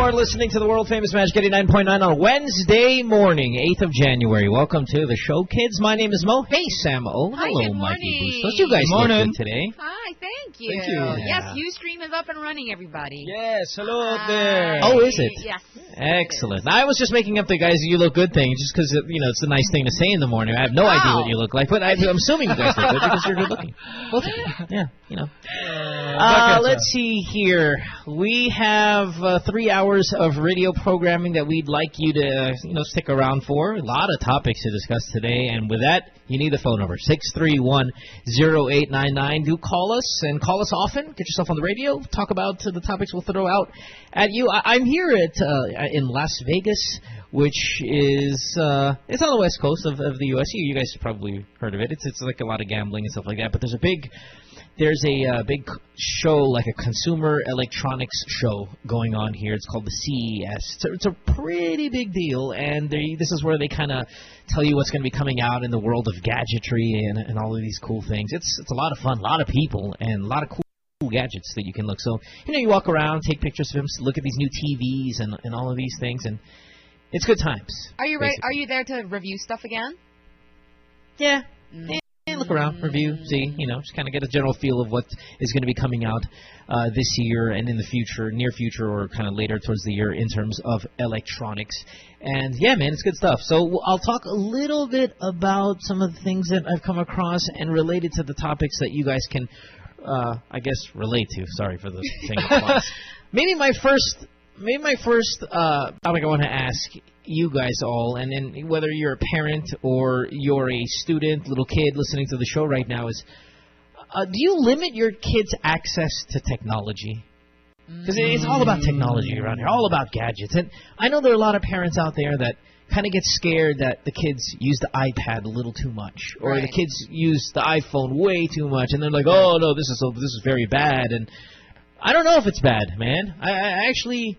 are listening to the world famous Magic 89.9 on Wednesday morning, 8th of January. Welcome to the show, kids. My name is Mo. Hey, Sam O. Hi, Hello, good Mikey morning. Bustos. You guys Good look morning. good today. Hi, thank you. Thank you. Yes, Ustream is up and running, everybody. Yes, hello out Hi. there. Oh, is it? Yes. Excellent. I was just making up the guys you look good thing just because, you know, it's a nice thing to say in the morning. I have no idea what you look like, but I, I'm assuming you guys look good because you're good looking. Both of you. Yeah, you know. Uh, Bakit, let's see here. We have uh, three hours of radio programming that we'd like you to, you know, stick around for. A lot of topics to discuss today, and with that, you need the phone number six three one zero eight nine nine. Do call us and call us often. Get yourself on the radio. Talk about the topics we'll throw out at you. I- I'm here at uh, in Las Vegas, which is uh, it's on the west coast of, of the U.S. You, you guys probably heard of it. It's it's like a lot of gambling and stuff like that. But there's a big there's a uh, big show, like a consumer electronics show going on here. It's called the CES. It's a, it's a pretty big deal, and they, this is where they kind of tell you what's going to be coming out in the world of gadgetry and, and all of these cool things. It's it's a lot of fun, a lot of people, and a lot of cool. cool Gadgets that you can look. So you know, you walk around, take pictures of them, look at these new TVs and and all of these things, and it's good times. Are you right? Are you there to review stuff again? Yeah. Yeah, look around, review, see, you know, just kind of get a general feel of what is going to be coming out uh, this year and in the future, near future, or kind of later towards the year in terms of electronics. And yeah, man, it's good stuff. So I'll talk a little bit about some of the things that I've come across and related to the topics that you guys can, uh, I guess, relate to. Sorry for the thing. Maybe my first maybe my first uh, topic I want to ask you guys all, and then whether you're a parent or you're a student, little kid listening to the show right now, is uh, do you limit your kids' access to technology? Because it's all about technology around here, all about gadgets. And I know there are a lot of parents out there that kind of get scared that the kids use the iPad a little too much, or the kids use the iPhone way too much, and they're like, "Oh no, this is so, this is very bad." And I don't know if it's bad, man. I, I actually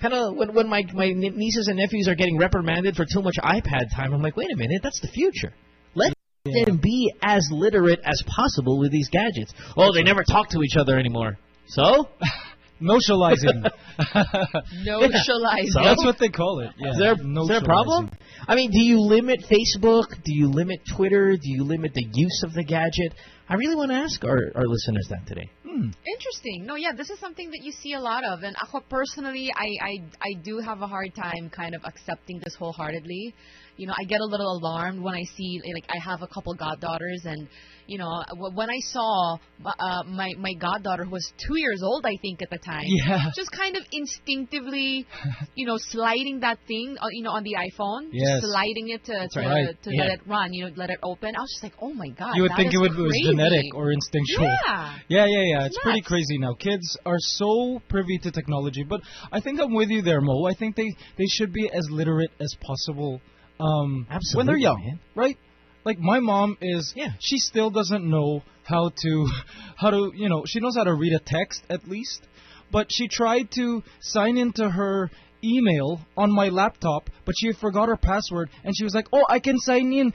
kind of when when my my nieces and nephews are getting reprimanded for too much iPad time, I'm like, wait a minute, that's the future. Let them be as literate as possible with these gadgets. Oh, they never talk to each other anymore. So Socializing. No socializing. So? That's what they call it. Yeah. is there, is there a problem? I mean, do you limit Facebook? Do you limit Twitter? Do you limit the use of the gadget? I really want to ask our, our listeners that today. Hmm. Interesting. No, yeah, this is something that you see a lot of, and ako personally, I, I I do have a hard time kind of accepting this wholeheartedly. You know, I get a little alarmed when I see like I have a couple goddaughters, and you know, when I saw uh, my my goddaughter who was two years old, I think at the time, Yeah. just kind of instinctively, you know, sliding that thing, uh, you know, on the iPhone, Yes. just sliding it to to, right. to Yeah. let it run, you know, let it open. I was just like, oh my god, You would think it would, was genetic or instinctual. Yeah. Yeah, yeah, yeah. It's pretty crazy now. Kids are so privy to technology, but I think I'm with you there, Mo. I think they they should be as literate as possible. Um, when they're young, man. right? Like my mom is. Yeah. She still doesn't know how to, how to, you know, she knows how to read a text at least, but she tried to sign into her email on my laptop, but she forgot her password, and she was like, "Oh, I can sign in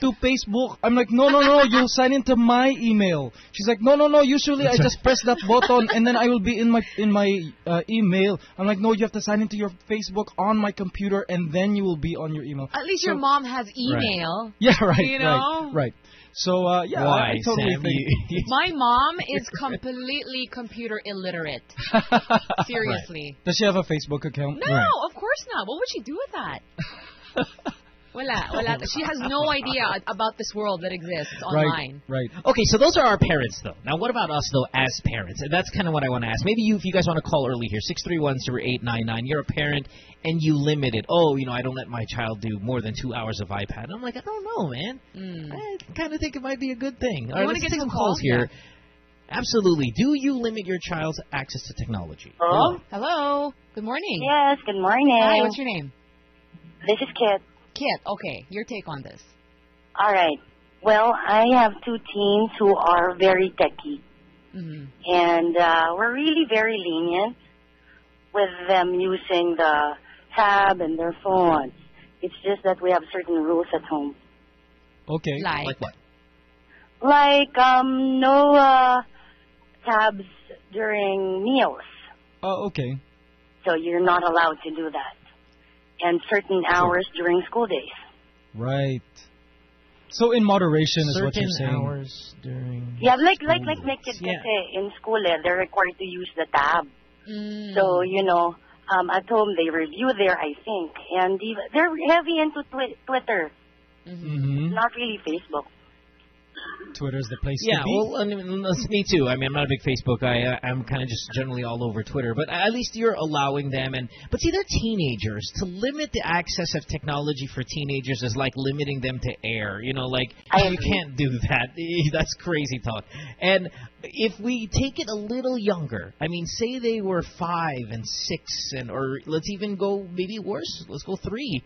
to Facebook." I'm like, "No, no, no, you'll sign into my email." She's like, "No, no, no. Usually I just press that button, and then I will be in my in my uh, email." I'm like, "No, you have to sign into your Facebook on my computer, and then you will be on your email." At least So- your mom has email. Yeah, right, You know? right, right. So uh, yeah, Why, I, I totally Sam? think. My mom is completely computer illiterate. Seriously. Does she have a Facebook account? No, of course not. What would she do with that? Wala, wala. She has no idea about this world that exists online. Right, right. Okay, so those are our parents, though. Now, what about us, though, as parents? And that's kind of what I want to ask. Maybe you, if you guys want to call early here, six three one zero eight nine nine. You're a parent and you limit it. Oh, you know, I don't let my child do more than two hours of iPad. I'm like, I don't know, man. Mm. I kind of think it might be a good thing. All right, wanna let's get take some some calls calls? here. Absolutely. Do you limit your child's access to technology? Hello? Hello. Good morning. Yes, good morning. Hi, what's your name? This is Kit. Kit. Okay, your take on this. All right. Well, I have two teens who are very techy, hmm and uh, we're really very lenient with them using the tab and their phones. It's just that we have certain rules at home, Okay. Like, Like what? like um, no uh, tabs during meals. Oh, okay. So you're not allowed to do that. And certain hours during school days. Right. So in moderation is what you're saying. hours during. Yeah, like like school like my kids Yeah. kasi in school eh, they're required to use the tab. Mm. So you know, um, at home they review there, I think, and they're heavy into twi- Twitter, hmm not really Facebook. Twitter's the place Yeah, to be. well, I mean, that's me too. I mean, I'm not a big Facebook guy. I, I'm kind of just generally all over Twitter. But at least you're allowing them. And but see, they're teenagers. To limit the access of technology for teenagers is like limiting them to air. You know, like I you can't do that. That's crazy talk. And if we take it a little younger, I mean, say they were five and six, and or let's even go maybe worse. Let's go three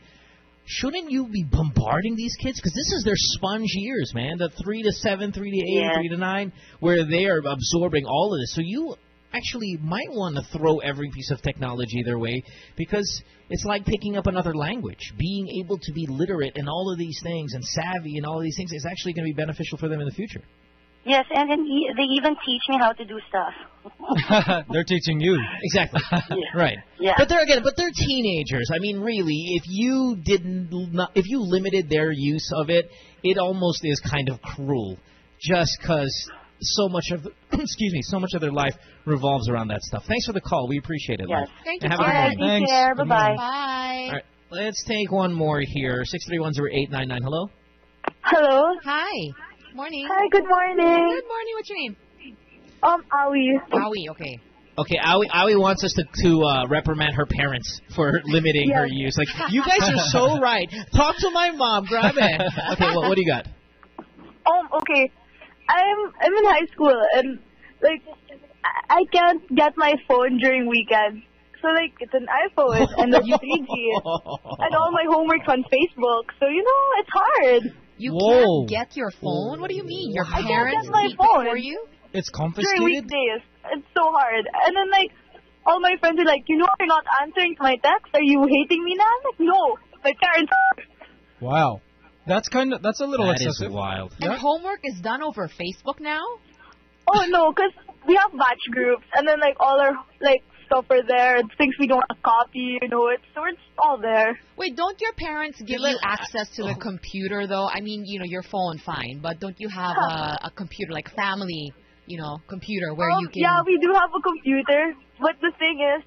shouldn't you be bombarding these kids? Because this is their sponge years, man. The three to seven, three to eight, Yeah. three to nine, where they are absorbing all of this. So you actually might want to throw every piece of technology their way because it's like picking up another language. Being able to be literate in all of these things and savvy in all of these things is actually going to be beneficial for them in the future. Yes, and then e- they even teach me how to do stuff. They're teaching you. Exactly. Yeah. Right. Yeah. But they're again, but they're teenagers. I mean, really, if you didn't, not, if you limited their use of it, it almost is kind of cruel, just because so much of, excuse me, so much of their life revolves around that stuff. Thanks for the call. We appreciate it. Yes. Love. Thank And you, have a good All right, morning. take Thanks. care. Bye bye. Bye. All right, let's take one more here. Six three one zero eight nine nine. Hello. Hello. Hi. Morning. Hi, good morning. Good morning. What's your name? Um, Awi. Howie. Okay. Okay, Aoi, Aoi wants us to, to uh, reprimand her parents for limiting her use. Like, you guys are so right. Talk to my mom. Grab it. Okay, what, what do you got? Um, okay. I'm I'm in high school and like I I can't get my phone during weekends. So like it's an iPhone and it's 3G and all my homework's on Facebook. So you know it's hard. You Whoa. can't get your phone. What do you mean? Your I can't parents get my keep it phone. for you? It's During confiscated. weekdays, it's so hard. And then like all my friends are like, you know, you're not answering to my text. Are you hating me now? I'm like, no, my parents. are." Wow. That's kind of that's a little That is excessive. wild. And homework is done over Facebook now? Oh no, because we have batch groups, and then like all our like stuff are there, and things we don't want to copy, you know, it's so it's all there. Wait, don't your parents give you access to the oh. computer though? I mean, you know, your phone, fine, but don't you have a, a computer like family, you know, computer where um, you can? Yeah, we do have a computer, but the thing is,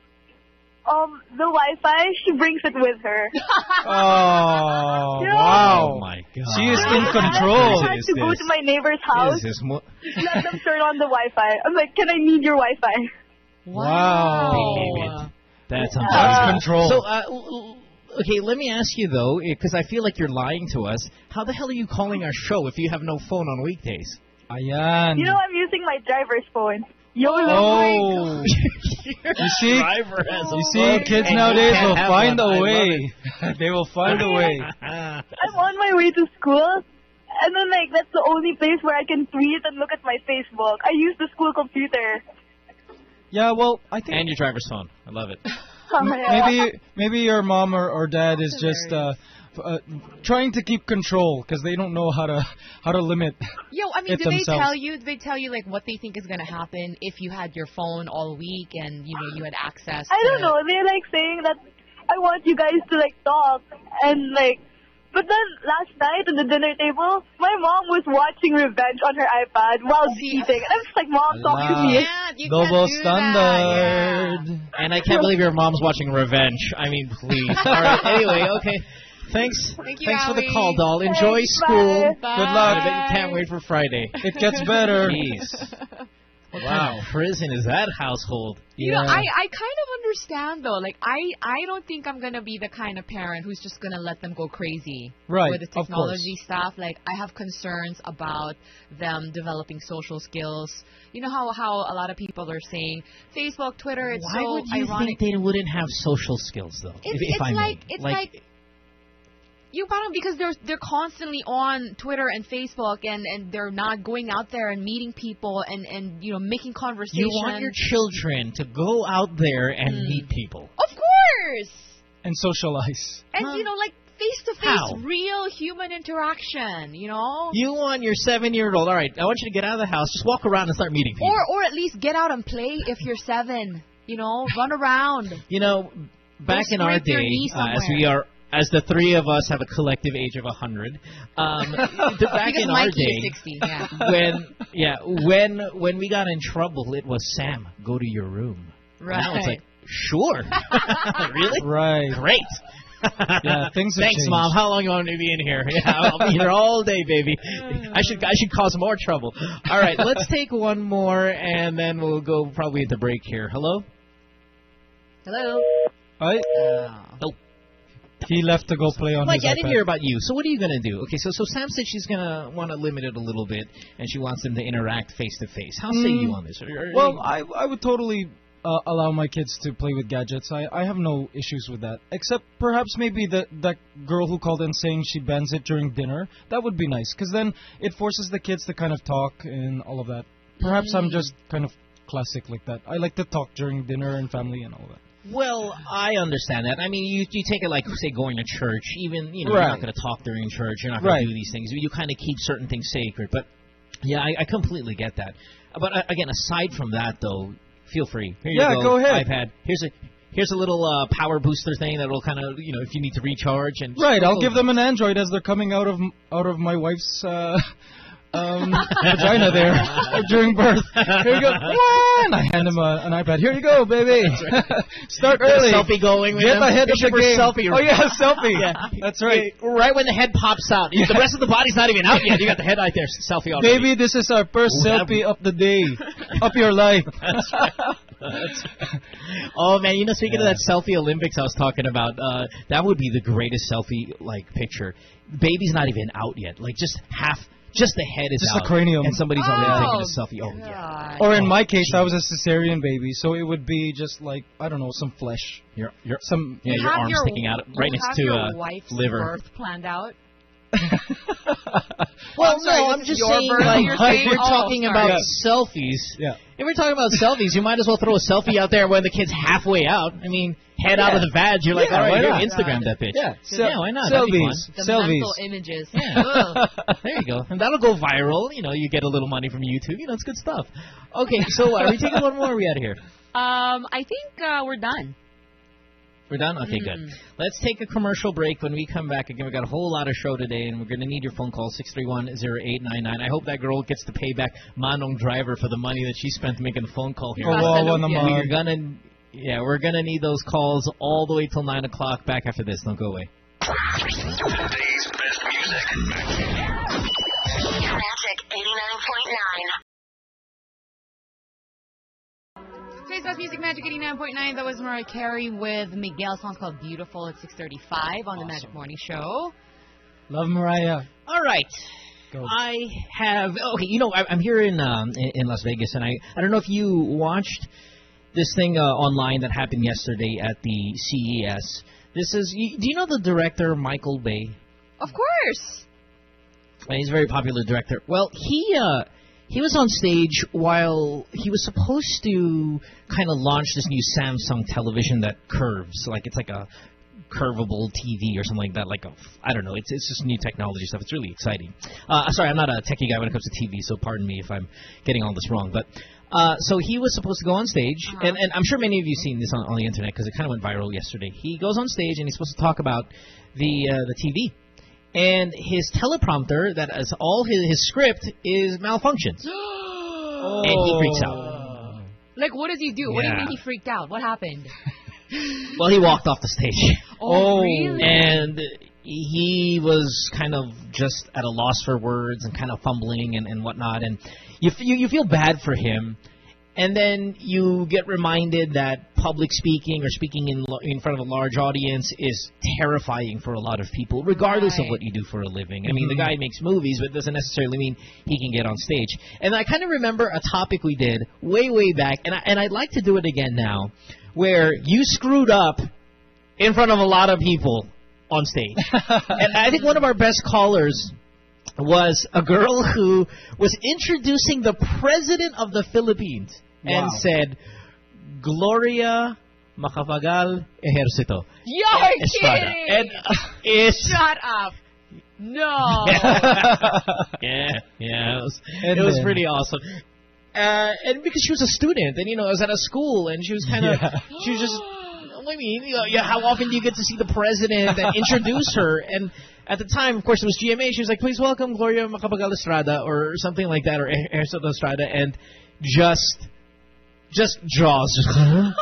um, the Wi-Fi she brings it with her. Oh Yeah. wow. Oh my god. She is in I control. had Is to go to my neighbor's house, Is this mo- let them turn on the Wi-Fi. I'm like, can I need your Wi-Fi? Wow. David. That's Yeah. unbelievable. That's control. So, uh, l- l- okay, let me ask you though, because I feel like you're lying to us. How the hell are you calling our show if you have no phone on weekdays? Ayan. You know, I'm using my driver's phone. YOLO. oh. you see? Driver has a You see, kids and nowadays will find one. I a love way. they will find a way. I'm on my way to school, and then like that's the only place where I can tweet and look at my Facebook. I use the school computer. Yeah, well, I think and your driver's phone. I love it. Maybe maybe your mom or, or dad is just uh, f- uh, trying to keep control because they don't know how to how to limit. Yo, I mean, it do they tell you? Do they tell you like what they think is gonna happen if you had your phone all week and you know you had access? I don't know. They're like saying that I want you guys to like talk and like. But then last night at the dinner table, my mom was watching Revenge on her iPad while oh, See, eating, and I'm just like, Mom, talk to me. Yeah, you Double can't do that, standard. And I can't believe your mom's watching Revenge. I mean, please. All right. Anyway, okay. Thanks. Thank you, Thanks for the call, doll. Enjoy Thanks, school. bye. Bye. Good luck. I bet you can't wait for Friday. It gets better. Jeez. What kind of prison is that household? You know, I, I kind of understand though. Like, I, I don't think I'm gonna be the kind of parent who's just gonna let them go crazy Right, with the of technology stuff. Like, I have concerns about them developing social skills. You know how how a lot of people are saying Facebook, Twitter. It's Why so would you ironic. think they wouldn't have social skills, though? It's, if, if it's I may. like it's like, you parang because they're they're constantly on Twitter and Facebook and and they're not going out there and meeting people and and you know making conversation. you want your children to go out there and Mm. meet people. of course, and socialize. and Huh? you know like face to How? face, real human interaction. You know. You want your seven-year-old? All right, I want you to get out of the house, just walk around and start meeting people. or, or at least get out and play if you're seven. You know, run around. You know, back in our scrape your day, knee uh, as we are, as the three of us have a collective age of hundred, um, the, back because in our day, is 60. Yeah. when yeah, when when we got in trouble, it was Sam, go to your room. Right. Now it's like, sure, really, Right. great. Yeah, things have Thanks, changed. mom. How long you want me to be in here? Yeah, I'll be here all day, baby. I should I should cause more trouble. All right, let's take one more, and then we'll go probably at the break here. Hello. Hello. I, Oh. He left to go play on Mike, his I didn't iPad. hear about you. So what are you gonna do? Okay, so so Sam said she's gonna want to limit it a little bit, and she wants them to interact face to face. How say Mm. you on this? Are- are Well, you- I I would totally uh, allow my kids to play with gadgets. I, I have no issues with that. Except perhaps maybe the that girl who called in saying she bans it during dinner. That would be nice because then it forces the kids to kind of talk and all of that. Perhaps I'm just kind of classic like that. I like to talk during dinner and family and all of that. Well, I understand that. I mean, you you take it like say going to church. Even you know you're not going to talk during church. You're not going Right. to do these things. You kind of keep certain things sacred. But yeah, I, I completely get that. But uh, again, aside from that, though, feel free. Here you Yeah, go, go ahead. iPad. Here's a here's a little uh, power booster thing that'll kind of you know if you need to recharge and Right, I'll give them an Android as they're coming out of out of my wife's uh, um, vagina there during birth. Here you go. And I hand him a, an iPad. Here you go, baby. Start early. selfie going. with Get them. ahead of the game. Selfie. Oh yeah, selfie. Yeah. that's right. Yeah, Right when the head pops out, the rest of the body's not even out yet. You got the head out there, selfie already. Baby, this is our first Ooh, selfie of the day, of your life. Oh man, you know, speaking of that selfie Olympics I was talking about, uh, that would be the greatest selfie like picture. Baby's not even out yet, like just half, just the head is Just out, the cranium. and somebody's already Oh, taking a selfie. Oh yeah, God. Or in my case, I was a cesarean baby, so it would be just like I don't know, some flesh, your your some. yeah, You your have arm your, sticking out right you next have to your uh, wife's liver. birth planned out. Well, I'm sorry, no, I'm just your saying, birth, like, you're if saying- we're oh, talking sorry. about Yeah. selfies. Yeah. If we're talking about selfies, you might as well throw a selfie out there when the kid's halfway out. I mean, head out of the vag, you're like, all right, why here, not? Instagram that bitch. Yeah, So, yeah, why not? That'd be fun. Selfies, The selfies. mental images. Yeah. There you go. And that'll go viral. You know, you get a little money from YouTube. You know, it's good stuff. Okay, so are we taking one more? Or are we out of here? Um, I think uh, we're done. We're done? Okay, Mm. good. Let's take a commercial break. When we come back, again, we've got a whole lot of show today, and we're going to need your phone call, 631-0899. I hope that girl gets to pay back Manong Driver for the money that she spent making the phone call here. Oh, Salute naman. We're gonna, yeah, we're gonna need those calls all the way till nine o'clock. Back after this, don't go away. Today's best music. Magic 89.9. Today's Best Music Magic 89.9. That was Mariah Carey with Miguel. Song called Beautiful at 6:35 on the Magic Morning Show. Love Mariah. All right. Go. I have okay. You know, I, I'm here in, um, in in Las Vegas, and I I don't know if you watched this thing uh, online that happened yesterday at the CES. This is. Do you know the director Michael Bay? Of course. Uh, He's a very popular director. Well, he uh, he was on stage while he was supposed to kind of launch this new Samsung television that curves, like it's like a curvable TV or something like that. Like a, I don't know, it's it's just new technology stuff. It's really exciting. Uh, sorry, I'm not a techie guy when it comes to TV, so pardon me if I'm getting all this wrong. But uh, so he was supposed to go on stage, and, and I'm sure many of you seen this on, on the internet because it kind of went viral yesterday. He goes on stage and he's supposed to talk about the uh, the TV and his teleprompter that is all his, his script is malfunctions and he freaks out oh. Like, what does he do? What do you mean he freaked out? What happened? well he walked off the stage oh, oh, really? and he was kind of just at a loss for words and kind of fumbling and, and whatnot and you, f- you you feel bad for him and then you get reminded that public speaking or speaking in in front of a large audience is terrifying for a lot of people, regardless of what you do for a living. I mean, the mm-hmm. guy makes movies, but it doesn't necessarily mean he can get on stage. And I kind of remember a topic we did way, way back, and I, and I'd like to do it again now, where you screwed up in front of a lot of people on stage. and I think one of our best callers was a girl who was introducing the president of the Philippines and said, Gloria Macapagal Ejercito. You're Estrada. kidding! And uh, it's Shut up. No. yeah, yeah, it was, it was pretty awesome. uh, and because she was a student, and you know, I was at a school, and she was kind of, Yeah. she was just. I mean, you know, yeah, how often do you get to see the president and introduce her? And at the time, of course, it was GMA. She was like, "Please welcome Gloria Macapagal Estrada," or something like that, or Ernesto Estrada, and just, just jaws.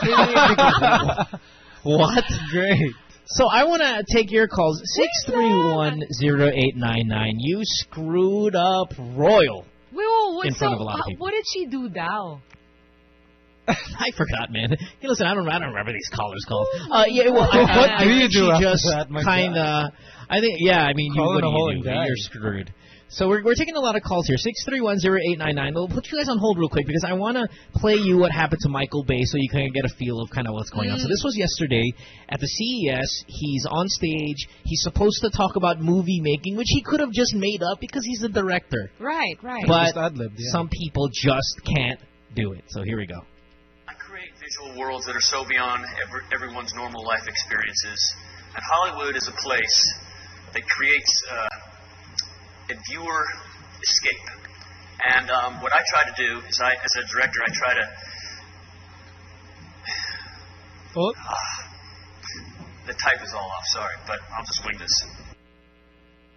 what? Great. So I want to take your calls. Six three one zero eight nine nine. You screwed up royal. Wait, whoa, what, In front so, of a lot of uh, people. What did she do now? I forgot, man. Hey, listen, I don't, I don't remember these callers' called. Uh, yeah, well, I, What I, do you do she after just that, kind of. I think, yeah. I mean, you, what do a hole you and do? die. You're screwed. So we're, we're taking a lot of calls here. Six three one zero eight nine nine. We'll put you guys on hold real quick because I want to play you what happened to Michael Bay so you can get a feel of kind of what's going on. So this was yesterday at the CES. He's on stage. He's supposed to talk about movie making, which he could have just made up because he's the director. Right, right. But Just ad-libbed, yeah. some people just can't do it. So here we go. I create visual worlds that are so beyond every, everyone's normal life experiences. And Hollywood is a place that creates uh, a viewer escape. And um, what I try to do is, I, as a director, I try to. Oh, The type is all off, sorry, but I'll just wing this.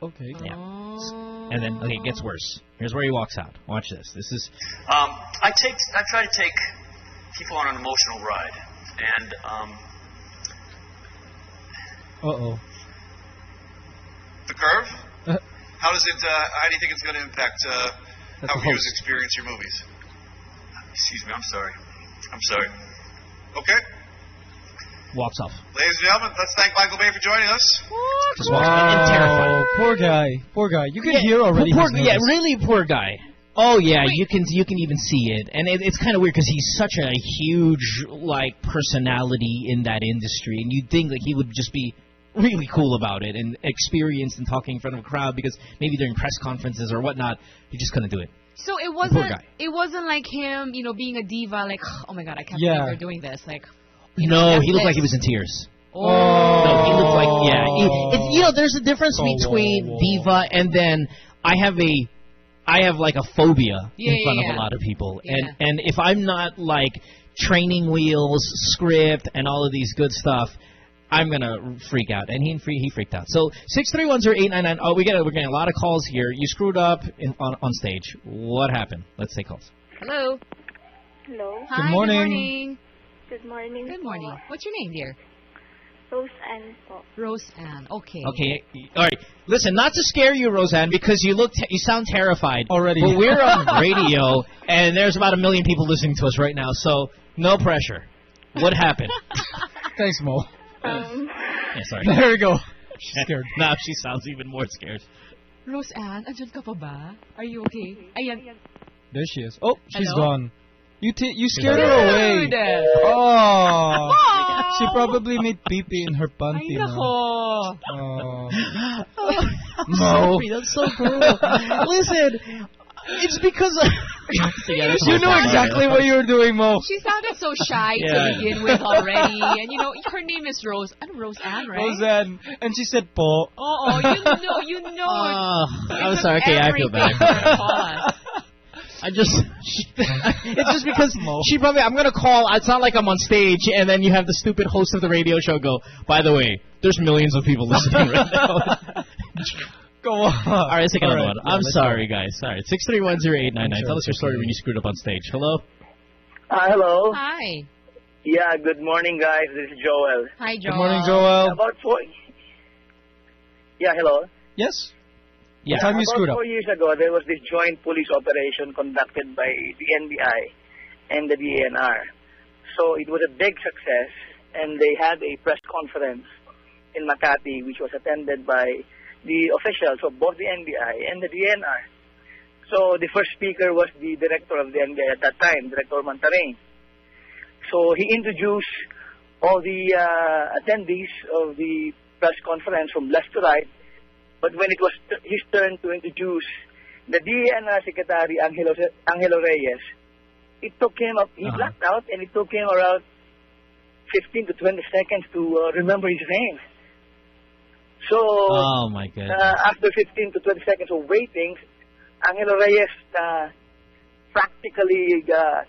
okay. Yeah. Oh. And then okay, it gets worse. Here's where he walks out. Watch this. This is Um, I take, I try to take people on an emotional ride, and um, Uh oh. The curve? Uh, How does it? Uh, how do you think it's going to impact uh, how a viewers host. experience your movies? excuse me, I'm sorry. I'm sorry. Okay, walks off. ladies and gentlemen, let's thank Michael Bay for joining us. Just walks away terrified. Wow, poor guy. Poor guy. You can Yeah, hear already. Poor, his yeah, really poor guy. Oh yeah, you can you can even see it, and it, it's kind of weird because he's such a huge like personality in that industry, and you'd think like he would just be really cool about it and experienced in talking in front of a crowd because maybe during press conferences or whatnot, he just couldn't do it. So it wasn't. It wasn't like him, you know, being a diva. Like, oh my god, I can't Yeah. believe you're doing this. Like, No, he looked Netflix. like he was in tears. oh, No, he looked like yeah. He, it's, you know, there's a difference Oh, between whoa, whoa. diva and then I have a, I have like a phobia Yeah, in yeah, front of yeah. a lot of people, Yeah. and and if I'm not like training wheels, script, and all of these good stuff. I'm gonna freak out, and he he freaked out. So six three one zero eight nine nine. Oh, we get we're getting a lot of calls here. You screwed up in, on on stage. What happened? Let's take calls. hello. Hello. Hi, morning. Good morning. Good morning. Good morning. What's your name, dear? Rose Ann po. Rose Ann. Okay. Okay, all right. Listen, not to scare you, Roseanne, because you look te- you sound terrified Already. But we're on radio, and there's about a million people listening to us right now, so no pressure. What happened? Thanks, Mo. Um, yeah, sorry. There we go. She's scared. now she sounds even more scared. Rose Ann, andyan ka pa ba? Are you okay? Ayan. There she is. Oh, she's Hello? gone. You t- you scared her away. Oh. Aw. She probably made pee pee in her Ay, panty. no? nako. Oh. I'm No. sorry, that's so cruel. Listen, it's because. Yeah, You my know exactly what you were doing, Mo. She sounded so shy Yeah. to begin with already. And you know, her name is Rose. Ano, Rose Ann, right? Roseanne. And she said, po. Oh, oh, you know, you know. Oh, I'm It's sorry. Okay, I feel bad. for her, call us. I just, it's just because she probably, I'm going to call, it's not like I'm on stage and then you have the stupid host of the radio show go, by the way, there's millions of people listening right now. Go on. All right, let's take another All one. yeah, I'm let's sorry, guys. Sorry. 6310899. I'm sure Tell us your story when you screwed up on stage. Hello? Uh, hello. Hi. Yeah, good morning, guys. This is Joel. Hi, Joel. Good morning, Joel. About four. Yeah, hello. Yes? Yeah. Time you About screwed up. four years ago, there was this joint police operation conducted by the NBI and the DNR. So it was a big success, and they had a press conference in Makati, which was attended by the officials of both the NBI and the DNR. So the first speaker was the director of the NBI at that time, Director Mantaring. So he introduced all the uh, attendees of the press conference from left to right. But when it was t- his turn to introduce the DNR Secretary Angelo, Angelo Reyes, it took him up, he Uh-huh. blacked out, and it took him around 15 to 20 seconds to uh, remember his name. So Oh, my goodness. uh, after 15 to 20 seconds of waiting, Angelo Reyes uh, practically, uh,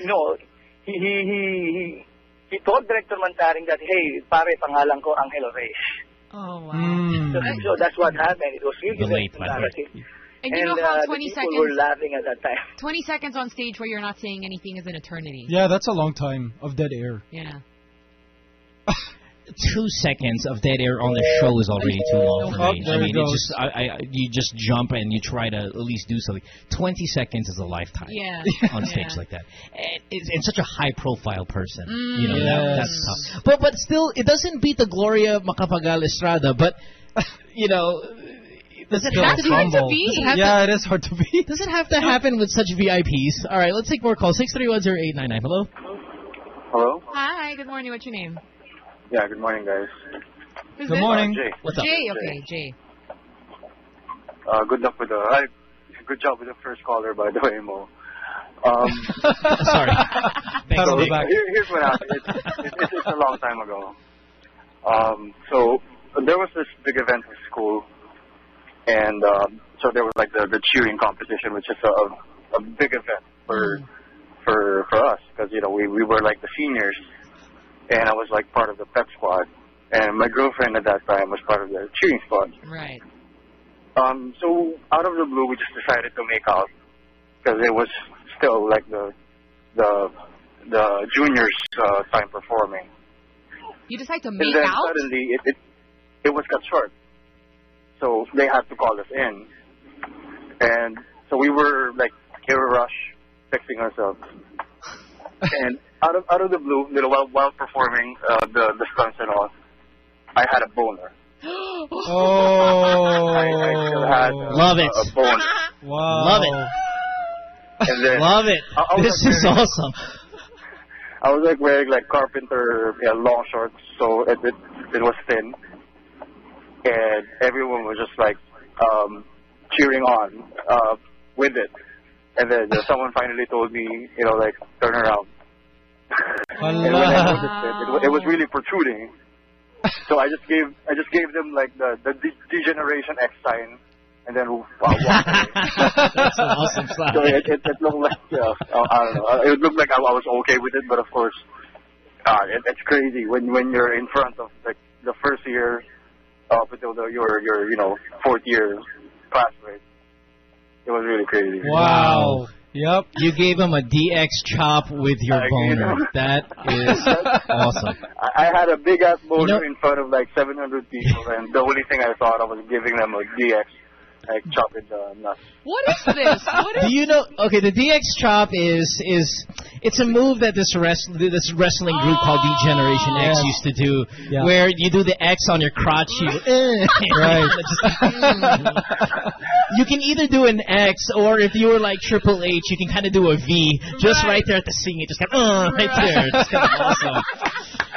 you know, he he he he, he told Director Mantaring that, hey, pare, pangalan ko Angel Reyes. Oh wow. Mm. So, so that's what happened. It was really The late, very by the way. embarrassing. And you know how uh, 20 the people seconds were laughing at that time. 20 seconds on stage where you're not saying anything is an eternity. Yeah, that's a long time of dead air. Yeah. Two seconds of dead air on the show is already too long for Oh, me. there I mean, you goes. just I, I, you just jump and you try to at least do something. Twenty seconds is a lifetime Yeah. on stage Yeah. like that. And, it's, and such a high-profile person, Mm. you know, that, Yes. that's tough. But but still, it doesn't beat the Gloria Macapagal Estrada. But you know, does it have to be? to humble. Does it have Yeah, it is hard to beat. Does it have to happen with such VIPs? All right, let's take more calls. Six three one zero eight nine nine. Hello. Hello? Hi, good morning. What's your name? Yeah, good morning, guys. Who's Good this? morning. Jay. What's up? Jay, okay, Jay. Uh, good luck with the. I, good job with the first caller, by the way, Mo. Um, Sorry. Thanks, Pat on the Nick. back. here, here's what happened. It's, it's, it's, it's a long time ago. Um, so there was this big event in school, and um, so there was like the, the cheering competition, which is a, a big event for for for us because you know we we were like the seniors, and I was like part of the pep squad, and my girlfriend at that time was part of the cheering squad. Right. Um, so out of the blue, we just decided to make out because it was still like the the the juniors' uh, time performing. You decide to make and then out? suddenly it, it it was cut short. So they had to call us in, and so we were like in a rush, fixing ourselves. and out of out of the blue, you know, while while performing uh, the the stunts and all, I had a boner. Oh. I, I still had uh, Love it. a, a boner. Wow. Love it. And then Love it. I- I This like is wearing- awesome. I was like wearing like carpenter yeah, long shorts, so it, it it was thin, and everyone was just like um, cheering on uh, with it. And then uh, someone finally told me, you know, like turn around. When Allah. it, it, it was really protruding. So I just gave I just gave them like the the de- degeneration X sign, and then uh. That's an awesome slide. So it, it, it looked like uh, I I don't know. It looked like I, I was okay with it, but of course, uh, it, it's crazy when when you're in front of like the first year up until the, your your you know fourth year classmate. It was really crazy. Wow. Yep. You gave him a DX chop with your I- boner. That is awesome. I, I had a big ass boner You know- in front of like 700 people, and the only thing I thought of was giving them a DX, like chopping the nuts. What is this? What Do you know? Okay, the DX chop is is it's a move that this rest this wrestling group called Degeneration X Yes. used to do, Yeah. where you do the X on your crotch. You, Right. Mm. You can either do an X or if you were like Triple H, you can kind of do a V, just right, Right. there at the seam. You just kind of uh, right there. It's kind of awesome.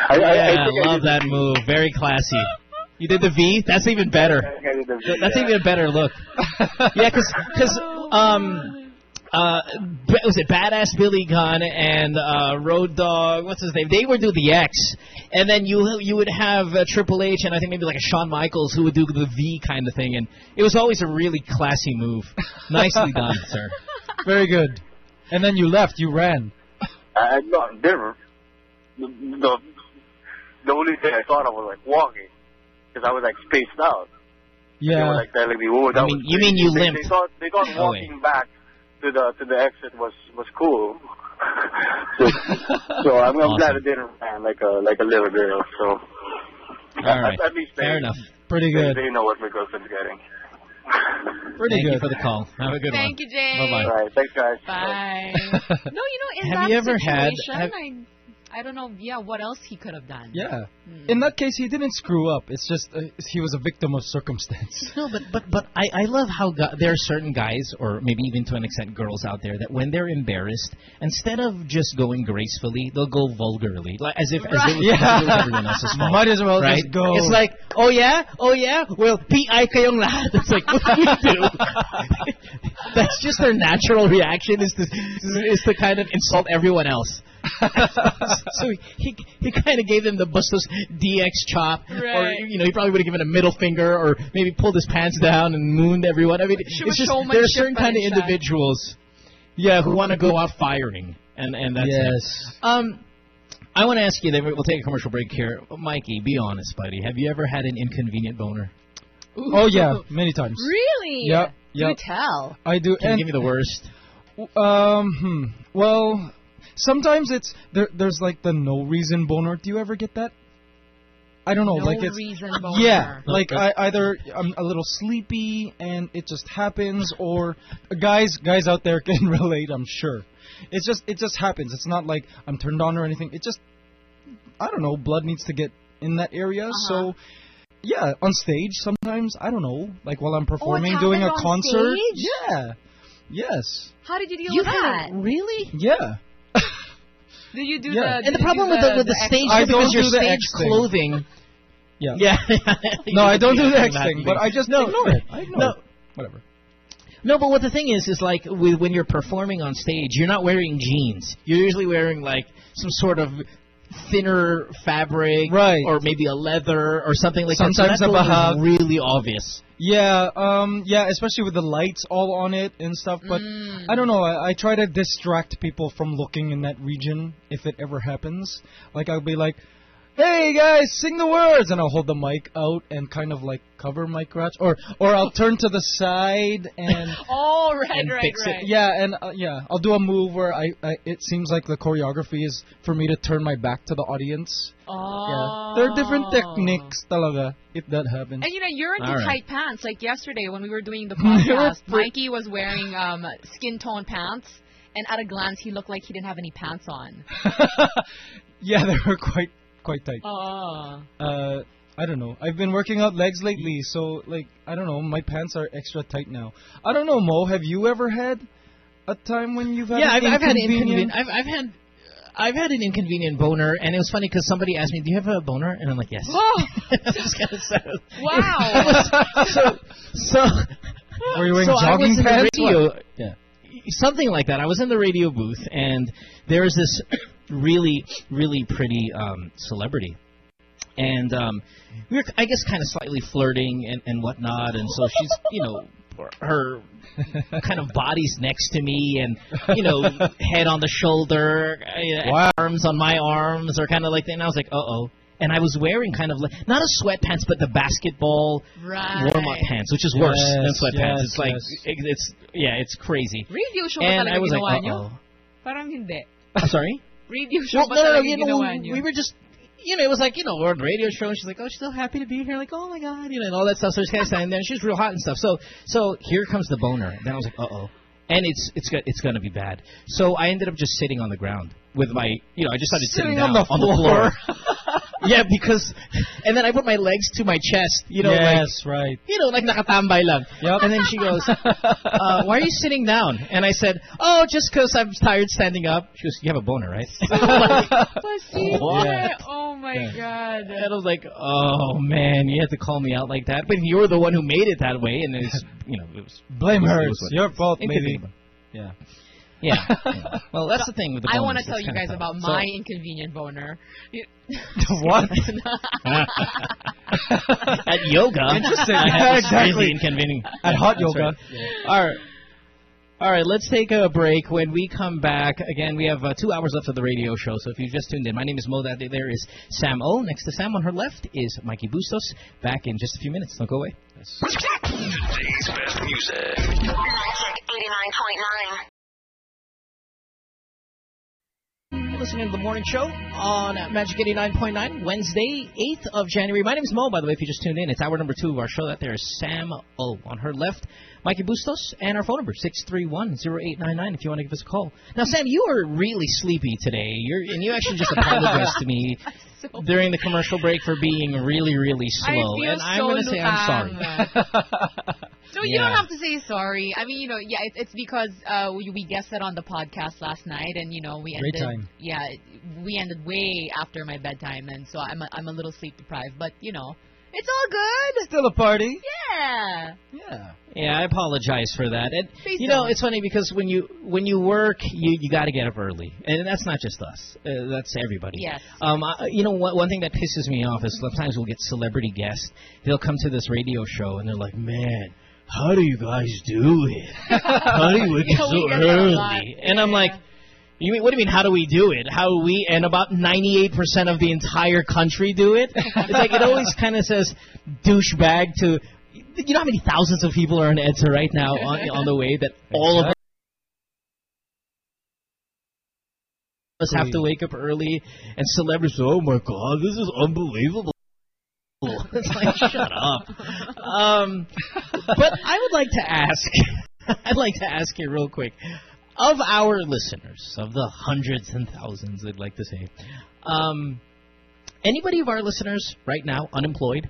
I, I, I Yeah, think I love did that move. Very classy. You did the V. That's even better. I think I did the V, That's yeah. even a better look. Yeah, because because um uh was it Badass Billy Gunn and uh Road Dog? What's his name? They would do the X, and then you you would have uh, Triple H and I think maybe like a Shawn Michaels who would do the V kind of thing, and it was always a really classy move. Nicely done, sir. Very good. And then you left. You ran. I, I no, never. The, the the only thing I thought of was like walking, because I was like spaced out. They Yeah. were like telling me, "Oh, that You mean- was you mean you they, limped? They thought they thought Oh, wait. walking back to the to the exit was was cool. so, so I'm, I'm glad Awesome. I didn't run like a like a little girl. So All right, at, at least they, fair enough. Pretty They, good. they know what my girlfriend's getting. Pretty Thank you good. for the call. Have a good Thank one. you, Jay. Bye-bye. All right, thanks guys. Bye. no, you know, in Have that you ever had- situation, have- I, I don't know, yeah, what else he could have done. Yeah. Mm. In that case, he didn't screw up. It's just uh, he was a victim of circumstance. No, but but but I I love how gu- there are certain guys or maybe even to an extent girls out there that when they're embarrassed, instead of just going gracefully, they'll go vulgarly, like as if as if Yeah. as if it everyone else's fault. Might as well right? just go. It's like, oh yeah, oh yeah, well, PI kayong lahat. It's like, what do we do? That's just their natural reaction is to is to kind of insult everyone else. so he he kind of gave them the Bustos DX chop, or Right. you know he probably would have given a middle finger, or maybe pulled his pants down and mooned everyone. I mean, Show- it's just there are certain kind of individuals. Yeah, who want to go out firing, and and that's it. yes. Um, I want to ask you. Then we'll take a commercial break here, Mikey. Be honest, buddy. Have you ever had an inconvenient boner? Oh yeah, many times. Really? Yep, You tell. I do. Can and you give me the worst? Um, hmm. Well, sometimes it's there. There's like the no reason boner. Do you ever get that? I don't know. No like it's reason boner. yeah. Like I either I'm a little sleepy and it just happens, or guys guys out there can relate. I'm sure. It's just it just happens. It's not like I'm turned on or anything. It just I don't know. Blood needs to get in that area. Uh-huh. So yeah, on stage sometimes I don't know. Like while I'm Oh, performing, doing a on concert. stage? Yeah. Yes. How did you deal You with that? really? Yeah. Did you do Yeah. the? And the problem with the with the X- stage I thing is don't your do stage clothing. Yeah. Yeah. No, I don't do the X thing, but. I just No. ignore it. I ignore No. it. Whatever. No, but what the thing is, is like with, when you're performing on stage, you're not wearing jeans. You're usually wearing like some sort of thinner fabric, Right. Or maybe a leather or something like Sometimes that. So a that is really obvious. Yeah, um, yeah, especially with the lights all on it and stuff. But Mm. I don't know. I, I try to distract people from looking in that region if it ever happens. Like I'll be like, "Hey guys, sing the words," and I'll hold the mic out and kind of like cover my crotch, or or I'll turn to the side and Oh, right, And right, fix it. yeah, and uh, yeah, I'll do a move where I, I it seems like the choreography is for me to turn my back to the audience. Oh. Yeah, there are different techniques, talaga, if that happens. And you know, you're into All right. tight pants. Like yesterday when we were doing the podcast, Mikey was wearing um, skin tone pants, and at a glance, he looked like he didn't have any pants on. yeah, they were quite quite tight. Oh. Uh, I don't know. I've been working out legs lately, so like I don't know. My pants are extra tight now. I don't know, Mo. Have you ever had a time when you've had yeah, an I've, I've had an inconvenient? inconvenient. I've, I've had. I've had an inconvenient boner, and it was funny because somebody asked me, "Do you have a boner?" And I'm like, "Yes." Oh, It's kinda sad. wow. so, so Were you wearing so jogging was pants? radio, Yeah. something like that. I was in the radio booth, and there was this really, really pretty um, celebrity, and um, we were, I guess, kind of slightly flirting and, and whatnot. And so she's, you know, her kind of body's next to me, and you know, head on the shoulder, uh, Wow. arms on my arms, or kind of like that. And I was like, uh oh. And I was wearing kind of like not a sweatpants, but the basketball Right. warm up pants, which is worse than sweatpants. yes, it's like yes. it, it's yeah, it's crazy. Radio show And I was like, uh-oh Parang hindi. I'm sorry. Radio show Well, ba no, no, you know, niyo? we were just, you know, it was like, you know, we're on a radio show, and she's like, oh, she's so happy to be here, like, oh my god, you know, and all that stuff. So she's kind of standing there, and she's real hot and stuff. So, so here comes the boner. Then I was like, uh oh, and it's it's it's gonna be bad. So I ended up just sitting on the ground with my, you know, I just started sitting, Sitting on down the floor. yeah, because, and then I put my legs to my chest, you know, like yes, right. you know, like nakatambay lang. Yep. And then she goes, uh, "Why are you sitting down?" And I said, "Oh, just 'cause I'm tired standing up." She goes, "You have a boner, right?" What? Yeah. Oh my god. And I was like, "Oh man, you had to call me out like that." But you're the one who made it that way, and it's you know it was Blame it was- her. it was It's what- your fault, maybe. Yeah. Yeah. yeah. Well, that's the thing with the. I want to tell you guys tough. about So- my inconvenient boner. You- what? At yoga. Interesting. Yeah, exactly. crazy inconvenient. At hot yoga. right. All right. All right, let's take a break. When we come back, again, we have uh, two hours left of the radio show. So if you've just tuned in, my name is Mo. That there is Sam O. Next to Sam on her left is Mikey Bustos. Back in just a few minutes. Don't go away. Today's best music. Magic 89.9. listening to the morning show on Magic 89.9, Wednesday, 8th of January. My name is Mo, by the way, if you just tuned in. It's hour number two of our show. That there is Sam O. On her left, Mikey Bustos, and our phone number, 631-0899, if you want to give us a call. Now, Sam, you are really sleepy today. You're, and you actually just apologized to me during the commercial break for being really, really I slow. and I'm going to say I'm sorry. No, you Yeah. don't have to say sorry. I mean, you know, yeah, it, it's because uh, we, we guessed it on the podcast last night, and you know, we ended. Great time. Yeah, we ended way after my bedtime, and so I'm a, I'm a little sleep deprived. But you know, it's all good. Still a party. Yeah. Yeah. Yeah, I apologize for that. And Please you know, don't. it's funny because when you when you work, you you got to get up early, and that's not just us. Uh, that's everybody. Yes. Um, I, you know, one, one thing that pisses me off is sometimes we'll get celebrity guests. They'll come to this radio show and they're like, "Man, how do you guys do it? How do you wake up we so get that early? And I'm like, you mean what do you mean? How do we do it? How we? And about 98% of the entire country do it. It's like it always kind of says douchebag to. You know how many thousands of people are on EDSA right now on, on the way that all of us have to wake up early and celebrities. Oh my God, this is unbelievable. it's like shut up. Um, but I would like to ask. I'd like to ask you real quick. Of our listeners, of the hundreds and thousands, I'd like to say, um, anybody of our listeners right now unemployed?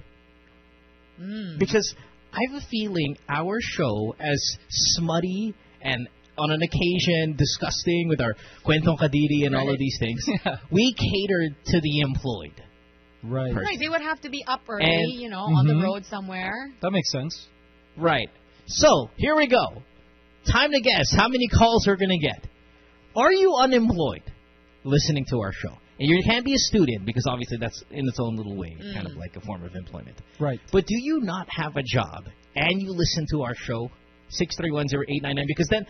Because I have a feeling our show, as smutty and on an occasion disgusting with our Kwentong Kadiri and all of these things, we cater to the employed. Right. Right, they would have to be up early, And- you know, on the road somewhere. That makes sense. Right. So, here we go. Time to guess how many calls we're going to get. Are you unemployed listening to our show? And you can't be a student because obviously that's in its own little way, kind of mm. like a form of employment. Right. But do you not have a job and you listen to our show? 6310899 because then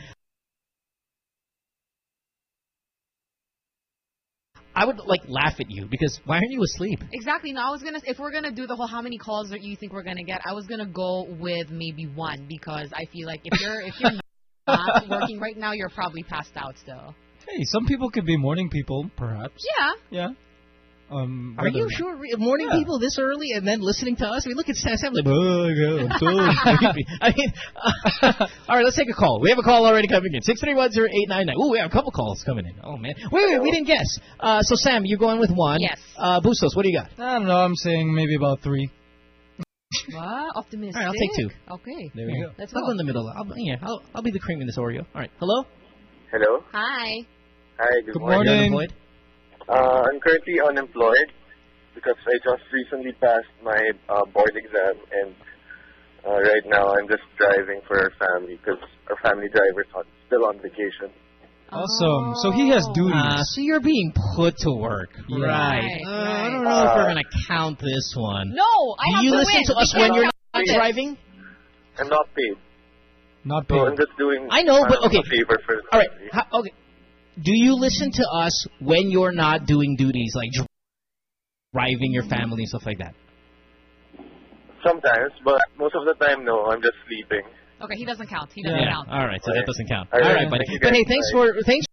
I would like laugh at you because why aren't you asleep? Exactly. No, I was gonna. If we're gonna do the whole how many calls that you think we're gonna get, I was gonna go with maybe one because I feel like if you're if you're not working right now, you're probably passed out still. Hey, some people could be morning people, perhaps. Yeah. Yeah. Um, Are you sure? Re- Morning Yeah. people this early and then listening to us? I mean, look at Sam. Sam like, oh, God, I'm so sleepy. I mean, all right, let's take a call. We have a call already coming in. Six three one zero eight nine nine. Oh, we have a couple calls coming in. Oh man, wait, wait, we didn't guess. Uh, so Sam, you're going with one. Yes. Uh, Bustos, what do you got? I don't know. I'm saying maybe about three. What? Optimistic. All right, I'll take two. Okay. There we go. Let's I'll go. go in the middle. I'll, yeah, I'll, I'll be the cream in this Oreo. All right. Hello. Hello. Hi. Hi, good, Good Are you morning. unemployed? Uh, I'm currently unemployed because I just recently passed my uh, board exam, and uh, right now I'm just driving for our family because our family driver's on, still on vacation. Awesome. So he has duties. Ah, so you're being put to work, Yeah. right? Right, Uh, I don't know if we're Uh, gonna count this one. No, I Do have you to listen win. to us when you're not this. driving? I'm not paid, Not so. I'm just doing. I know, but uh, okay. Favor for All right. family. How, okay. Do you listen to us when you're not doing duties like driving your family and stuff like that? Sometimes, but most of the time, no. I'm just sleeping. Okay, he doesn't count. He doesn't count. All right. So that doesn't count. All All right, right, buddy. thank But hey, thanks for thanks.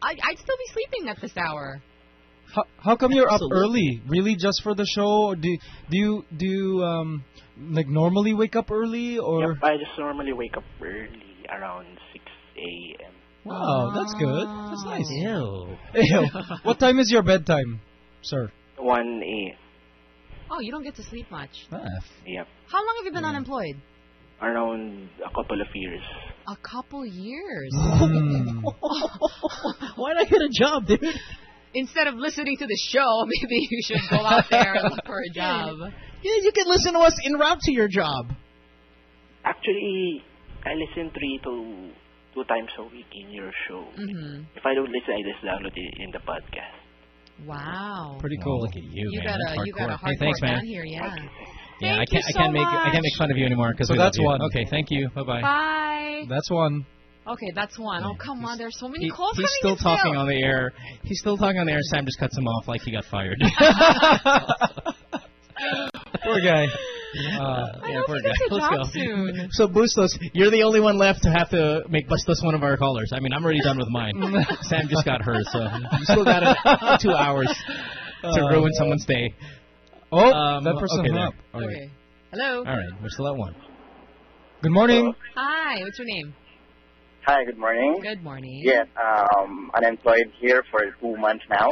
I, I'd still be sleeping at this hour. How, how come you're up early? Really, just for the show? Do do you do you um like normally wake up early or? Yep, I just normally wake up early around 6 a.m. Wow, that's good. That's nice. Ew. Ew. what time is your bedtime, sir? 1 a.m. Oh, you don't get to sleep much. Ah, Yep, How long have you been unemployed? around a couple of years. A couple years. mm. Why not I get a job, dude? Instead of listening to the show, maybe you should go out there and look for a job. Yeah, you can listen to us en route to your job. Actually, I listen three to two times a week in your show. hmm If I don't listen, I just download it in the podcast. Wow. Pretty cool. look at you, You man. got a you got a hardcore. hardcore Hey, thanks, man. here, yeah. Yeah, I Thank can't. you I can't so make. I can't make fun of you anymore because So we love that's you. one. Okay, thank you. Bye bye. Bye. That's one. Okay, that's one. Oh come on, there's so many He, calls he's still coming in talking on the air. He's still talking on the air. Sam just cuts him off like he got fired. Poor guy. Uh, yeah, poor he guy. gets a Let's job go. soon. So Bustos, you're the only one left to have to make Bustos one of our callers. I mean, I'm already done with mine. Sam just got hers, so you still got uh, two hours to Uh, ruin someone's day. Oh, Um, that person okay, hung up. All right. Okay. Hello. All right, we're still at one. Good morning. Hi. What's your name? Hi, good morning. Good morning. Yes, um, unemployed here for two months now.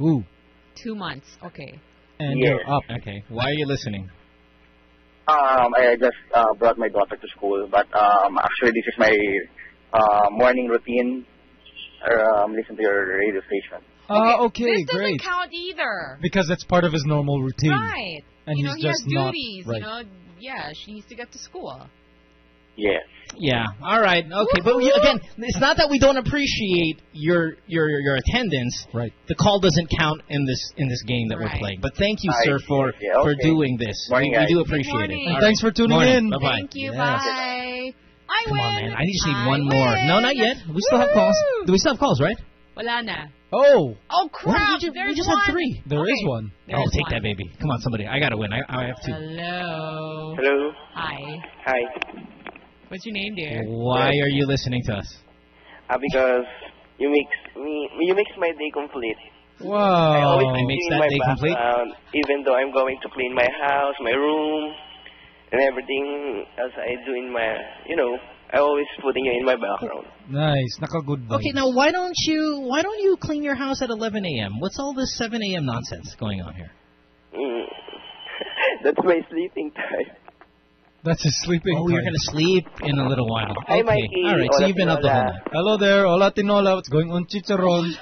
Ooh. Two months. Okay. And Yes. you're up. Okay, why are you listening? Um, I just uh, brought my daughter to school, but um, actually this is my uh, morning routine. Um, listen to your radio station. Ah, okay, This doesn't count either. Because it's part of his normal routine. Right. And you know, he's he just has not duties. right. You know, yeah, she needs to get to school. Yes. Yeah. All right. Okay. But we, again, it's not that we don't appreciate your your your attendance. Right. The call doesn't count in this in this game that we're playing. But thank you, I sir, for Yeah, for doing this. Morning, we, we do appreciate it. And thanks for tuning Morning. in. Bye bye. Thank you. Yes. Bye. I Come win. on, man. I just need I one more. win. No, not yet. We still have calls. Do we still have calls, right? Wala na. Oh, Oh crap! we just, There's we just one. had three. there is Okay. one. There oh, is take one. that, baby. Come on, somebody. I gotta win. I, I have to. Hello. Hello. Hi. Hi. What's your name, dear? Why are you listening to us? Uh, because you makes me you makes my day complete. I always makes that my day complete? even though I'm going to clean my house, my room, and everything else I do in my, you know, I always putting you in my background. Nice. Naka good Okay, now why don't you why don't you clean your house at 11 a.m.? What's all this 7 a.m. nonsense going on here? Mm. That's my sleeping time. That's his sleeping Oh, you're gonna sleep in a little while. Okay, Mikey. all right. So you've been up the whole night. Hello there. Hola, Tinola. What's going on, Chicharon?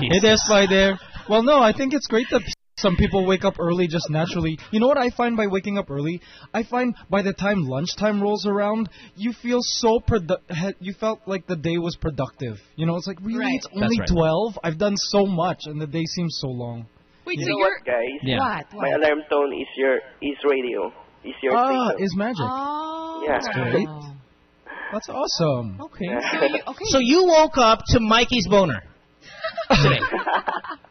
hey there, Spy there. Well, no, I think it's great that some people wake up early just naturally. You know what I find by waking up early? I find by the time lunchtime rolls around, you feel so produ- you felt like the day was productive. You know, it's like really Right. it's only That's right. 12. I've done so much and the day seems so long. Wait, You so know you're what, guys? Yeah. what? My alarm tone is your is radio. Is your Ah, signal. is magic. Oh. Yeah. That's great. That's awesome. Okay. So you, okay. So you woke up to Mikey's boner today.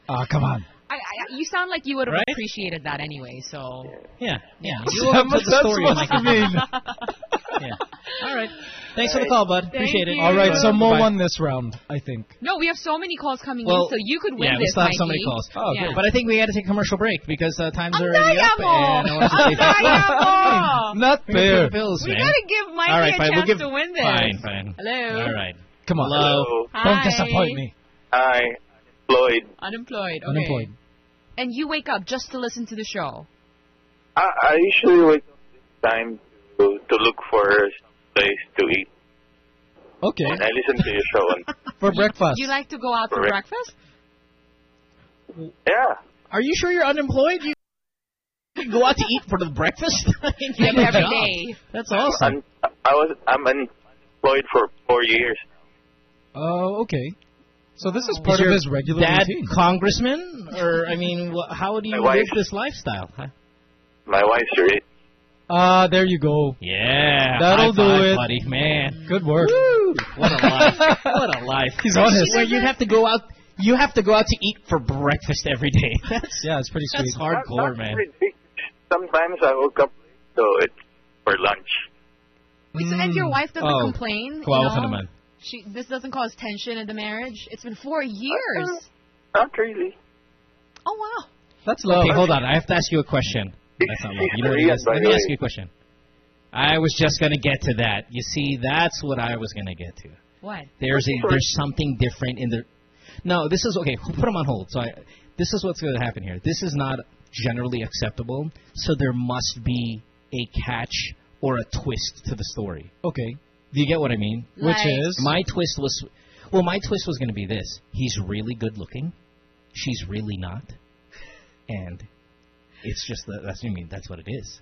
Ah, come on. I, I, you sound like you would have Right? appreciated that anyway. So Yeah, yeah. Yeah. You woke up to the that story of supposed mean? Yeah. All right. Thanks for the call, bud. Appreciate it. you. All right, so Mo Bye. won this round, I think. no, we have so many calls coming Well, in, so you could win yeah, we this. still have so many Mikey. calls. Oh, yeah. good. But I think we got to take a commercial break because uh, time's Ang already up. And I want to say Ang daya mo! Not We gotta pay fair. the bills, We man. gotta give Mikey All right, a fine. chance We'll give, to win this. Fine, fine. Hello. All right. Come on. Hello. Don't Hi. disappoint me. Hi, Lloyd. Unemployed. Okay. Unemployed. And you wake up just to listen to the show. I, I usually wake up this time to, to look for a place to eat. Okay. And I listen to your show. And, For breakfast. You like to go out for Correct. breakfast? yeah. Are you sure you're unemployed? You you go out to eat for the breakfast? you have a job. That's awesome. I'm, I was I'm unemployed for four years. Oh, okay. So this is Is part of his regular dad routine. congressman, or I mean, wh- how do you My live wife. this lifestyle? Huh? My wife's rich. Ah, there you go. Yeah, That'll high do five, it. buddy. Man, Good work. what a life! what a life! He's on his- Where you have to go out, you have to go out to eat for breakfast every day. That's Yeah, it's pretty sweet. that's sweet. hardcore, Not- not man. every day. Sometimes I woke up so it's for lunch. Wait, so and your wife doesn't Oh. complain? Kawawa you know? She, this doesn't cause tension in the marriage? It's been four years. Not really. Oh, wow. That's love. Okay, hold on. I have to ask you a question. That's not love. You know what it Korean, Let me ask you a question. I was just gonna get to that. You see, that's what I was gonna get to. What? There's a there's something different in the. No, this is okay. Put them on hold. So I, this is what's going to happen here. This is not generally acceptable. So there must be a catch or a twist to the story. Okay. Do you get what I mean? Which is My twist was, well, my twist was going to be this: he's really good looking, she's really not, and it's just that. That's what I mean. That's what it is.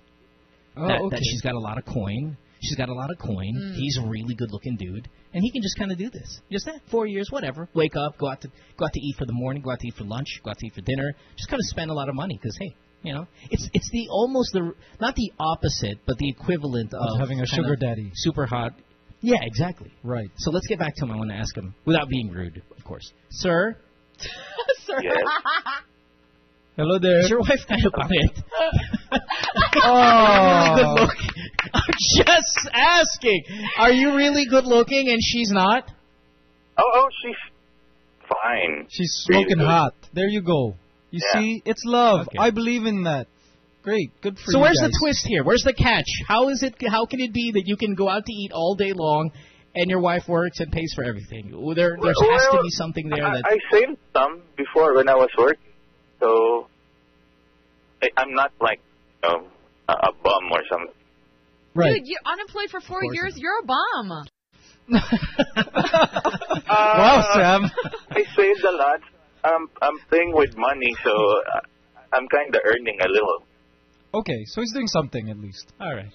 oh, that, okay. that she's got a lot of coin. She's got a lot of coin. Mm. He's a really good looking dude, and he can just kind of do this. Just that four years, whatever. Wake up, go out to go out to eat for the morning, go out to eat for lunch, go out to eat for dinner. Just kind of spend a lot of money because hey, you know, it's it's the almost the not the opposite, but the equivalent of, Of having a sugar daddy. super hot. Yeah, exactly. Right. So let's get back to him. I want to ask him without being rude, of course, sir. Sir. Yes. Hello there. Is your wife kind of quiet? Oh. good looking. I'm just asking. Are you really good looking and she's not? Oh, oh, she's fine. She's smoking good. hot. There you go. You Yeah. see, it's love. Okay. I believe in that. Great. Good for So you where's guys. the twist here? Where's the catch? How is it? How can it be that you can go out to eat all day long, and your wife works and pays for everything? Well, There, there has to be something there I, that. I saved some before when I was working, so I, I'm not like you know, a, a bum or something. Right. Dude, you're unemployed for four years. You're a bum. wow, Sam. I saved a lot. I'm I'm playing with money, so uh, I'm kind of earning a little. Okay, so he's doing something at least. all right.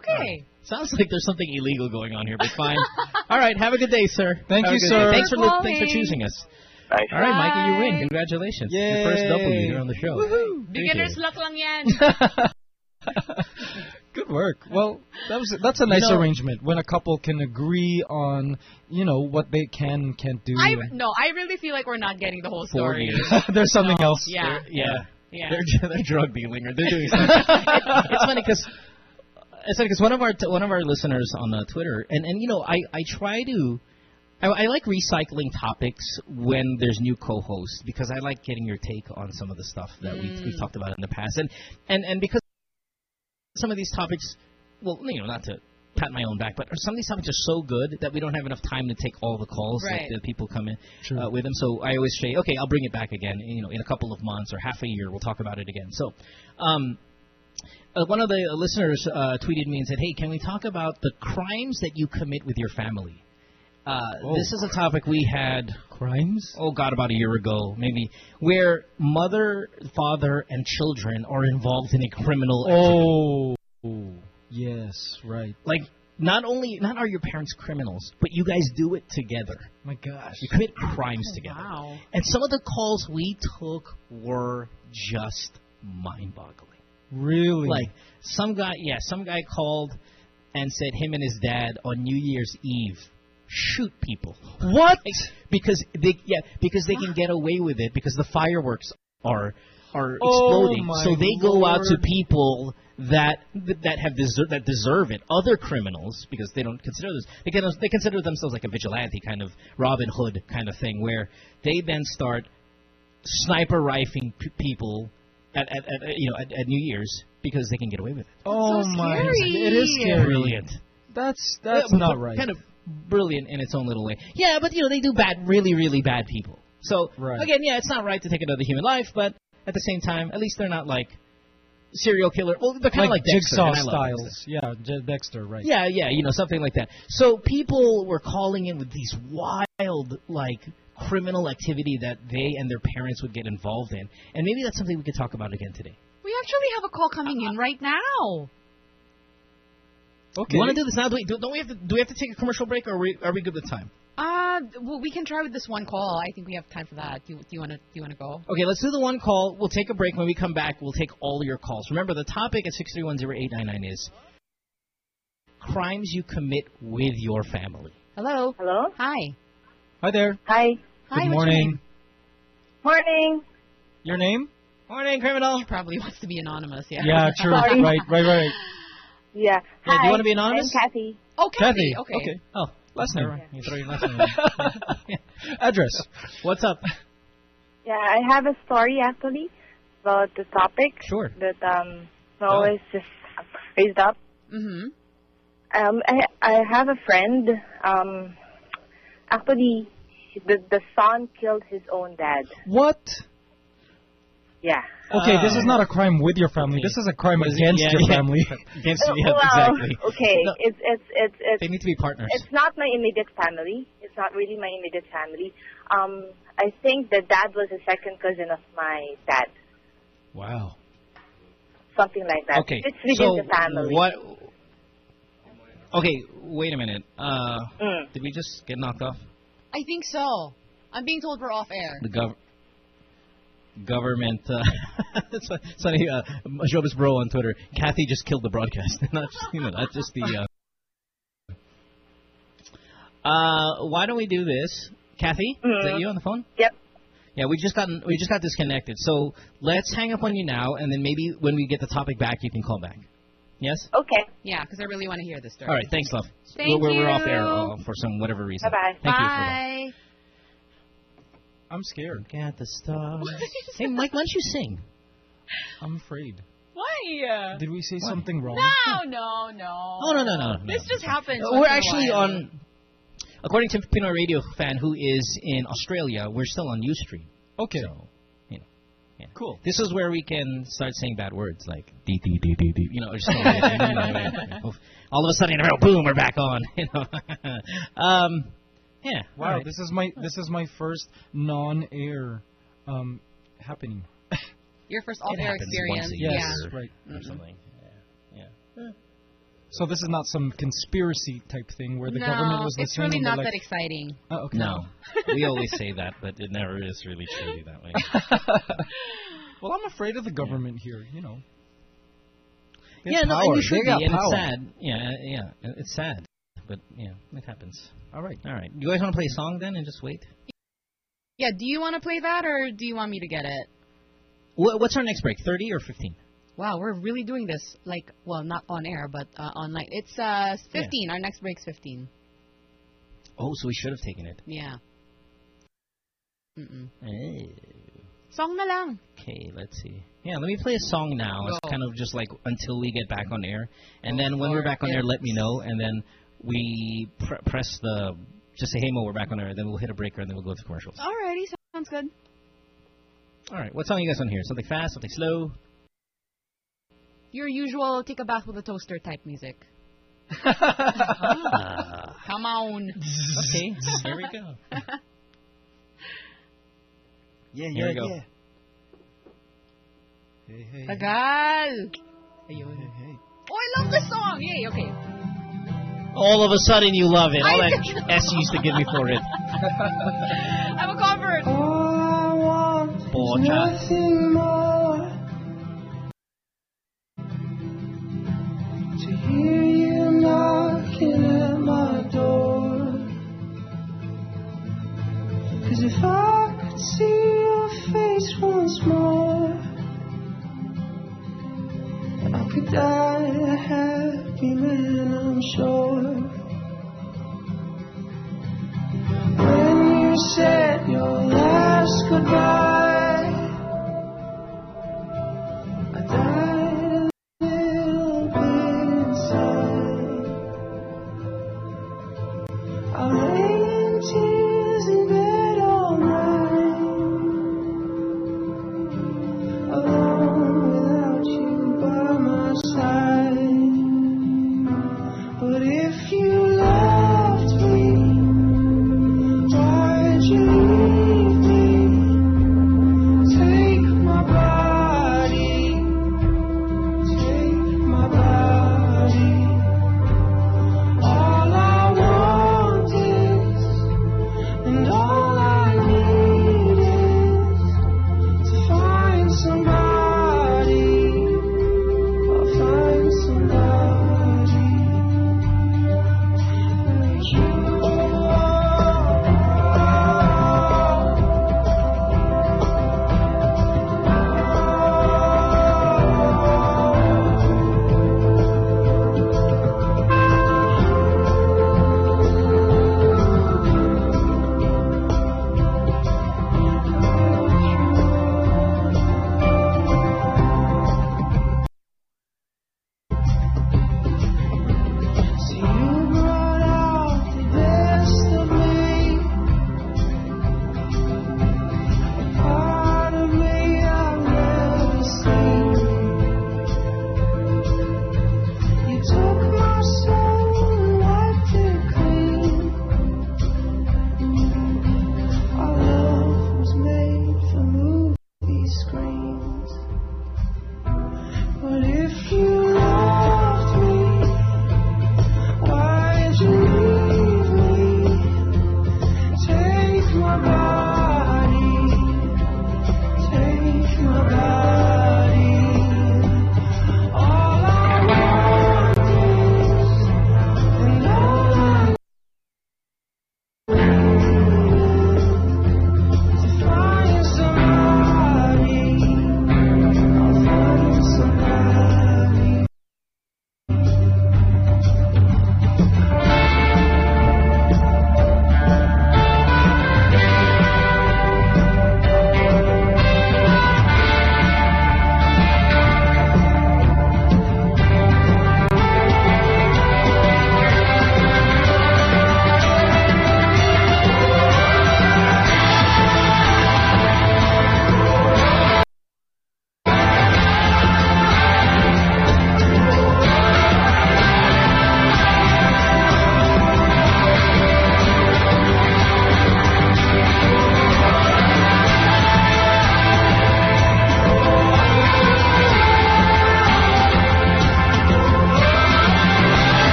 okay. Sounds like there's something illegal going on here, but fine. All right, have a good day, sir. Thank Have you, sir. Thanks for li- thanks for choosing us. Nice. All right, Mikey, you win. Congratulations. Your first W here on the show. Thank Beginner's luck lang yan. Good work. Well, that was that's a nice know- arrangement when a couple can agree on, you know, what they can and can't do. I no, I really feel like we're not getting the whole story. There's something No, else. Yeah. Yeah. Yeah. They're, they're drug dealing or they're doing something. It- it's funny because it's funny because one of our t- one of our listeners on uh, Twitter and and you know I I try to. I, I like recycling topics when there's new co-hosts because I like getting your take on some of the stuff that we've, we've talked about in the past, and and and because some of these topics, well, you know, not to pat my own back, but some of these topics are so good that we don't have enough time to take all the calls Right. that the people come in uh, with them. So I always say, okay, I'll bring it back again. You know, in a couple of months or half a year, we'll talk about it again. So. um uh, one of the listeners uh, tweeted me and said, "Hey, can we talk about the crimes that you commit with your family?" Uh, Oh. This is a topic we had crimes. oh god about a year ago maybe where mother father and children are involved in a criminal activity. Oh, yes, right. like not only not are your parents criminals but you guys do it together My gosh. you commit crimes together Wow. and some of the calls we took were just mind-boggling Really? like some guy yeah some guy called and said him and his dad on new year's eve shoot people what? because they yeah because they can get away with it because the fireworks are are Oh, exploding. my so they go out to people that that have deser- that deserve it, other criminals because they don't consider this. They can, they consider themselves like a vigilante kind of Robin Hood kind of thing, where they then start sniper rifling p- people at, at, at you know at, at New Year's because they can get away with it. oh so my! scary. It is scary. Brilliant. That's that's Yeah, not right. Kind of brilliant in its own little way. Yeah, but you know they do bad, really, really bad people. So Right. again, yeah, it's not right to take another human life, but at the same time, at least they're not like serial killer. Well, they're kind of like, Dexter, jigsaw and I styles. Dexter. Yeah, J- Dexter, right? Yeah, yeah, you know something like that. So people were calling in with these wild, like criminal activity that they and their parents would get involved in, and maybe that's something we could talk about again today. We actually have a call coming in right now. Okay. You want to do this now? Do we, do, don't we have to? Do we have to take a commercial break, or are we, are we good with time? Uh, well, we can try with this one call. I think we have time for that. Do, do you want to? Do you want to go? Okay, let's do the one call. We'll take a break. When we come back, we'll take all your calls. Remember, the topic at 6310899 is crimes you commit with your family. Hello. Hello? Hi. Hi there. Hi. Hi. Good what's your morning. name? Morning. Your name? Morning, criminal. She probably wants to be anonymous. Yeah. Yeah, true. Right, right, right. Yeah. Yeah, Hi. do you wanna be anonymous? I'm Kathy. Oh, Kathy. Kathy. Okay. Okay. Oh, Last name. mind. You throw your last name. Address. What's up? Yeah, I have a story actually about the topic Sure. that um Go. always just raised up. Mm Mhm. Um, I I have a friend. Um, actually, the the son killed his own dad. What? Yeah. Okay, this is not a crime with your family. This is a crime What is against Yeah, your yeah. family. Against, Uh, yeah, well, exactly. okay. No, It's it's it's it's they need to be partners. it's not my immediate family. It's not really my immediate family. Um, I think the dad was a second cousin of my dad. Wow. Something like that. Okay. It's within so the family. what? Okay, wait a minute. Uh, Mm. did we just get knocked off? I think so. I'm being told we're off air. the gov- government. Uh, it's fu- it's funny. Uh, Showbiz Bro on Twitter. Kathy just killed the broadcast. not just, you know, not just the. Uh, uh, why don't we do this, Kathy? Is that Mhm. you on the phone? Yep. Yeah, we just got we just got disconnected. So let's hang up on you now, and then maybe when we get the topic back, you can call back. Yes. Okay. Yeah, because I really want to hear this story. All right. Thanks, love. Thank we're, we're, we're off air uh, for some whatever reason. Bye-bye. Thank you for. Bye. I'm scared. Look at the stars. hey, Mike, why don't you sing? I'm afraid. Why? Did we say something wrong? No, no, no. Oh no no no. no. This just happens. Uh, We're in a actually while. on, according to Pinoy Radio fan who is in Australia, we're still on Ustream. Okay. So, you know, yeah. Cool. This is where we can start saying bad words like d d d d d. You know, or just all of a sudden, boom, we're back on. You know, um, yeah. Wow, all right. this is my this is my first non-air um happening. Your first It off-air experience. once a Yes, year right. or something. Yeah. yeah. So this is not some conspiracy type thing where the no, government was it's listening. really and not they're that exciting. Oh, okay. No, we always say that, but it never is really truly that way. Well, I'm afraid of the government here. You know. They yeah, have no, power. and you should They be, and power. it's sad. Yeah, yeah, it's sad, but yeah, it happens. All right, all right. Do you guys want to play a song then and just wait? Yeah, do you want to play that or do you want me to get it? Wh- What's our next break? Thirty or fifteen? Wow, we're really doing this like well, not on air, but uh, online. It's uh 15. Our next break's 15. Oh, so we should have taken it. Yeah. Mm-mm. Eh. Song na lang. Okay, let's see. Yeah, let me play a song now. It's kind of just like until we get back on air, and then when we're back on air, let me know, and then we pr- press the just say hey Mo, we're back on air. Then we'll hit a breaker, and then we'll go to commercials. Alrighty, sounds good. All right, what song you guys want to hear? Something fast, something slow. Your usual take a bath with a toaster type music. Ah. Come on. okay, here we go. Yeah, Here we go. yeah. Hey, hey. Tagal. Ayun. Oh, I love this song. Yay, okay. All of a sudden, you love it. All I- that S you used to give me for it. I'm a convert. Pocha. Nothing more to hear you knocking at my door. Cause if I could see your face once more, I could die a I'm sure. When you said your last goodbye,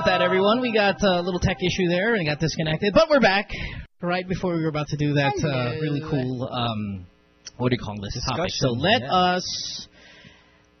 about that, everyone. We got a little tech issue there and got disconnected, but we're back. Right before we were about to do that uh, really cool, um, what do you call this topic? So let yeah. us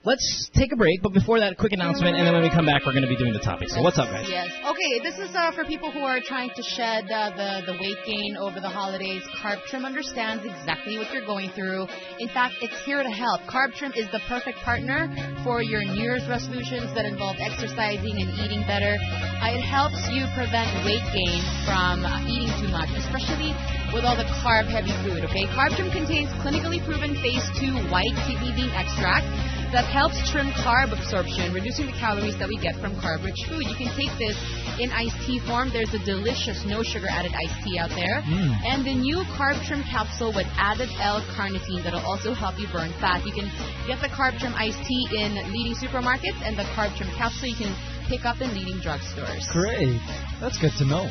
let's take a break. But before that, a quick announcement, and then when we come back, we're going to be doing the topic. So what's up, guys? Yes. Okay, this is uh, for people who are trying to shed uh, the the weight gain over the holidays. Carb Trim understands exactly what you're going through. In fact, it's here to help. Carb Trim is the perfect partner for your New Year's resolutions that involve exercising and eating better. Uh, it helps you prevent weight gain from uh, eating too much, especially with all the carb-heavy food. Okay, Carb Trim contains clinically proven Phase 2 white kidney bean extract that helps trim carb absorption, reducing the calories that we get from carb-rich food. You can take this in iced tea form. There's a delicious no sugar added iced tea out there. Mm. And the new carb trim capsule with added L-carnitine that'll also help you burn fat. You can get the carb trim iced tea in leading supermarkets and the carb trim capsule you can pick up in leading drugstores. Great. That's good to know. All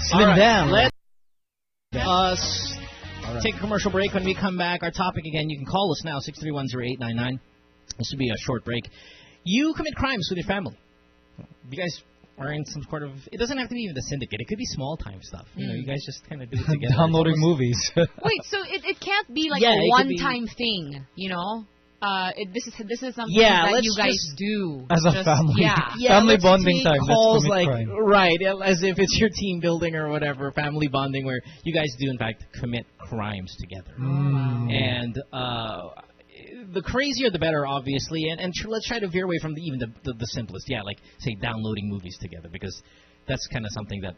Slim right, down. Let us take a commercial break. When we come back, our topic again, you can call us now, 6310899. This will be a short break. You commit crimes with your family. You guys are in some sort of, it doesn't have to be even the syndicate. It could be small time stuff. You know, Mm. you guys just kind of do it together. Downloading It's movies. Wait, so it, it can't be like Yeah, a it could be- one-time thing, you know? Uh, it, this is this is something Yeah, that let's you guys just- do As a Just- family. Yeah, Yeah, Family let's bonding take time, let's Calls like crime. right, as if it's your team building or whatever, family bonding, where you guys do in fact commit crimes together. Mm. And uh, the crazier, the better, obviously. And and tr- let's try to veer away from the, even the, the the simplest. Yeah, like say downloading movies together, because that's kind of something that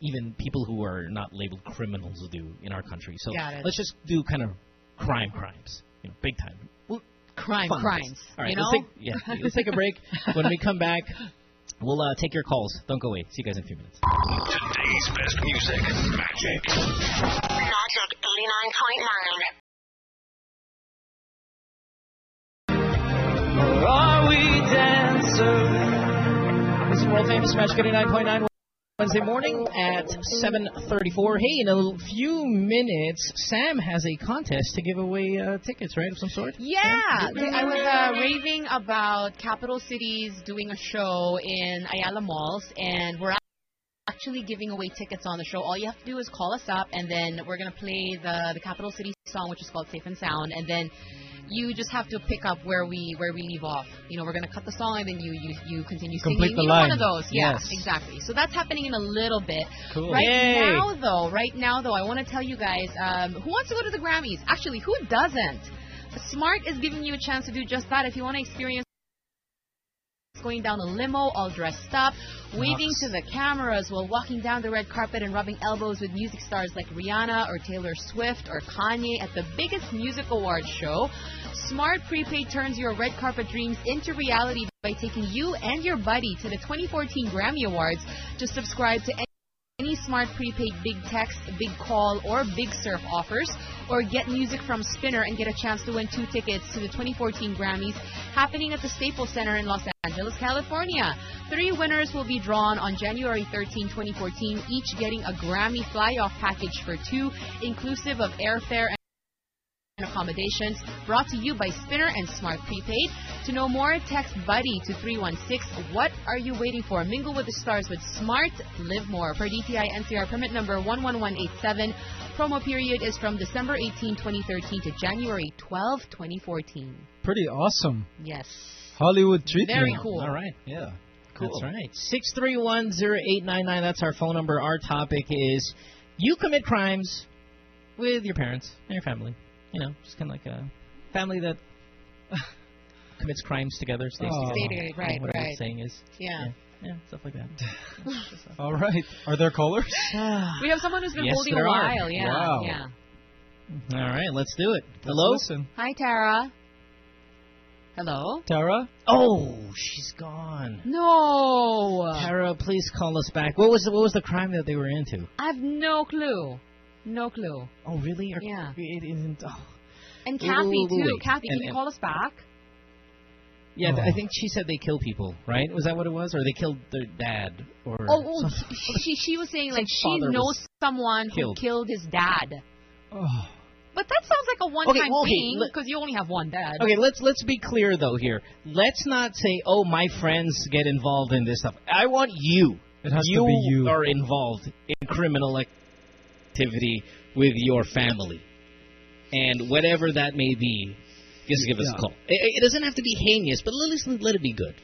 even people who are not labeled criminals do in our country. So Got it. let's just do kind of crime crimes, you know, big time. Well, crime fun crimes. All right, you let's take yeah, let's take a break. when we come back, we'll uh, take your calls. Don't go away. See you guys in a few minutes. Today's best music. Magic. Magic 89.9. Are we dancers? This is world famous Magic 89.9 Wednesday morning at 7:34. Hey, in a few minutes, Sam has a contest to give away uh, tickets, right, of some sort. Yeah, I was uh, raving about Capital Cities doing a show in Ayala Malls, and we're actually giving away tickets on the show. All you have to do is call us up, and then we're gonna play the the capital city song, which is called Safe and Sound, and then you just have to pick up where we where we leave off. You know, we're gonna cut the song, and then you you, you continue Complete singing. the you know, one of those. Yeah, Yes. exactly. So that's happening in a little bit. Cool. Right Yay. now, though, right now, though, I want to tell you guys um, who wants to go to the Grammys. Actually, who doesn't? Smart is giving you a chance to do just that. If you want to experience going down a limo, all dressed up, waving to the cameras while walking down the red carpet and rubbing elbows with music stars like Rihanna or Taylor Swift or Kanye at the biggest music awards show. Smart Prepaid turns your red carpet dreams into reality by taking you and your buddy to the 2014 Grammy Awards to subscribe to any smart prepaid big text, big call, or big surf offers, or get music from Spinnr and get a chance to win two tickets to the 2014 Grammys happening at the Staples Center in Los Angeles, California. Three winners will be drawn on January 13, 2014, each getting a Grammy fly-off package for two, inclusive of airfare and accommodations brought to you by Spinnr and Smart Prepaid. To know more, text Buddy to 316. What are you waiting for? Mingle with the stars with Smart. Live more. Per DTI NCR permit number 11187. Promo period is from December 18, 2013 to January 12, 2014. Pretty awesome. Yes. Hollywood treatment. Very cool. All right. Yeah. Cool. That's right. Six three one zero eight nine nine. That's our phone number. Our topic is you commit crimes with your parents and your family. You know, just kind of like a family that commits crimes together, stays Oh. together. Stay together, right, whatever right. the saying is. Yeah. Yeah, stuff like that. All right. Are there callers? We have someone who's been Yes, holding there a are. while. Yeah. Wow. Yeah. All right, let's do it. Hello. Listen. Hi, Tara. Hello. Tara? Oh, she's gone. No. Tara, please call us back. What was the, what was the crime that they were into? I have no clue. No clue. Oh, really? Or- Yeah. It isn't. Oh. And Kathy wait, wait, too. wait. Kathy, can And- you and- call us back? Yeah, Oh. I think she said they kill people, right? Was that what it was, or they killed their dad, or Oh, oh some- she she was saying like she knows was someone who killed. killed his dad. Oh. But that sounds like a one-time Okay, well, okay, thing let- because you only have one dad. Okay, let's let's be clear though here. Let's not say, "Oh, my friends get involved in this stuff." I want you. It has to be you. are involved in criminal activity with your family, and whatever that may be, just give us Yeah. a call. It, it doesn't have to be heinous, but let us let it be good.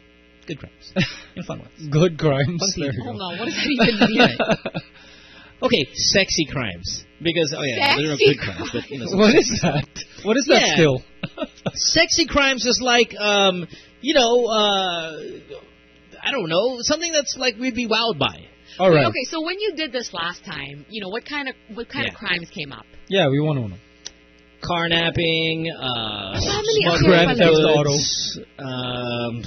Good crimes and fun ones. Good crimes. Fun Hold on, what does that even mean? Okay, sexy crimes because oh yeah, there are Sexy good crimes, but you know, What is that? What is that Yeah. still? sexy crimes is like um you know uh I don't know something that's like we'd be wowed by. All right. Okay, so when you did this last time, you know what kind of what kind Yeah. of crimes came up? Yeah, we want to know. Carnapping, uh, Family smuggling Grand Theft goods, um,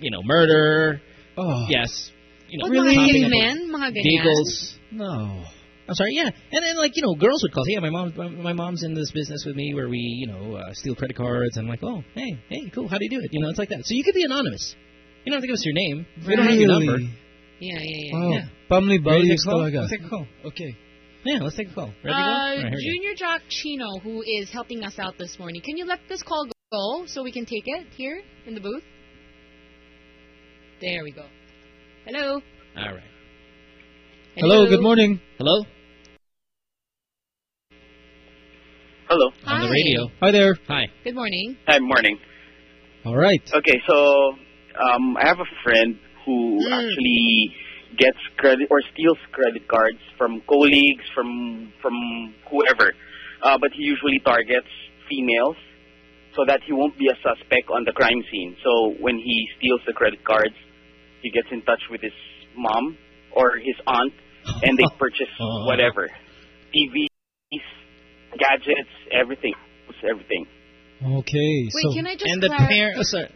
you know, murder. Oh. Yes, you know, Really? mga chopping men, mga ganyan? No. I'm sorry, yeah, and then like you know, girls would call. Yeah, my mom, my mom's in this business with me where we, you know, uh, steal credit cards. And I'm like, oh, hey, hey, cool. How do you do it? You know, it's like that. So you could be anonymous. You don't have to give us your name. We don't have your number. Really? Yeah, yeah, yeah. Wow. Yeah. Family Ready values take a call? talaga. Let's take a call. Okay. Yeah, let's take a call. Ready to go? Uh, All right, go. Junior Jock Chino, who is helping us out this morning, can you let this call go so we can take it here in the booth? There we go. Hello. All right. Hello, good morning. Hello? Hello. On the radio. Hi there. Hi. Good morning. Hi, morning. All right. Okay, so um, I have a friend who Mm. actually gets credit or steals credit cards from colleagues, from from whoever, uh, but he usually targets females so that he won't be a suspect on the crime scene. So when he steals the credit cards, he gets in touch with his mom or his aunt, and they purchase Oh. whatever, TVs, gadgets, everything, everything. Okay. Wait, so can I just And the parents... Oh, sorry.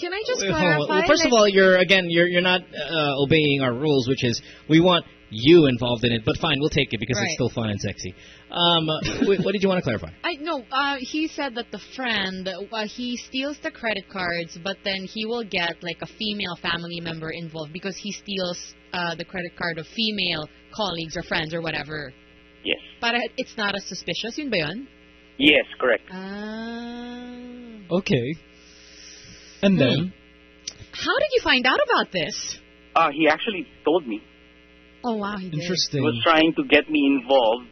Can I just Wait, clarify? Well, first of all, you're again, you're you're not uh, obeying our rules, which is we want you involved in it. But fine, we'll take it because Right. it's still fun and sexy. Um, wait, what did you want to clarify? I no. Uh, he said that the friend uh, he steals the credit cards, but then he will get like a female family member involved because he steals uh, the credit card of female colleagues or friends or whatever. Yes. But it's not as suspicious, yun ba yun? Yes, correct. Ah. Okay. And then How did you find out about this? Uh, he actually told me. Oh wow, he did. He was trying to get me involved.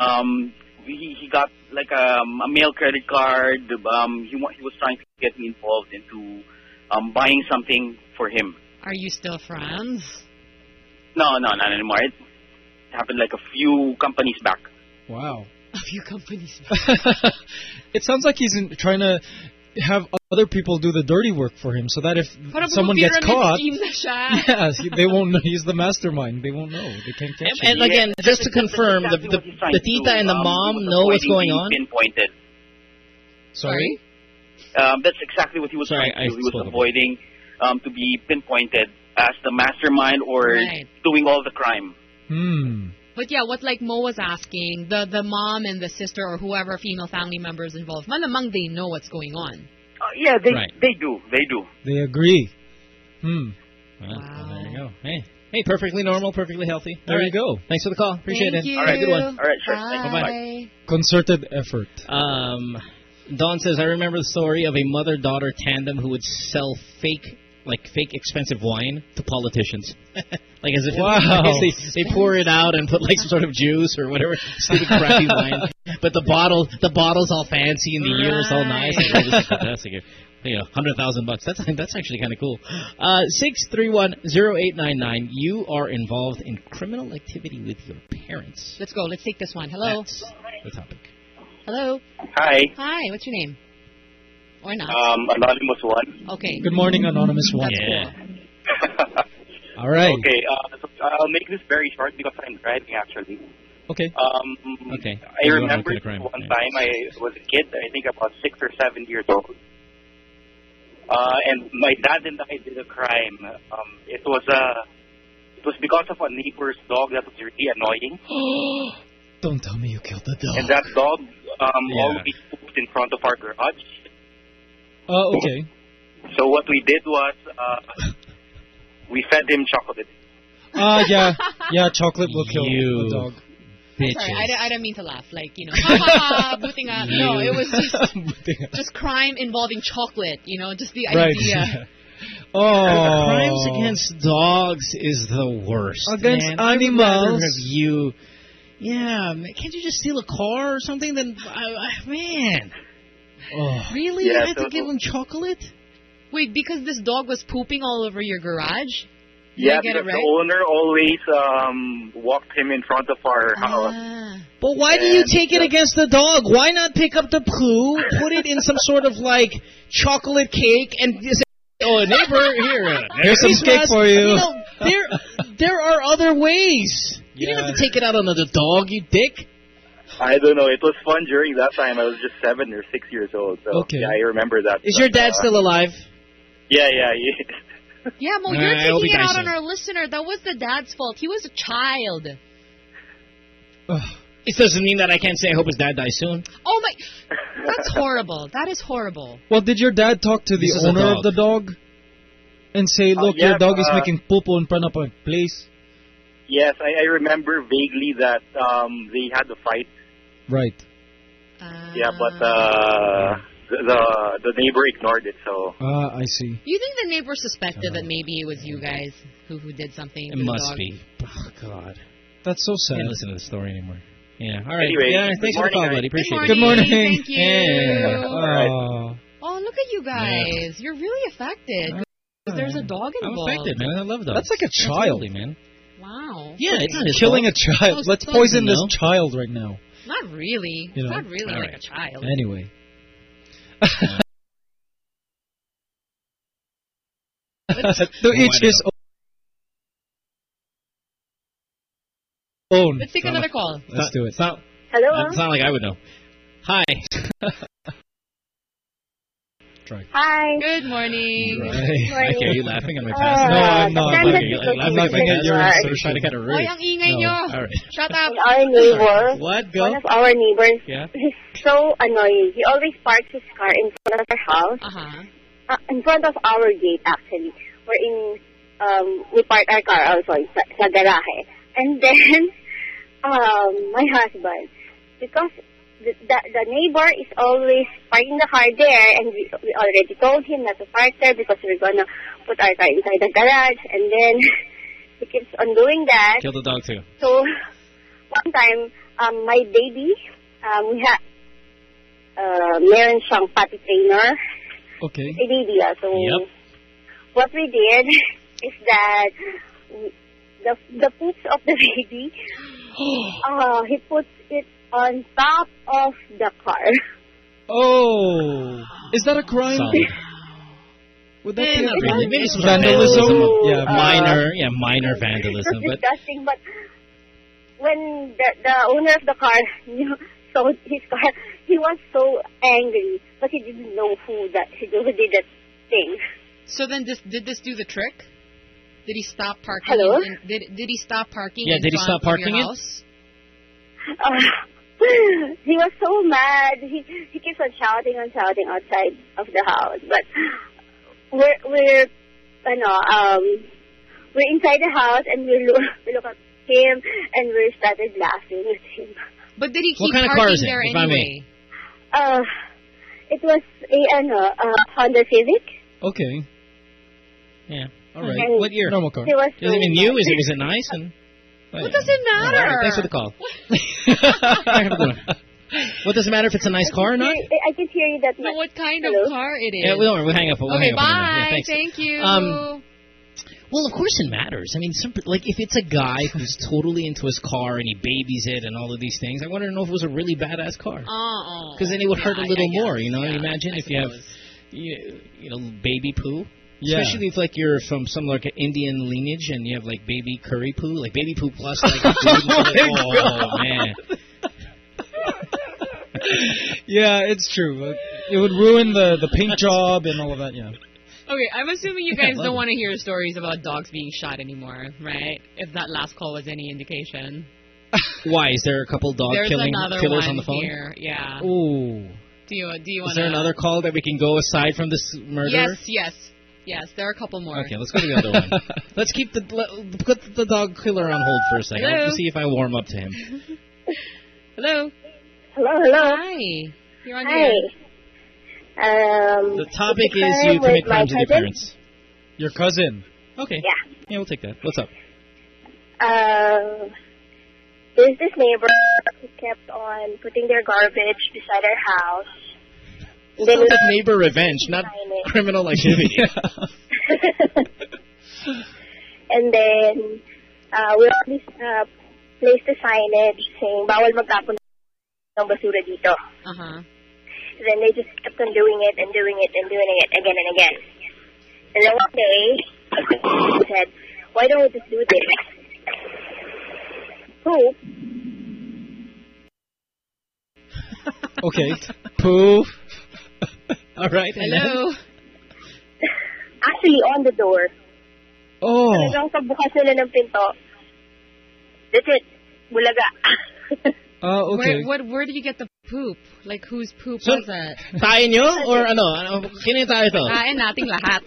Um, he he got like um, a mail credit card. Um, he wa- he was trying to get me involved into um buying something for him. Are you still friends? No, no, not anymore. It happened like a few companies back. Wow. A few companies. it sounds like he's in, trying to have other people do the dirty work for him, so that if Parang someone gets caught, scheme na siya. yes, they won't know he's the mastermind. They won't know. They can't catch And, and him. again, just to That's- that's confirm, the exactly the, what he's trying the tita do. and the Um, mom know what's going on. Pinpointed. Sorry. Um, that's exactly what he was Sorry, trying to I do. He was avoiding um, to be pinpointed as the mastermind or Right. doing all the crime. Hmm. But yeah, what like Mo was asking, the the mom and the sister or whoever female family members involved, malamang they know what's going on. Uh, yeah, they Right. they do. They do. They agree. Hmm. Well, well, there you go. Hey, hey, perfectly normal, perfectly healthy. There All you right. go. Thanks for the call. Appreciate Thank it. you. All right, good one. All right, sure. Thanks. Bye. Bye. Concerted effort. Um, Dawn says, I remember the story of a mother-daughter tandem who would sell fake, like fake expensive wine to politicians. like as if Wow. They, they pour it out and put like some sort of juice or whatever, stupid crappy wine. But the bottle, the bottle's all fancy and the year is all nice. Like, oh, this is fantastic. You know, hundred thousand bucks. That's that's actually kind of cool. Uh, six three one zero eight nine nine. You are involved in criminal activity with your parents. Let's go. Let's take this one. Hello. That's the topic. Hello. Hi. Hi. What's your name? Or not? Um, anonymous one. okay. Good morning, anonymous one. Yeah. All right. Okay, uh, so I'll make this very short because I'm driving actually. Okay. Um, Okay. I You don't remember commit a one Yeah. time I was a kid, I think about six or seven years old. Uh, and my dad and I did a crime. Um, it was uh, it was because of a neighbor's dog that was really annoying, Don't tell me you killed the dog. and that dog um, Yeah. always pooped in front of our garage. Uh, okay. So what we did was uh, we fed him chocolate. Uh, yeah. Yeah, chocolate will kill You. the dog. bitches. Sorry, I, di- I didn't mean to laugh. Like, you know, ha ha ha, booting up. No, it was just just crime involving chocolate. You know, just the Right. idea. oh. Crimes against dogs is the worst. Against man. I would rather animals. have you. Yeah, man, can't you just steal a car or something? Then, I, I, man, Oh. really? Yeah, you had so- to give him chocolate? Wait, because this dog was pooping all over your garage? Did Yeah, get because it the owner always um walked him in front of our house. Ah. But why do you take it against the dog? Why not pick up the poo, put it in some sort of like chocolate cake, and say, "Oh, neighbor, here, uh, Here's some cake for you. know, there, there are other ways. You didn't have to take it out on the dog, you dick. I don't know. It was fun during that time. I was just seven or six years old. So Okay. yeah, I remember that. Is your dad Uh, still alive? Yeah, yeah. yeah. Yeah, Mo, Uh, you're I hope taking it out on our listener. That was the dad's fault. He was a child. It doesn't mean that I can't say I hope his dad dies soon. Oh my, that's horrible. That is horrible. Well, did your dad talk to the This owner of the dog and say, Uh, "Look, yeah, your dog is uh, making poo-poo in front of my place"? Yes, I, I remember vaguely that um they had a fight. Right. Yeah, but uh the the, the neighbor ignored it. So Ah, I see. You think the neighbor suspected that maybe it was you guys who who did something? It to the must dog? be. Oh God, That's so sad. I can't listen to the story anymore. Yeah. All right. Anyway, yeah. good Thanks for the call, morning, buddy. Appreciate Good it. Good morning. Thank you. Yeah. Oh. Oh, look at you guys. You're really affected. There's a dog involved. I'm involved. affected, man. I love dogs. That's like a child. Absolutely, man. Wow. Yeah, it's not Killing a child. Dogs- Let's poison this know. child right now. Not really. You it's know? not really All like right. a child. Anyway. to each his own. Let's take Sound another call. Let's do it. Not, Hello? it's not like I would know. Hi. Try. Hi. Good morning. Right. Okay, are you laughing at my Uh. No, I'm not. sometimes Okay, it's you're because laughing I'm at my laughing at past. your Right. Trying to get a Oy, raise. ang ingay No. nyo. All right. Shut up. Our neighbor, What? Go. one of our neighbors, Yeah. he's so annoying. He always parks his car in front of our house, Uh-huh. uh, in front of our gate actually. We're in, um, we park our car also sa, sa garahe. And then, um, my husband, because the, the, the neighbor is always parking the car there and we, we already told him not to park there because we're gonna put our car inside the garage and then he keeps on doing that. Kill the dog too. So, one time, um, my baby, um, we had, uh, meron siyang potty trainer, Okay. a baby, ah. So, Yep. what we did is that the the poops of the baby, uh, he puts it on top of the car. Oh, is that a crime? Solid. Would that be a not crime? Maybe some vandalism? vandalism. Yeah, Uh, minor, yeah, minor vandalism, It was but disgusting, but when the the owner of the car knew, saw his car, he was so angry, but he didn't know who that who did that thing. So then, this, did this do the trick? Did he stop parking? Hello? In, did Did he stop parking? Yeah, in did he front stop of your parking it? house? Uh, he was so mad. He he keeps on shouting and shouting outside of the house. But we're we're I know um we're inside the house and we look we look at him and we started laughing at him. But did he keep What kind of parking car is it, there if I may? anyway? Uh it was a ano, a Honda Civic. Okay. yeah. All right. And. What year? Normal car. He was Is it so even new? mad. Is it was it nice? And What does it matter? right, Thanks for the call. Have a good one. What does it matter if it's a nice car or not? I can hear you that No, what kind Hello? of car it is? Yeah, we don't. We'll hang up. We'll okay, hang up bye. Yeah. Thank you. Um, Well, of course it matters. I mean, some, like if it's a guy who's totally into his car and he babies it and all of these things, I want to know if it was a really badass car. uh-uh. Because then it would hurt a little more, you know. Yeah, Imagine I if you have, suppose. you, you know, baby poo. Yeah. Especially if like you're from some like Indian lineage and you have like baby curry poo, like baby poo plus like Oh oh man. yeah, it's true. It would ruin the the paint job and all of that. Yeah. Okay, I'm assuming you guys love don't want to hear stories about dogs being shot anymore, right? If that last call was any indication. Why is there a couple dog There's killing killers one on the phone? here. Yeah. Ooh. Do you do you want Is there another call that we can go aside from this murder? Yes, yes, yes. There are a couple more. Okay, let's go to the other one. Let's keep the let, put the dog killer on hold for a second. Hello? Let's see if I warm up to him. Hello. Hello, hello. Hi. You're on Hi. air. Um, The topic it's is you with commit my crimes with your cousin. parents. Your cousin. Okay. Yeah. Yeah, we'll take that. What's up? Um, there's this neighbor who kept on putting their garbage beside our house. And then Sounds like neighbor revenge, not Sign criminal activity. and then uh, we always uh, placed a signage saying bawal magtapon ng basura dito. Uh-huh. Then they just kept on doing it and doing it and doing it again and again. And then one day, he said, why don't we just do this? Poop. Okay. Poof. All right. Hello. Actually, on the door. Oh. Talagang pagbukas nila ng pinto, that's it. Bulaga. Uh, okay. Where, what, where did you get the poop? Like, whose poop So- was that? Tayo nyo? Or ano? ano Kino yung tayo to? Kain nating lahat.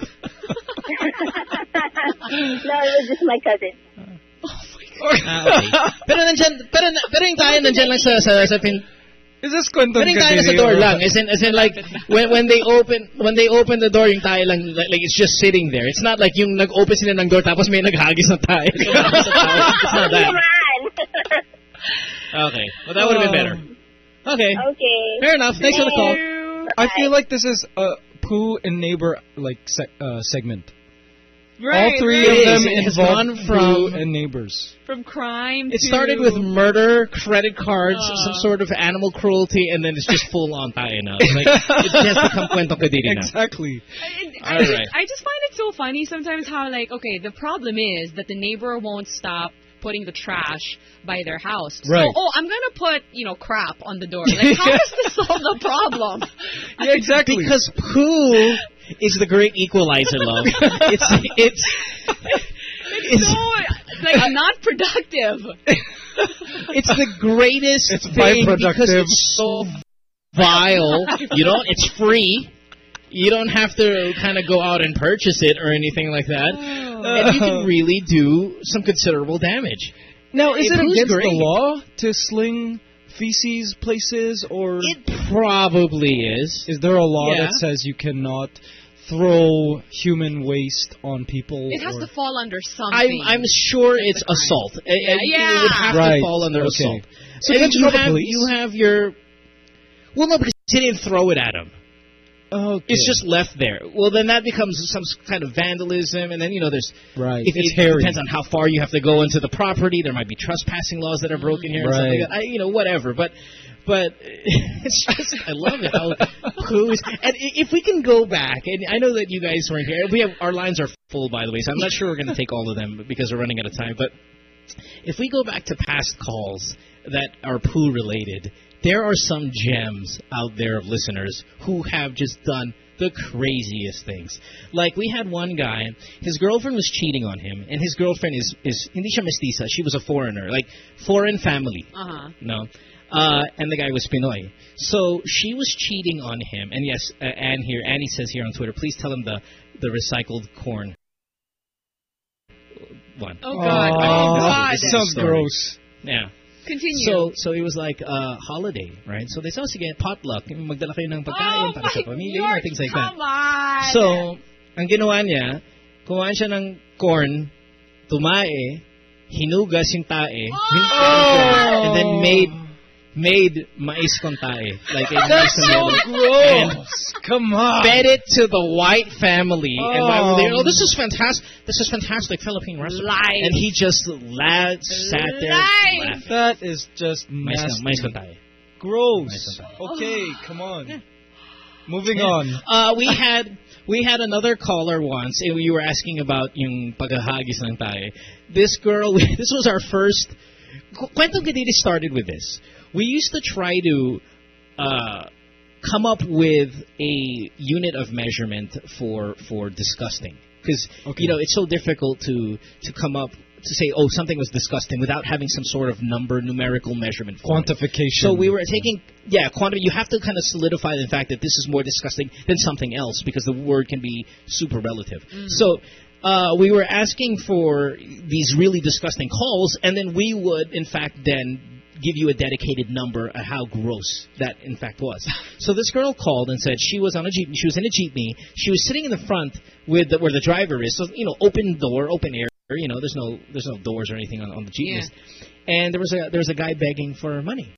no, it was just my cousin. Oh Ah, okay. Pero nandyan, pero, pero yung tayo nandyan lang sa, sa, sa pin, Is this kwentong Pero yung tayo sa door or- lang. As in, as in like, when, when they open, when they open the door, yung tayo lang, like, like, it's just sitting there. It's not like yung nag-open sila ng door tapos may naghagis ng tayo. it's not that. Okay. Well, that would have been better. Okay. Okay. Fair enough. Thanks for the call. I feel like this is a poo and neighbor like se- uh, segment. Right, All three right. of them It has involve gone poo from- and neighbors. From crime It to... started with murder, credit cards, Uh. some sort of animal cruelty, and then it's just full on tayo na. Like, it has become kwentong kadiri na. Exactly. I, All right. I just find it so funny sometimes how like okay the problem is that the neighbor won't stop putting the trash by their house. Right. So oh I'm gonna put you know crap on the door. Like how does this solve the problem? Yeah, exactly. Because poo is the great equalizer, love. it's it's It's so like not productive. it's the greatest It's thing because it's so vile. You don't. It's free. You don't have to kind of go out and purchase it or anything like that, Oh. and you can really do some considerable damage. Now, is it Poo's against great. the law to sling feces places, or It probably is. is there a law Yeah. that says you cannot throw human waste on people? It has to fall under I'm. I'm sure it's assault. Uh, Yeah, It would have Right, to fall under okay. assault. So and then you you call the have police? you have your. Well, no, because he didn't throw it at him. Okay. It's just left there. Well, then that becomes some kind of vandalism, and then you know there's right. if it's it hairy. depends on how far you have to go into the property. There might be trespassing laws that are broken here, and stuff Right. like that. I, you know, whatever. But but it's just I love it how and if we can go back and I know that you guys weren't here. We have our lines are full by the way, so I'm not sure we're going to take all of them because we're running out of time. But if we go back to past calls that are poo related, there are some gems out there of listeners who have just done the craziest things. Like we had one guy, his girlfriend was cheating on him, and his girlfriend is is hindi siya mestiza, she was a foreigner, like foreign family. Uh huh. No. Uh, and the guy was Pinoy. So she was cheating on him. And yes, uh, Anne here, Annie says here on Twitter, please tell him the, the recycled corn one. Oh God. Oh God. This is Sounds the story. gross. Yeah. Continue. So so it was like uh, holiday, right? So they said, oh, sige, potluck. Yung Magdala kayo ng pagkain oh para sa pamilya, you know, Lord, things like that. on. So, ang ginawa niya, kumain siya ng corn, tumae, hinugas yung tae, Oh! and then made made mais con tae. Like a That's so gross. Come on. Fed it to the white family, and why were they? Oh. Oh, this is fantastic! This is fantastic Philippine restaurant. Lies. And he just la- sat there, laughed. That is just nasty. mais con tae. Gross. Okay, come on. Moving on. Uh, we had we had another caller once, and we were asking about yung paghahagis ng tae. This girl, this was our first. Kwentong Kadiri started with this. We used to try to uh, come up with a unit of measurement for for disgusting, because Okay. you know it's so difficult to to come up to say oh something was disgusting without having some sort of number numerical measurement for it. Quantification. So we were taking, yeah, quantity. You have to kind of solidify the fact that this is more disgusting than something else because the word can be super relative. So uh, we were asking for these really disgusting calls, and then we would, in fact, then give you a dedicated number of how gross that in fact was. So this girl called and said she was on a jeep. She was in a jeepney. She was sitting in the front with the, where the driver is. So you know, open door, open air. You know, there's no there's no doors or anything on, on the jeepneys. And there was a there was a guy begging for money.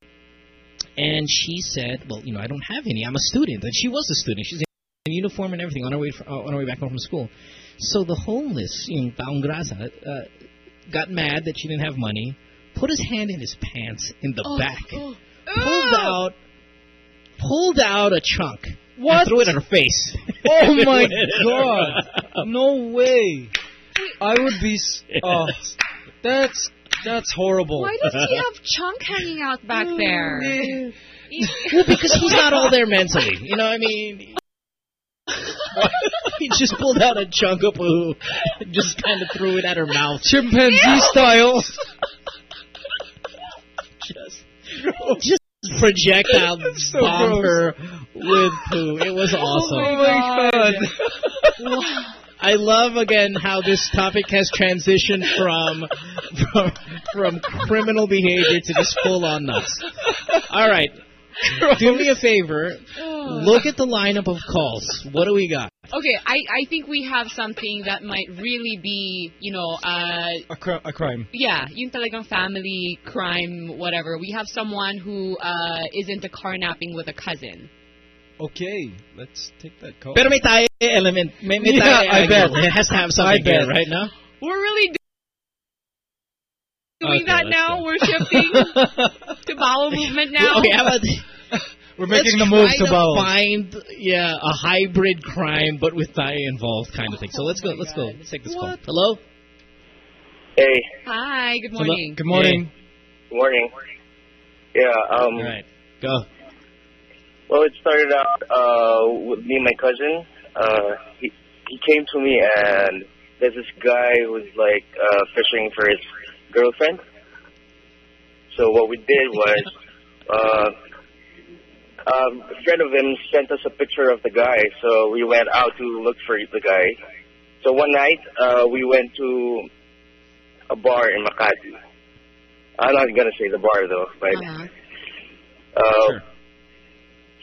And she said, "Well, you know, I don't have any. I'm a student." And she was a student. She's in uniform and everything on her way fr- uh, on her way back home from school. So the homeless, yung taong grasa, uh, got mad that she didn't have money, put his hand in his pants in the Oh, back, oh. pulled out, pulled out a chunk, What? and threw it at her face. Oh my god! No way! I would be. Oh, that's that's horrible. Why does he have chunk hanging out back oh, there? well, because he's not all there mentally. You know, what I mean, he just pulled out a chunk of poo, and just kind of threw it at her mouth, chimpanzee style. Just, just projectile so bomb gross. her with poo. It was awesome. Oh my god! I love again how this topic has transitioned from from, from criminal behavior to just full on nuts. All right. Do me a favor. Look at the lineup of calls. What do we got? Okay, I, I think we have something that might really be, you know, uh, A, cr- a crime. yeah, yung talagang family crime, whatever. We have someone who uh, is into carnapping with a cousin. Okay, let's take that call. Pero may tayo element. May, may Yeah, tayo I bet. It has to have something I bet. here, right now? We're really do- doing Okay, that now. go. We're shifting to bowel movement now. Okay, how about We're making let's the move try to bowel. find yeah a hybrid crime, but with Thai involved kind of thing. So let's go. Let's go. Let's take this call. Hello. Hey, Hi, good Hello. morning. Good morning. good morning. Yeah, um, All right. Go. well, it started out uh, with me and my cousin. Uh, he, he came to me, and there's this guy who's like uh, fishing for his girlfriend. So what we did was, uh, um, a friend of him sent us a picture of the guy, so we went out to look for the guy. So one night, uh, we went to a bar in Makati. I'm not gonna say the bar though, but Uh-huh. uh,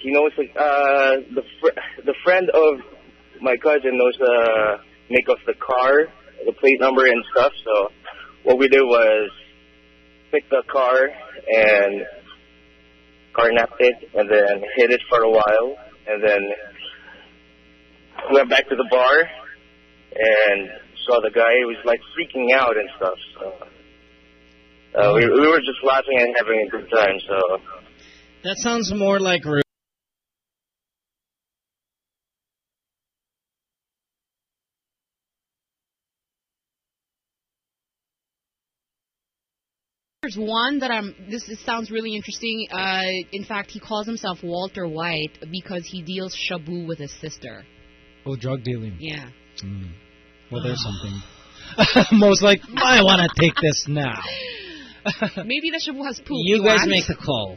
he knows the uh, the fr- the friend of my cousin knows the make of the car, the plate number and stuff. So what we did was pick the car and carnapped it, and then hid it for a while, and then went back to the bar and saw the guy. He was like freaking out and stuff. So. Uh, we, we were just laughing and having a good time. So That sounds more like. There's one that I'm. This, this sounds really interesting. Uh, in fact, he calls himself Walter White because he deals shabu with his sister. Oh, drug dealing. Yeah. Mm. Well, there's something. Most like, I want to take this now. Maybe the shabu has poop. you guys want? make the call.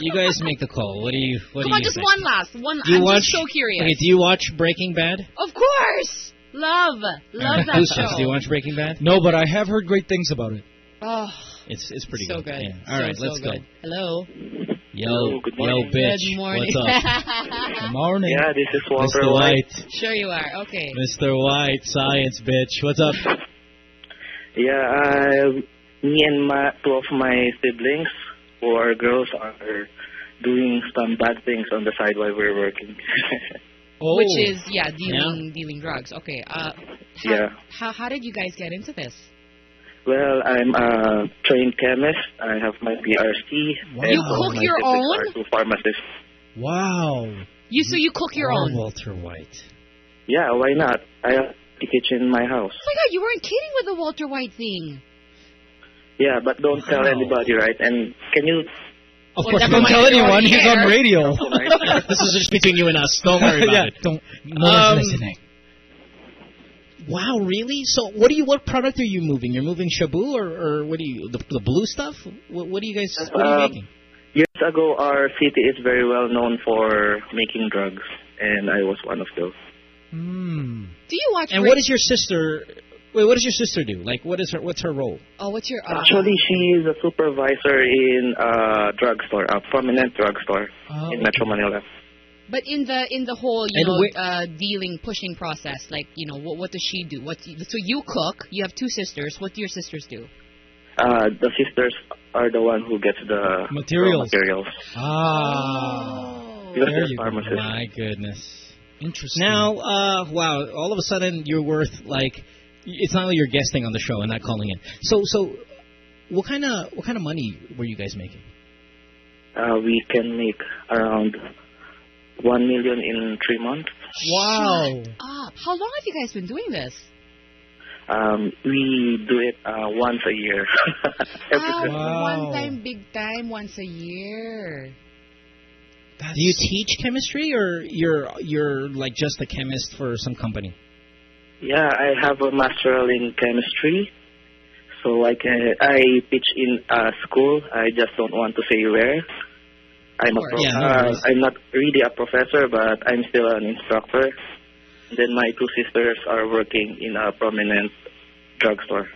You guys make the call. What do you? What Come do on, you just think? one last one. Do you I'm watch? just so curious. Okay, do you watch Breaking Bad? Of course, love, love that Goosebumps. show. Do you watch Breaking Bad? No, but I have heard great things about it. Oh, It's it's pretty so good. good. Yeah. All So, right, so let's go. Hello. Yo, good yo, bitch. Good morning. What's up? Good morning. yeah, this is Walter Mr. White. White. sure you are. Okay. Mr. White, science, bitch. What's up? Yeah, uh, me and my two of my siblings who are girls are doing some bad things on the side while we're working. Oh. Which is yeah, dealing dealing drugs. Okay. Uh, how, Yeah. How how did you guys get into this? Well, I'm a trained chemist. I have my PRC. and You cook my your siblings own? are Two pharmacists. Wow. You so you cook your Oh, own? Walter White. Yeah, why not? I have the kitchen in my house. Oh my god, you weren't kidding with the Walter White thing. Yeah, but don't tell anybody, right? And can you? Of Well, course, never don't tell anyone. He's on radio. this is just between you and us. Don't worry about yeah, it. don't. No Um, one's listening. Wow, really? So, what do you? What product are you moving? You're moving shabu, or, or what do you? The, the blue stuff? What, what do you guys? What are you Um, making? Years ago, our city is very well known for making drugs, and I was one of those. Hmm. Do you watch? And Break- what is your sister? Wait, what does your sister do? Like, what is her? What's her role? Oh, what's your uh, Actually, she is a supervisor in a drugstore, a prominent drugstore Oh, in Metro Manila. But in the in the whole you And know whi- uh, dealing pushing process, like you know what what does she do? What so you cook? You have two sisters. What do your sisters do? Uh, the sisters are the one who gets the raw Materials. materials. Ah. Because There you go. My goodness. Interesting. Now, uh, wow! All of a sudden, you're worth like. It's not like you're guesting on the show and not calling in. So, so, what kind of what kind of money were you guys making? Uh, we can make around one million in three months. Wow. How long have you guys been doing this? Um, we do it uh, once a year. Every ah, Christmas. one time, big time, once a year. Do you teach chemistry, or you're you're like just a chemist for some company? Yeah, I have a master in chemistry. So I can I teach in a school. I just don't want to say where. I'm a pro- Yeah, no uh. I'm not really a professor, but I'm still an instructor. Then my two sisters are working in a prominent drugstore.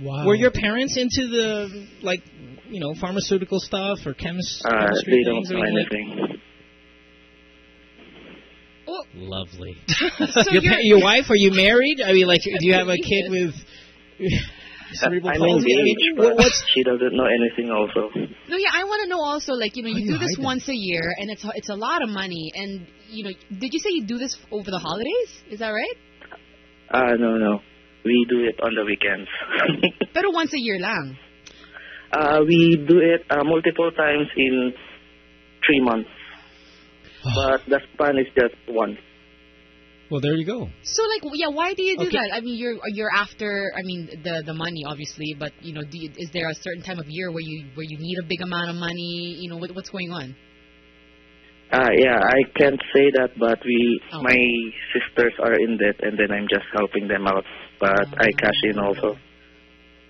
Wow. Were your parents into the like you know pharmaceutical stuff or chemist? Uh, chemistry they don't things know anything like- anything. Lovely. So your, pa- your wife? Are you married? I mean, like, do you have a kid with cerebral I'm palsy? I mean, engaged, what- but what's she doesn't know anything also. No, yeah, I want to know also, like, you know, you do do this hide it? once a year, and it's it's a lot of money. And you know, did you say you do this over the holidays? Is that right? Uh, no, no. We do it on the weekends. Pero once a year lang. uh, we do it uh, multiple times in three months. But the span is just one. Well, there you go. So, like, yeah, why do you do Okay. that? I mean, you're you're after, I mean, the the money, obviously, but you know, do you, is there a certain time of year where you where you need a big amount of money? You know, what, what's going on? Uh, yeah, I can't say that, but we, Oh. my sisters are in debt, and then I'm just helping them out. But I cash in also.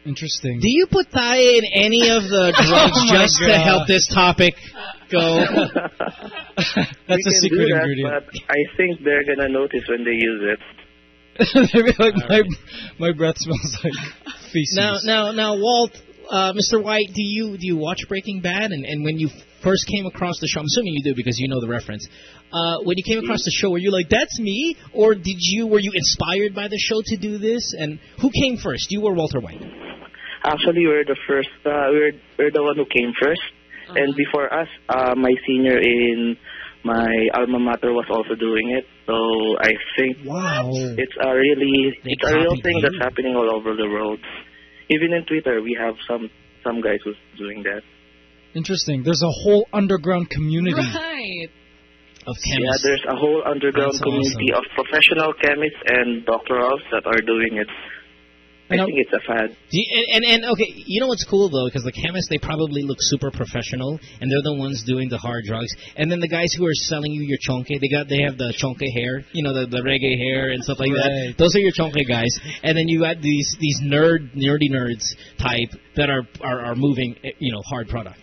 Interesting. Do you put Thai in any of the drugs Oh my just to help this topic go? That's we a secret that, ingredient. But I think they're gonna notice when they use it. They'd be like, my, my breath smells like feces. Now, now, now, Walt, uh, Mr. White, do you do you watch Breaking Bad? And and when you first came across the show, I'm assuming you do because you know the reference. Uh, when you came across the show, were you like, "That's me," or did you were you inspired by the show to do this? And who came first, you or Walter White? Actually, we're the first. Uh, we're we're the one who came 1st and before us, uh, my senior in my alma mater was also doing it. So I think wow, it's a really They it's a real thing you. that's happening all over the world. Even in Twitter, we have some some guys who's doing that. Interesting. There's a whole underground community. Right. Of Yeah, there's a whole underground That's community of professional chemists and doctorals that are doing it. I uh, think it's a fad. You, and, and and okay, you know what's cool though, because the chemists they probably look super professional, and they're the ones doing the hard drugs. And then the guys who are selling you your chonke, they got they have the chonke hair, you know, the the reggae hair and stuff like that. Those are your chonke guys. And then you got these these nerd nerdy nerds type that are are, are moving, eh, you know, hard product.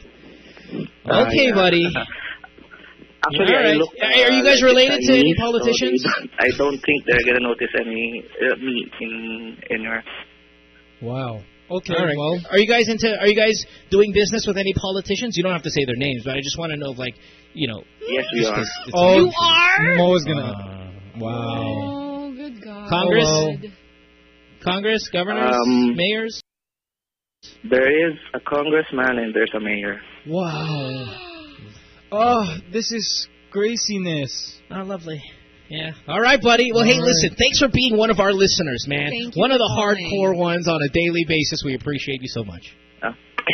Uh, Okay, yeah. buddy. Actually, All right. look, Are you uh, guys like related to any Chinese, so politicians? don't- I don't think they're gonna notice any uh, me in anywhere. Wow. Okay, All right. well, are you guys into? Are you guys doing business with any politicians? You don't have to say their names, but I just want to know, if, like, you know. Yes, we just are. 'cause it's Oh, You are? Mo is gonna. Uh, wow. Oh, good God. Congress? Oh, Congress, governors, Um, mayors. There is a congressman and there's a mayor. Wow. Oh, this is craziness. Oh, lovely. Yeah. All right, buddy. Well, hey, All right. listen. Thanks for being one of our listeners, man. Thank you one of the calling. hardcore ones on a daily basis. We appreciate you so much. Uh,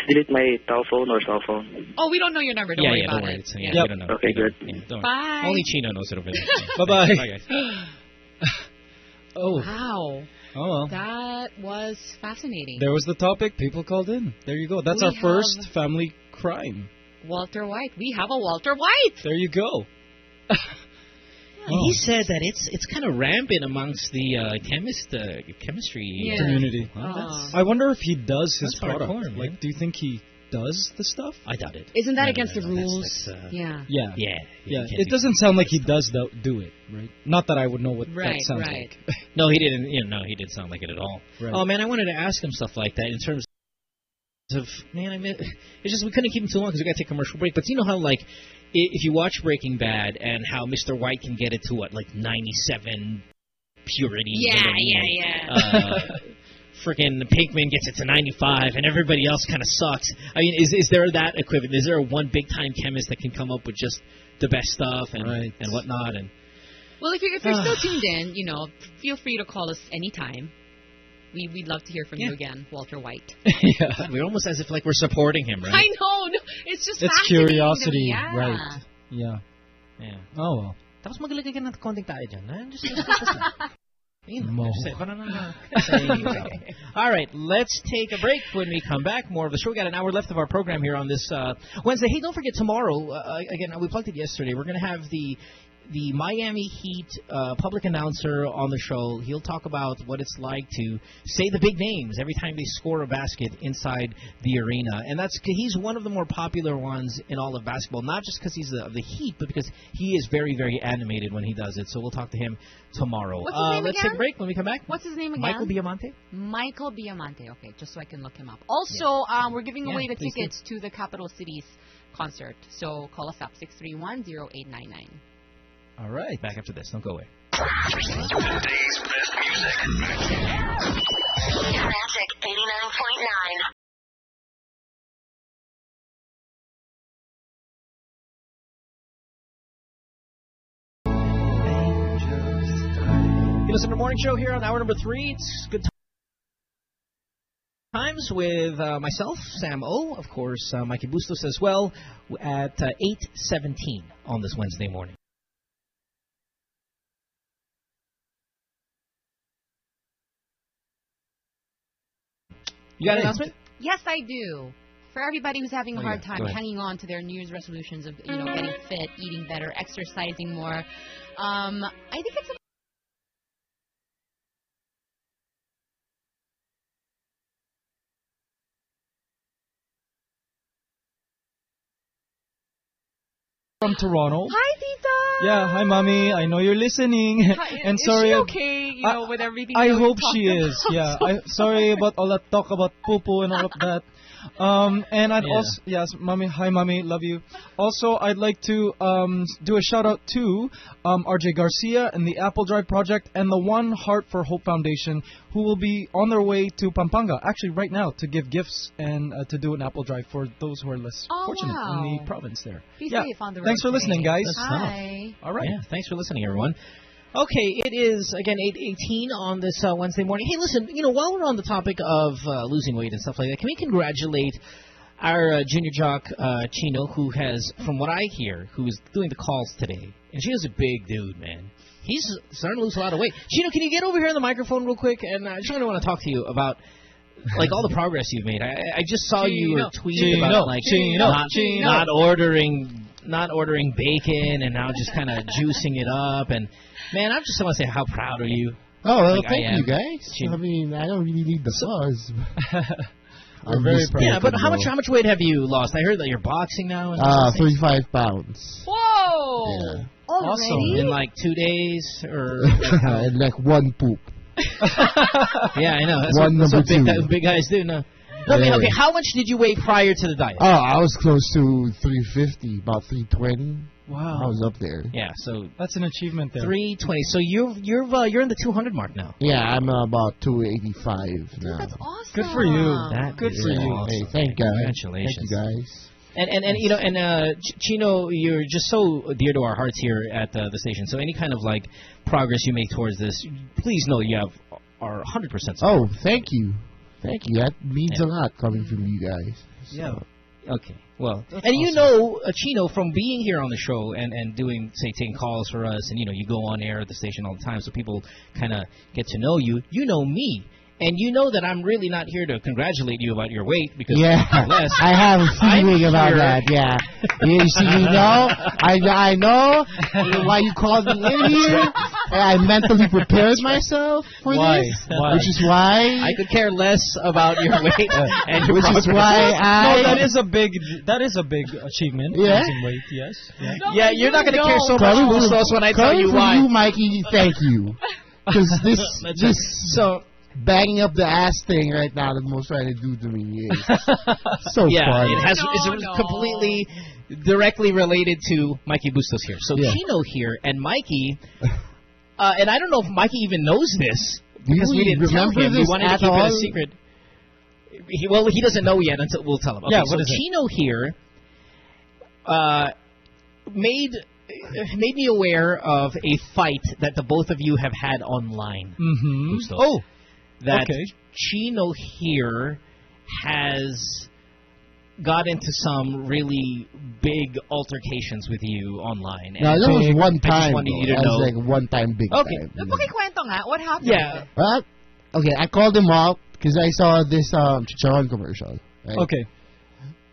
delete my telephone or cell phone. Oh, we don't know your number. Don't yeah, worry yeah. about Don't worry. it. Yeah, Yep. we don't know. Okay, We don't- good. yeah, don't. Bye. Only Chino knows it over there. Bye-bye. Bye, guys. Oh, Wow. oh well. That was fascinating. There was the topic. People called in. There you go. That's We our first family crime. Walter White. We have a Walter White. There you go. He said that it's it's kind of rampant amongst the uh, chemist uh, chemistry Yeah. Community. Well, I wonder if he does his That's product. hardcore, man. like, do you think he does the stuff. I doubt it. Isn't that No, no, against no, the no, that's- rules? that's, uh, yeah. Yeah. Yeah. Yeah, you it do doesn't sound like he does though, do it, right? Not that I would know what Right, that sounds right. like. No, he didn't. You know, no, he didn't sound like it at all. Right. Oh man, I wanted to ask him stuff like that in terms of man. I mean, it's just we couldn't keep him too long because we got to take a commercial break. But you know how like i- if you watch Breaking Bad and how Mr. White can get it to what like 97 purity. Yeah, and yeah, like, yeah. Uh, Freaking Pinkman gets it to 95, and everybody else kind of sucks. I mean, is is there that equivalent? Is there a one big time chemist that can come up with just the best stuff and and whatnot? And Well, if you're, if you're still tuned in, you know, feel free to call us anytime. We, we'd love to hear from you again, Walter White. yeah, we're almost as if like we're supporting him, right? I know. no, It's just It's curiosity, yeah. right? Yeah. Yeah. Oh well. Tapos maglagay ka ng konting tayo dyan. Just, just, just, just, you know, Mo. just say, "Parang na- uh, All right, let's take a break. When we come back, more of the show. We got an hour left of our program here on this uh, Wednesday. Hey, don't forget tomorrow. Uh, again, we plugged it yesterday. We're going to have the the Miami Heat uh, public announcer on the show. He'll talk about what it's like to say the big names every time they score a basket inside the arena, and that's he's one of the more popular ones in all of basketball. Not just because he's the, of the Heat, but because he is very, very animated when he does it. So we'll talk to him tomorrow. What's his uh, name let's again? take a break. When we come back, What's his name again? Michael Diamante. Michael Baiamonte. Okay, just so I can look him up. Also, um, we're giving Yeah, away the please do. tickets to the Capital Cities concert. So call us up six three one zero eight nine nine. All right, back after this. Don't go away. Today's best music. Magic 89.9. You listen to the morning show here on hour number three. It's good times with uh, myself, Sam O, of course, uh, Mikey Bustos as well, at uh, eight seventeen on this Wednesday morning. You got an announcement? Yes, I do. For everybody who's having a Oh, hard yeah. time hanging on to their New Year's resolutions of you know getting fit, eating better, exercising more, um, I think it's From Toronto. Hi, Tita. Yeah, hi, mommy. I know you're listening. Hi, and is sorry. she okay? You know, with everything. I hope she is. about? Yeah. I sorry about all that talk about poo poo and all of that. Um, and I'd Yeah. also yes, mommy. Hi, mommy. Love you. Also, I'd like to um do a shout out to um RJ Garcia and the Apple Drive Project and the One Heart for Hope Foundation, who will be on their way to Pampanga actually right now to give gifts and uh, to do an Apple Drive for those who are less Oh, fortunate in the province there. Be yeah. safe on the road. Thanks for listening, guys. That's Hi. All right. Yeah, thanks for listening, everyone. Okay, it is again 8:18 on this uh, Wednesday morning. Hey, listen, you know, while we're on the topic of uh, losing weight and stuff like that, can we congratulate our uh, junior jock uh, Chino, who has, from what I hear, who is doing the calls today, and Chino's a big dude, man. He's starting to lose a lot of weight. Chino, can you get over here on the microphone real quick? And I just really want to talk to you about. Like all the progress you've made, I, I just saw you Chino, tweeting Chino, about like Chino, not, Chino. not ordering not ordering bacon and now just kind of juicing it up. And man, I just want to say how proud are you. Oh, well, Like, thank you guys. Chino. I mean, I don't really need the buzz. I'm very proud. Yeah, but how much how much weight have you lost? I heard that you're boxing now. And Uh, 35 pounds. Whoa. Yeah. Already? in like two days or and like one poop. yeah, I know. That's One what, that's number what big, two. guy- big guys do. No. I mean, Yeah. okay, how much did you weigh prior to the diet? Oh, I was close to 350, about 320. Wow. I was up there. Yeah, so That's an achievement there. three twenty. So you're you're uh, you're in the two hundred mark now. Yeah, I'm uh, about 285 now. That's awesome. Good for you. That Good is for you. awesome. Hey, thank guys. Congratulations. Thank you guys. And and, and you know and uh, Chino, you're just so dear to our hearts here at uh, the station. So any kind of like progress you make towards this, please know you have our hundred percent. Oh, thank you. Thank you. That means Yeah. a lot coming from you guys. Yeah. Okay. Well, That's and you know uh, Chino from being here on the show and and doing say taking calls for us, and you know you go on air at the station all the time, so people kind of get to know you. You know me, and you know that I'm really not here to congratulate you about your weight because Yeah, less. I have a I'm feeling about here- that. Yeah, you see, you know, I I know why you called me in here. And I mentally prepared myself for Why? this, Why? which is why I could care less about your weight and your Which is why I- no, that is a big that is a big achievement. Yeah? losing weight, yes. Yeah. yeah, you're not going to care so much, Coming from- Bustos, when I tell you why. you, Mikey, thank you. Because this That's this So banging up the ass thing right now that most trying to do to me is so yeah, fun. it has it's completely directly related to Mikey Bustos here. So Yeah. Chino here and Mikey, uh, and I don't know if Mikey even knows this because we didn't tell remember him. We wanted to keep it a secret. He, well, he doesn't know yet until we'll tell him. Okay, Yeah, so is it? Chino here uh, made made me aware of a fight that the both of you have had online. Mm-hmm. Oh, that okay. Chino here has got into some really big altercations with you online. No, that was big- one I just time. wanted you to That know. was like one time, big Okay. time. Pakikwento nga, what happened? yeah. Well, okay, I called him out because I saw this um Chicharon commercial. Right? Okay.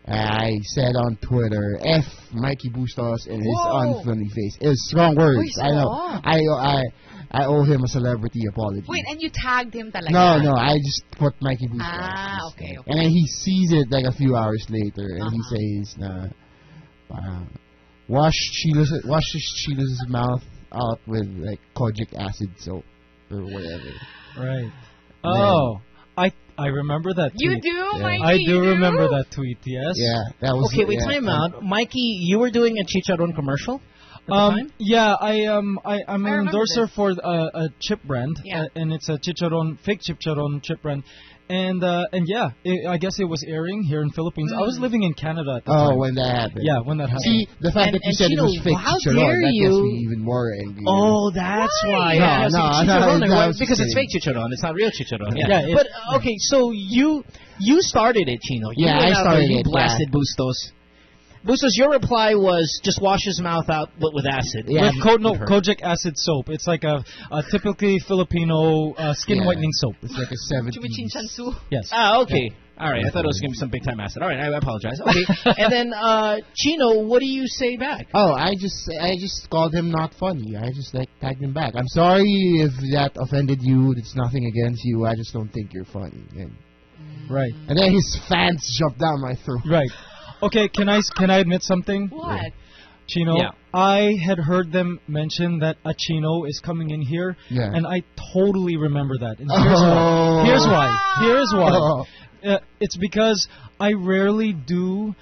I said on Twitter, "F Mikey Bustos and his Whoa. unfunny face." It was strong words. Uy, I know. sarap. I I I owe him a celebrity apology. Wait, and you tagged him talaga? no, no, I just put Mikey Bustos. Ah, okay. okay. And then he sees it like a few hours later, and he Uh-huh. says, "Nah, uh, wash Sheila's wash Sheila's mouth out with like kojic acid soap or whatever." Right. Oh, I I remember that tweet. You do, Yeah. Mikey? I do you remember that tweet. Yes. Yeah, that was. Okay, wait, yeah, time out. Mikey, you were doing a Chicharon commercial at the Um, time? yeah, I um, I, I'm I an endorser this. for uh, a chip brand, Yeah. uh, and it's a chicharron, fake chicharron chip brand, and uh, and yeah, it, I guess it was airing here in Philippines. I was living in Canada at the Oh, time. when that happened. yeah, when that happened. See, the fact And- that you said Chino, it was fake how chicharron, dare that you- gets me even more angry. Oh, that's why. No, It has to be no, no, chicharron, no, why- I was just because it's fake chicharron. It's not real chicharron. Yeah. Yeah, it- but uh, okay, so you you started it, Chino. You Yeah, I started there, you it, yeah. blasted Bustos. Bustos, your reply was just wash his mouth out, but with acid. Yeah. With ko- no, kojic acid soap. It's like a, a typically Filipino uh, skin Yeah. whitening soap. It's like a 70s. Chimichinchansu. Yes. Ah, okay. All right. I thought it was going to be some big time acid. All right. I apologize. Okay. and then, uh, Chino, what do you say back? Oh, I just I just called him not funny. I just like tagged him back. I'm sorry if that offended you. It's nothing against you. I just don't think you're funny. And, Right. and then his fans jumped down my throat. Right. Okay. Can I can I admit something? What? Chino, Yeah. I had heard them mention that a Chino is coming in here, Yeah. and I totally remember that. And here's Oh. why. Here's why. Here's why. Oh. Uh, it's because I rarely do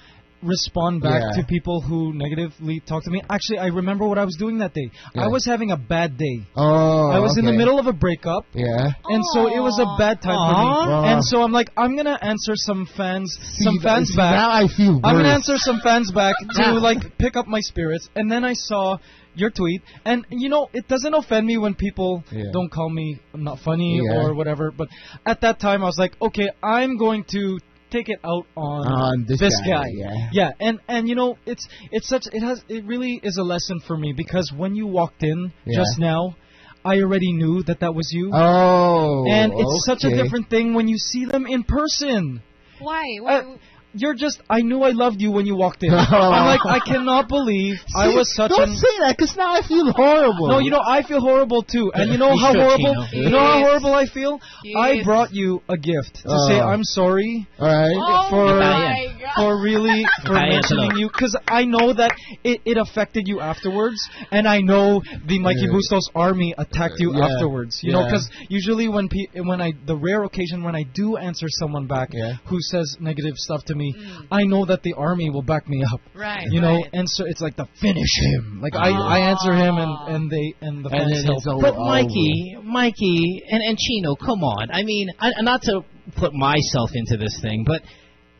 respond back Yeah. to people who negatively talk to me. Actually, I remember what I was doing that day. I was having a bad day. Oh, I was in the middle of a breakup. Yeah. And so it was a bad time for me. Aw. And so I'm like, I'm gonna answer some fans, some fans see, back. Now I feel I'm gonna answer some fans back to like pick up my spirits, and then I saw your tweet, and you know it doesn't offend me when people Yeah. don't call me not funny Yeah. or whatever. But at that time, I was like, okay, I'm going to take it out on, On this guy, yeah. yeah, and and you know it's it's such it has it really is a lesson for me because when you walked in Yeah. just now, I already knew that that was you. Oh. and it's such a different thing when you see them in person. Why? Uh, Why? You're just. I knew I loved you when you walked in. I'm like, I cannot believe I was such Don't an. say that, because now I feel horrible. No, you know I feel horrible too, and you know how horrible. Chino. You know how horrible I feel. I brought you a gift to Oh. say uh. I'm sorry All right. Oh for my for really for Kaya mentioning sila. you because I know that it, it affected you afterwards, and I know the Mikey Yeah. Bustos army attacked you Yeah. afterwards. You know, because usually when pe- when I the rare occasion when I do answer someone back Yeah. who says negative stuff to me, Mm. I know that the army will back me up. Right. You know, right. and so it's like the finish him. Like I, ah. I answer him and and they and the And fans then help. all But. Mikey, Mikey, and, and Chino, come on. I mean, I, not to put myself into this thing, but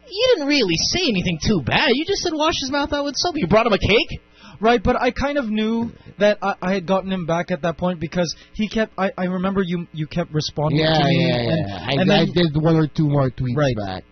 you didn't really say anything too bad. You just said wash his mouth out with soap. You brought him a cake. Right, but I kind of knew that I, I had gotten him back at that point because he kept. I, I remember you you kept responding Yeah, to me. yeah, and, yeah. I, and then, I did one or two more tweets Right. back.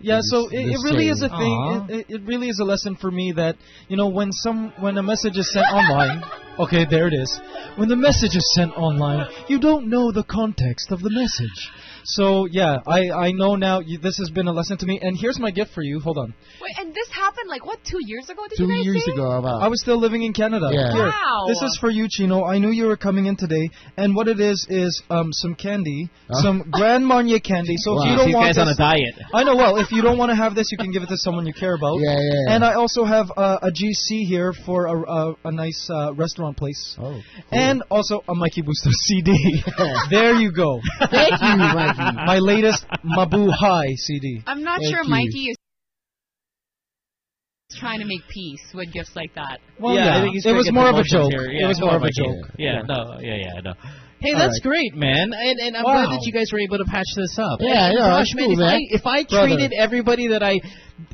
Yeah, so it, it really is a thing. It, it really is a lesson for me that you know when some when a message is sent online. Okay, there it is. When the message is sent online, you don't know the context of the message. So yeah, I I know now. You, this has been a lesson to me. And here's my gift for you. Hold on. Wait, and this happened like what? Two years ago? Did Two you guys years say? ago, about. I was still living in Canada. Yeah. Here, Wow. this is for you, Chino. I knew you were coming in today, and what it is is um some candy, Huh? some Grand Marnier candy. So Wow. if you don't you want guys on a this, diet. I know. Well, if you don't want to have this, you can give it to someone you care about. Yeah, yeah, yeah. And I also have uh, a GC here for a a, a nice uh, restaurant place. Oh. And also a Mikey Bustos CD. there you go. Thank you, Mikey. My latest Mabu High CD. I'm not Thank sure you. Mikey is trying to make peace with gifts like that. Well, yeah, yeah, I think he's it was more of a joke. here. It Yeah, was more of a joke. Yeah, Yeah. no, yeah, yeah, no. Hey, All that's right. great, man, and and I'm Wow. glad that you guys were able to patch this up. Yeah, yeah, gosh, man, cool, if man. I if I Brother. treated everybody that I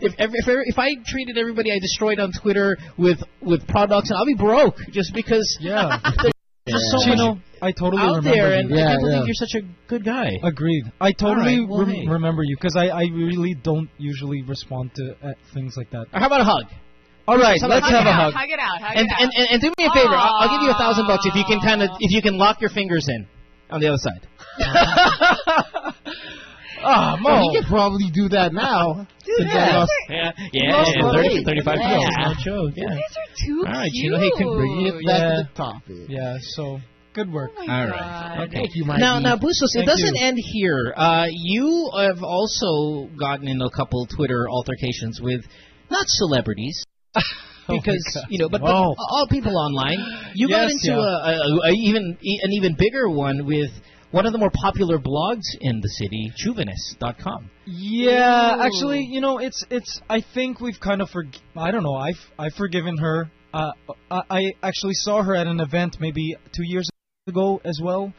if every, if, every- if I treated everybody I destroyed on Twitter with with products, I'll be broke just because Yeah. there's just so Chino, much I totally out remember there, you. and I Yeah, can't believe yeah. you're such a good guy. Agreed. I totally All right, well, rem- hey. remember you because I, I really don't usually respond to uh, things like that. How about a hug? All right, Some- let's hug have it a out, hug. Hug it out. Hug And, it out. and, and and do me a favor. I'll, I'll give you a thousand bucks if you can kind of if you can lock your fingers in on the other side. Ah, Well, Mo. he could probably do that now. Since I Yeah, lost- yeah, yeah, lost yeah, 30, 35 Yeah. kilos. No joke. you Yeah. guys are too All right, cute. Chino, hey, can Bringing it back Yeah. to the topic. Yeah, so good work. Oh my All God. Okay. Thank you, Mikey. Now, now, Bustos, it doesn't you. end here. Uh, you have also gotten in a couple Twitter altercations with not celebrities. Oh Because God. you know, but, but Oh. all people online. You got into yeah. a, a, a even e- an even bigger one with one of the more popular blogs in the city, Juvenis.com. Yeah, Ooh. actually, you know, it's it's. I think we've kind of forg. I don't know. I've I've forgiven her. Uh, I, I actually saw her at an event maybe two years ago as well.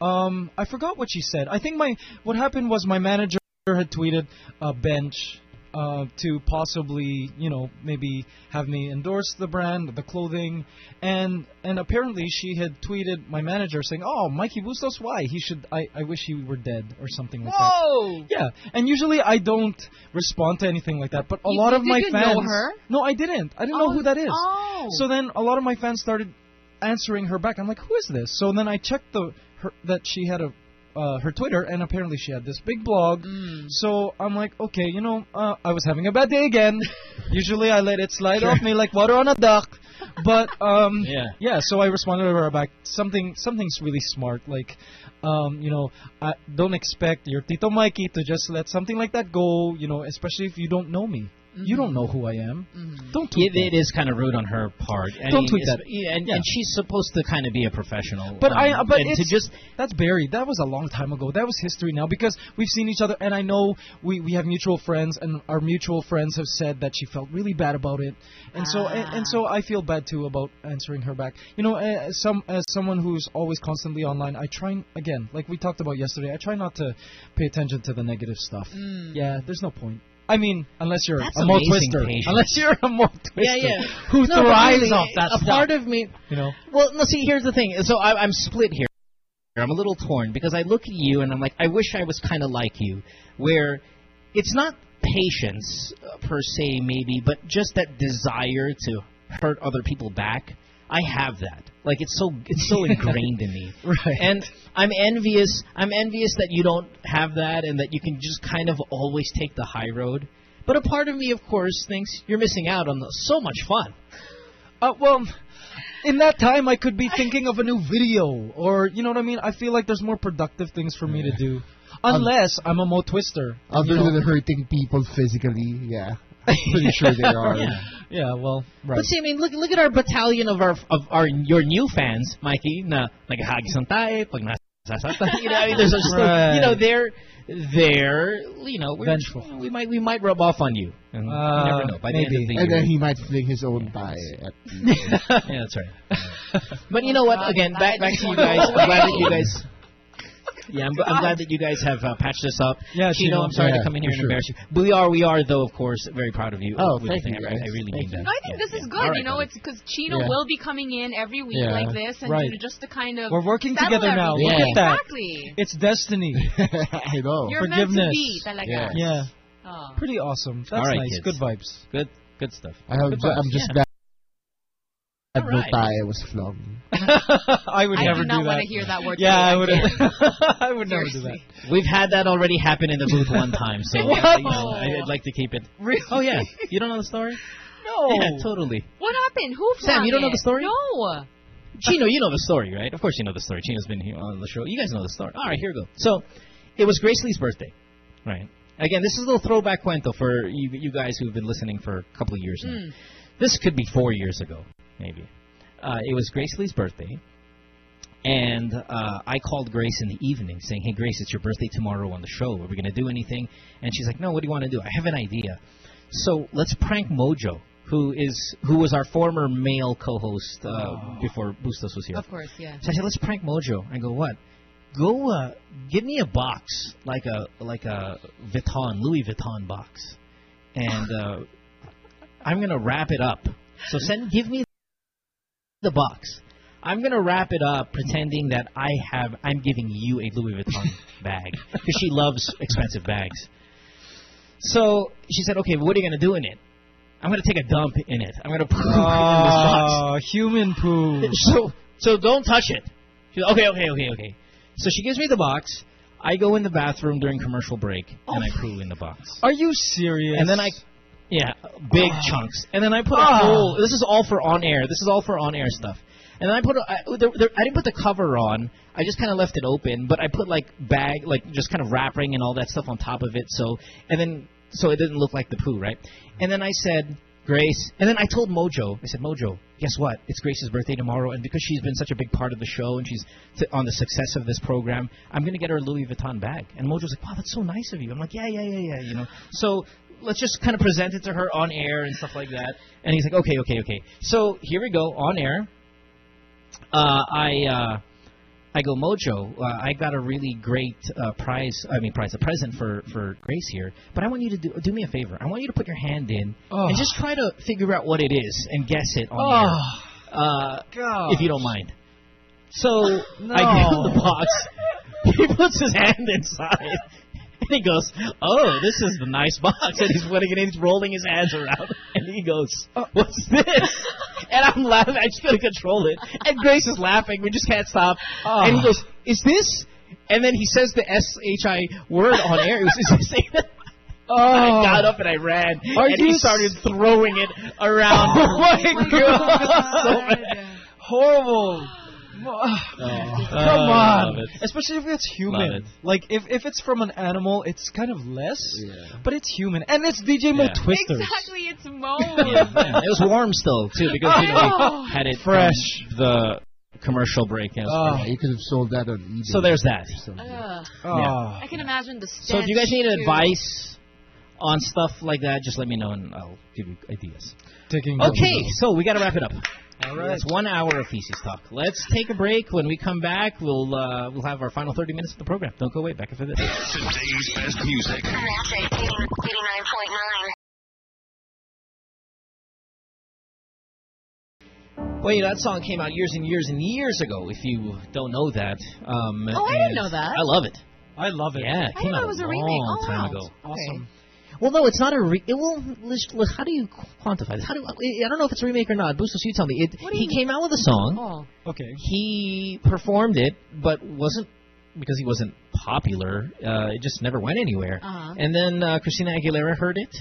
Um, I forgot what she said. I think my what happened was my manager had tweeted a bench uh, to possibly, you know, maybe have me endorse the brand, the clothing, and and apparently she had tweeted my manager saying, "Oh, Mikey Bustos, why? He should. I I wish he were dead or something like that." Whoa. Yeah, and usually I don't respond to anything like that, but a You- lot of did my you fans. know her? No, I didn't. I didn't know Oh, who that is. Oh. So then a lot of my fans started answering her back. I'm like, who is this? So then I checked the her that she had a uh, her Twitter, and apparently she had this big blog. Mm. So I'm like, okay, you know, uh, I was having a bad day again. Usually I let it slide off me like water on a duck. But um, Yeah. yeah. So I responded to her back something something's really smart, like, um, you know, I don't expect your Tito Mikey to just let something like that go. You know, especially if you don't know me. You don't know who I am. Don't tweet It, it is kind of rude on her part. I Don't mean, tweet that. yeah, and, Yeah. and she's supposed to kind of be a professional. But um, I, but it's to just that's buried. That was a long time ago. That was history now because we've seen each other, and I know we we have mutual friends, and our mutual friends have said that she felt really bad about it, and so and, and so I feel bad too about answering her back. You know, uh, as some as someone who's always constantly online, I try again, like we talked about yesterday, I try not to pay attention to the negative stuff. Mm. Yeah, there's no point. I mean, unless you're That's a Mo amazing Twister, patience. unless you're a Mo Twister, yeah, yeah. who No, thrives really, off that a stuff. part of me. you know. Well, no. See, here's the thing. So I, I'm split here. I'm a little torn because I look at you and I'm like, I wish I was kind of like you, where it's not patience uh, per se, maybe, but just that desire to hurt other people back. I have that. Like it's so it's so ingrained in me. Right. And I'm envious. I'm envious that you don't have that and that you can just kind of always take the high road. But a part of me, of course, thinks you're missing out on so much fun. Uh, well, in that time, I could be thinking of a new video, or you know what I mean. I feel like there's more productive things for me to do, unless I'm a Mo Twister. Other you know. than hurting people physically, yeah. I'm pretty sure they are. Yeah. Yeah, well, right. But see, I mean, look look at our battalion of our of our your new fans, Mikey. Na naghahagisan tayo pag nasasaktan. You know, I mean, there's just Right. you know they're they're you know we're, Vengeful. we might we might rub off on you. And you Uh, never know. By the end maybe. of the And then he might fling his own thigh at yeah, that's right. But you know what? Again, back back to you guys. I'm glad that you guys. Yeah, I'm, I'm glad that you guys have uh, patched this up. Yeah, Chino, Chino, I'm sorry yeah, to come in here for and sure. embarrass you. But we are, we are though, of course, very proud of you. Oh, thank you, I, I really Thank mean you. that. No, I think Yeah, this is good. All right, you know, buddy. it's because Chino Yeah. will be coming in every week Yeah. like this, and Right. just to kind of We're working together now. everything. Look at that. Exactly. It's destiny. I know. You're Forgiveness. Yeah. yeah, Oh. pretty awesome. That's All right, nice. kids. Good vibes. Good, good stuff. I have, Good vibes. I'm just Yeah. Back Advertise was flung. I would I never do not do that. want to hear that word. Yeah, I would. can't. I would never do that. We've had that already happen in the booth one time, so What? you know, I'd like to keep it. Really? Oh yeah, you don't know the story? No. Yeah, totally. What happened? Who Sam, you don't know the story? No. Chino, you know the story, right? Of course you know the story. Chino's been here on the show. You guys know the story. All right, here we go. So, it was Grace Lee's birthday, right? Again, this is a little throwback cuento for you, you guys who've been listening for a couple of years now. Mm. This could be four years ago, maybe. Uh, it was Grace Lee's birthday, and uh, I called Grace in the evening saying, "Hey, Grace, it's your birthday tomorrow on the show. Are we going to do anything?" And she's like, "No, what do you want to do? I have an idea. So let's prank Mojo." Who is who was our former male co-host uh, before Bustos was here? Of course, yeah. So I said, let's prank Mojo. I go, what? Go, uh, give me a box like a like a Vuitton Louis Vuitton box, and uh, I'm gonna wrap it up. So send, give me the box. I'm gonna wrap it up, pretending that I have. I'm giving you a Louis Vuitton bag because she loves expensive bags. So she said, okay, what are you gonna do in it? I'm gonna take a dump in it. I'm gonna it in this box. Oh, human poo. So so don't touch it. She's okay, okay, okay, okay. So she gives me the box. I go in the bathroom during commercial break and I poo in the box. Are you serious? And then I, yeah, big Ah. chunks. And then I put a Ah. whole. This is all for on air. This is all for on air stuff. And then I put. A, I, there, there, I didn't put the cover on. I just kind of left it open, but I put like bag, like just kind of wrapping and all that stuff on top of it. So and then so it didn't look like the poo, right? And then I said. Grace, and then I told Mojo. I said, Mojo, guess what? It's Grace's birthday tomorrow, and because she's been such a big part of the show and she's t- on the success of this program, I'm going to get her a Louis Vuitton bag. And Mojo's like, wow, that's so nice of you. I'm like, yeah, yeah, yeah, yeah, you know. So let's just kind of present it to her on air and stuff like that. And he's like, okay, okay, okay. So here we go on air. Uh, I uh, I go Mojo. Uh, I got a really great uh, prize. I mean, prize, a present for for Grace here. But I want you to do do me a favor. I want you to put your hand in Oh. and just try to figure out what it is and guess it on Oh, air. Uh, if you don't mind. So No. I give him the box. he puts his hand inside. And he goes, "Oh, this is the nice box." And he's putting it in, he's rolling his hands around, and he goes, oh. "What's this?" And I'm laughing. I just couldn't control it. And Grace is laughing. We just can't stop. Oh. And he goes, "Is this?" And then he says the S H I word on air. It was is that? Oh. I got up and I ran, Are and he started throwing it around. Oh my God! So God. bad. Horrible. Oh. Come oh, love on, especially if it's human. it. Like if if it's from an animal, it's kind of less. But it's human, and it's DJ Mo Yeah. Twisters. Exactly, it's Mo. Yeah, it was warm still too because you know Oh. we had it Fresh. the commercial break. you know, Oh. you could have sold that on eBay. So there's that. Ugh. Oh. I can imagine the So if you guys need too. advice on stuff like that, just let me know and I'll give you ideas. Taking Okay, so we got to wrap it up. All right. That's one hour of feces talk. Let's take a break. When we come back, we'll uh, we'll have our final 30 minutes of the program. Don't go away. Back after this. Today's best music. Magic 89.9. Well, you know, that song came out years and years and years ago. If you don't know that, um, Oh, I didn't know that. I love it. I love it. Yeah, it I came out it was a a remake. long Oh, time wow. ago. Awesome. Well, no, it's not a re. It, well, let's- let's- how do you quantify this? How do I don't know if it's a remake or not. Bustos, you tell me. It, What he you- came out with a song. Oh. Okay. He performed it, but wasn't because he wasn't popular. Uh, it just never went anywhere. Uh-huh. And then uh, Christina Aguilera heard it.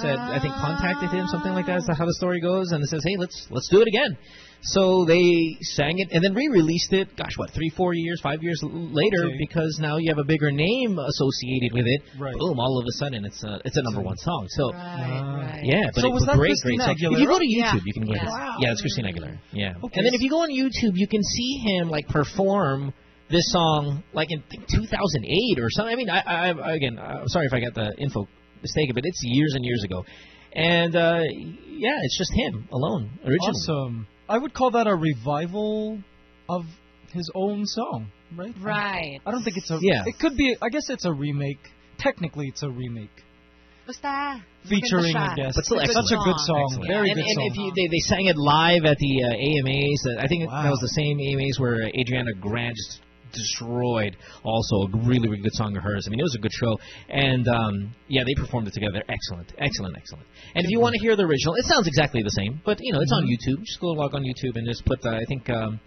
Said I think contacted him something like that. Is that how the story goes? And it says, hey, let's let's do it again. So they sang it and then re-released it. Gosh, what three, four years, five years later, Okay. because now you have a bigger name associated with it. Right. Boom! All of a sudden, it's a it's a number one song. So Right, right. yeah, but So it was was that great, Christina great song. Aguilera? If you go to Yeah. YouTube, you can go. Yeah. ahead. Wow. Yeah, it's Christina Aguilera. Yeah. Okay. And then if you go on YouTube, you can see him like perform this song like in 2008 or something. I mean, I, I I- again, I'm sorry if I got the info mistaken, but it's years and years ago. And uh, yeah, it's just him alone, originally. Awesome. I would call that a revival of his own song, right? Right. I don't think it's a. Yeah. It could be. I guess it's a remake. Technically, it's a remake. Basta. Featuring Maganda a guest. But still It's excellent. such a good song. Excellent. Very and, good and song. if you, they, they sang it live at the uh, AMAs, uh, I think Wow. that was the same AMAs where uh, Ariana Grande just destroyed. Also, a really, really good song of hers. I mean, it was a good show. And um, yeah, they performed it together. Excellent, excellent, excellent. And if you want to hear the original, it sounds exactly the same, but you know, it's on YouTube. Just go log on YouTube and just put the. I think. Um,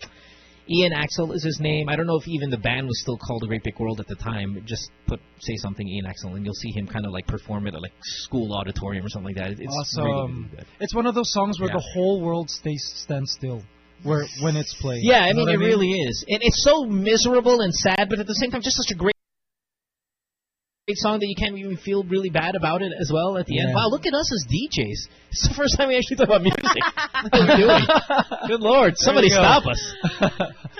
Ian Axel is his name. I don't know if even the band was still called The Great Big World at the time. Just put say something Ian Axel, and you'll see him kind of like perform it at like school auditorium or something like that. It's awesome. really, really. It's one of those songs where Yeah. the whole world stays stands still, where when it's played. Yeah, I You know mean, it really is. And it's so miserable and sad, but at the same time, just such a great. Great song that you can't even feel really bad about it as well at the end. Wow, look at us as DJs. It's the first time we actually talk about music. what are we doing? Good lord, somebody go. stop us.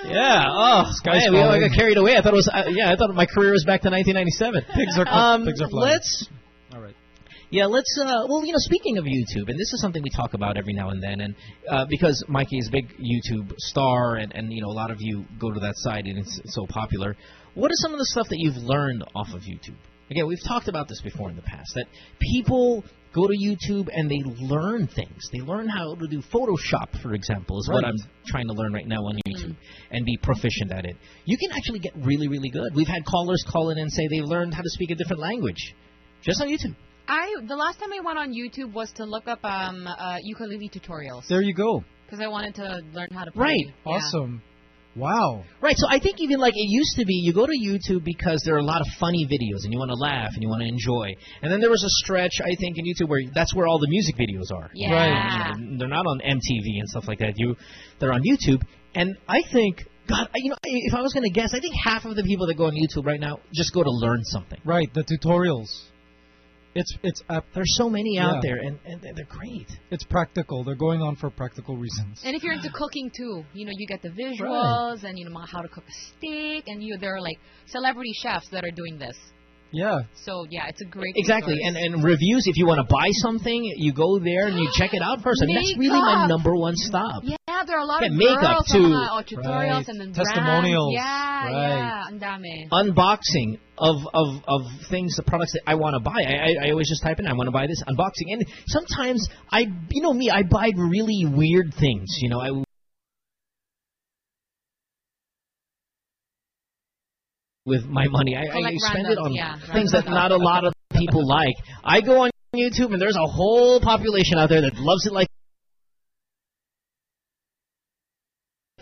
yeah. Oh, man, we all got carried away. I thought it was. Uh, yeah, I thought my career was back to 1997. Pigs are um, pigs are flying. Let's. Yeah, let's. Uh, well, you know, speaking of YouTube, and this is something we talk about every now and then, and uh, because Mikey is a big YouTube star, and, and you know, a lot of you go to that site, and it's, it's so popular. What is some of the stuff that you've learned off of YouTube? Again, we've talked about this before in the past that people go to YouTube and they learn things. They learn how to do Photoshop, for example, is what I'm trying to learn right now on YouTube, and be proficient at it. You can actually get really, really good. We've had callers call in and say they've learned how to speak a different language just on YouTube. I the last time I went on YouTube was to look up um uh, ukulele tutorials There you go. because I wanted to learn how to play. Right. Yeah. Awesome. Wow. Right, so I think even like it used to be, you go to YouTube because there are a lot of funny videos and you want to laugh and you want to enjoy. And then there was a stretch, I think, in YouTube where that's where all the music videos are. Yeah. Right. You know, they're not on MTV and stuff like that. You, they're on YouTube. And I think, God, you know, if I was going to guess, I think half of the people that go on YouTube right now just go to learn something. Right. The tutorials. It's it's uh, There's so many Yeah. out there, and, and they're great. it's practical. They're going on for practical reasons. And if you're into cooking too, you know, you get the visuals and you know how to cook a steak, and you there are like celebrity chefs that are doing this. Yeah. So yeah, it's a great Exactly, resource. and and reviews. If you want to buy something, you go there and you check it out first, and that's really my number one stop. Yeah, there are a lot Yeah, of makeup, girls too. sa mga, oh, tutorials Right. and then Testimonials. brands. Yeah, Right. yeah, ang dami. unboxing of of of things, the products that I want to buy. I, I I always just type in I want to buy this unboxing, and sometimes I you know me I buy really weird things. You know I. With my money, I, I Collect spend it on yeah, things that not a lot of people like. I go on YouTube and there's a whole population out there that loves it like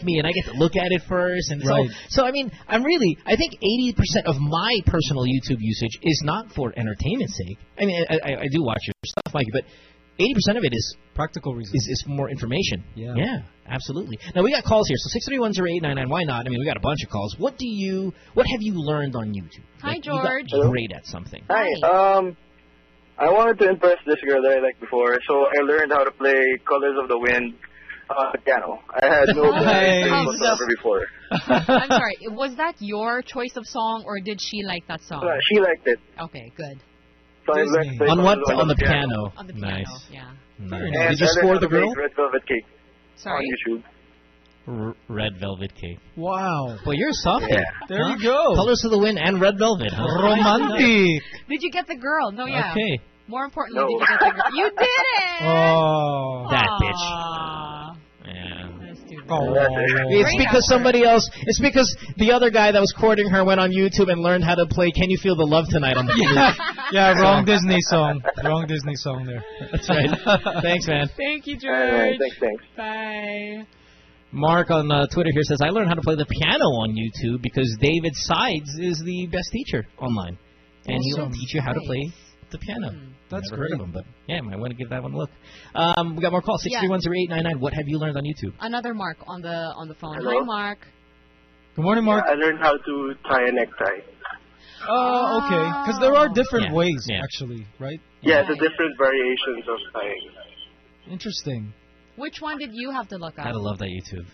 me and I get to look at it first and Right. so so I mean I'm really I think 80% of my personal YouTube usage is not for entertainment's sake. I mean I, I, I do watch your stuff Mikey but 80% of it is Practical reasons. is, is more information. Yeah. Yeah, absolutely. Now we got calls here. So 6310899 why not? I mean we got a bunch of calls. What do you what have you learned on YouTube? Hi, Like, you got George. Hello. great at something. Hi. Um, I wanted to impress this girl that I liked before, so I learned how to play Colors of the Wind on the piano. I had no Nice. experience whatsoever before. I'm sorry. Was that your choice of song, or did she like that song? Uh, she liked it, Okay, good. So I Disney. learned On what Colors of on the Wind piano? On the piano. Nice. Yeah. Nice. And Did you score the girl? Red Velvet Cake Sorry. on YouTube. R- red velvet cake. Wow. Well, you're a sophomore. Yeah. There Huh? you go. Colors of the Wind and Red Velvet. Huh? Romantic. Did you get the girl? No, yeah. Okay. More importantly, No. did you get the girl? You did it. Oh. That bitch. Oh. It's because somebody else. It's because the other guy that was courting her went on YouTube and learned how to play "Can You Feel the Love Tonight" on the Yeah. yeah, wrong Disney song. Wrong Disney song there. That's right. Thanks, man. Thank you, All right, George. thanks, thanks. Bye. Mark on uh, Twitter here says I learned how to play the piano on YouTube because David Sides is the best teacher online, and he will teach you how to play the piano. That's Never heard great. of him, but yeah, I want to give that one a look. Um, we got more calls. Six Yeah. three one zero eight nine nine. What have you learned on YouTube? Another Mark on the on the phone. Hello? Hi, Mark. Good morning, Mark. I learned how to tie a necktie. Oh, okay. Because there are different Yeah. ways, Yeah. actually, right? Yeah, Right. the different variations of tying. Interesting. Which one did you have to look up? Gotta love that YouTube.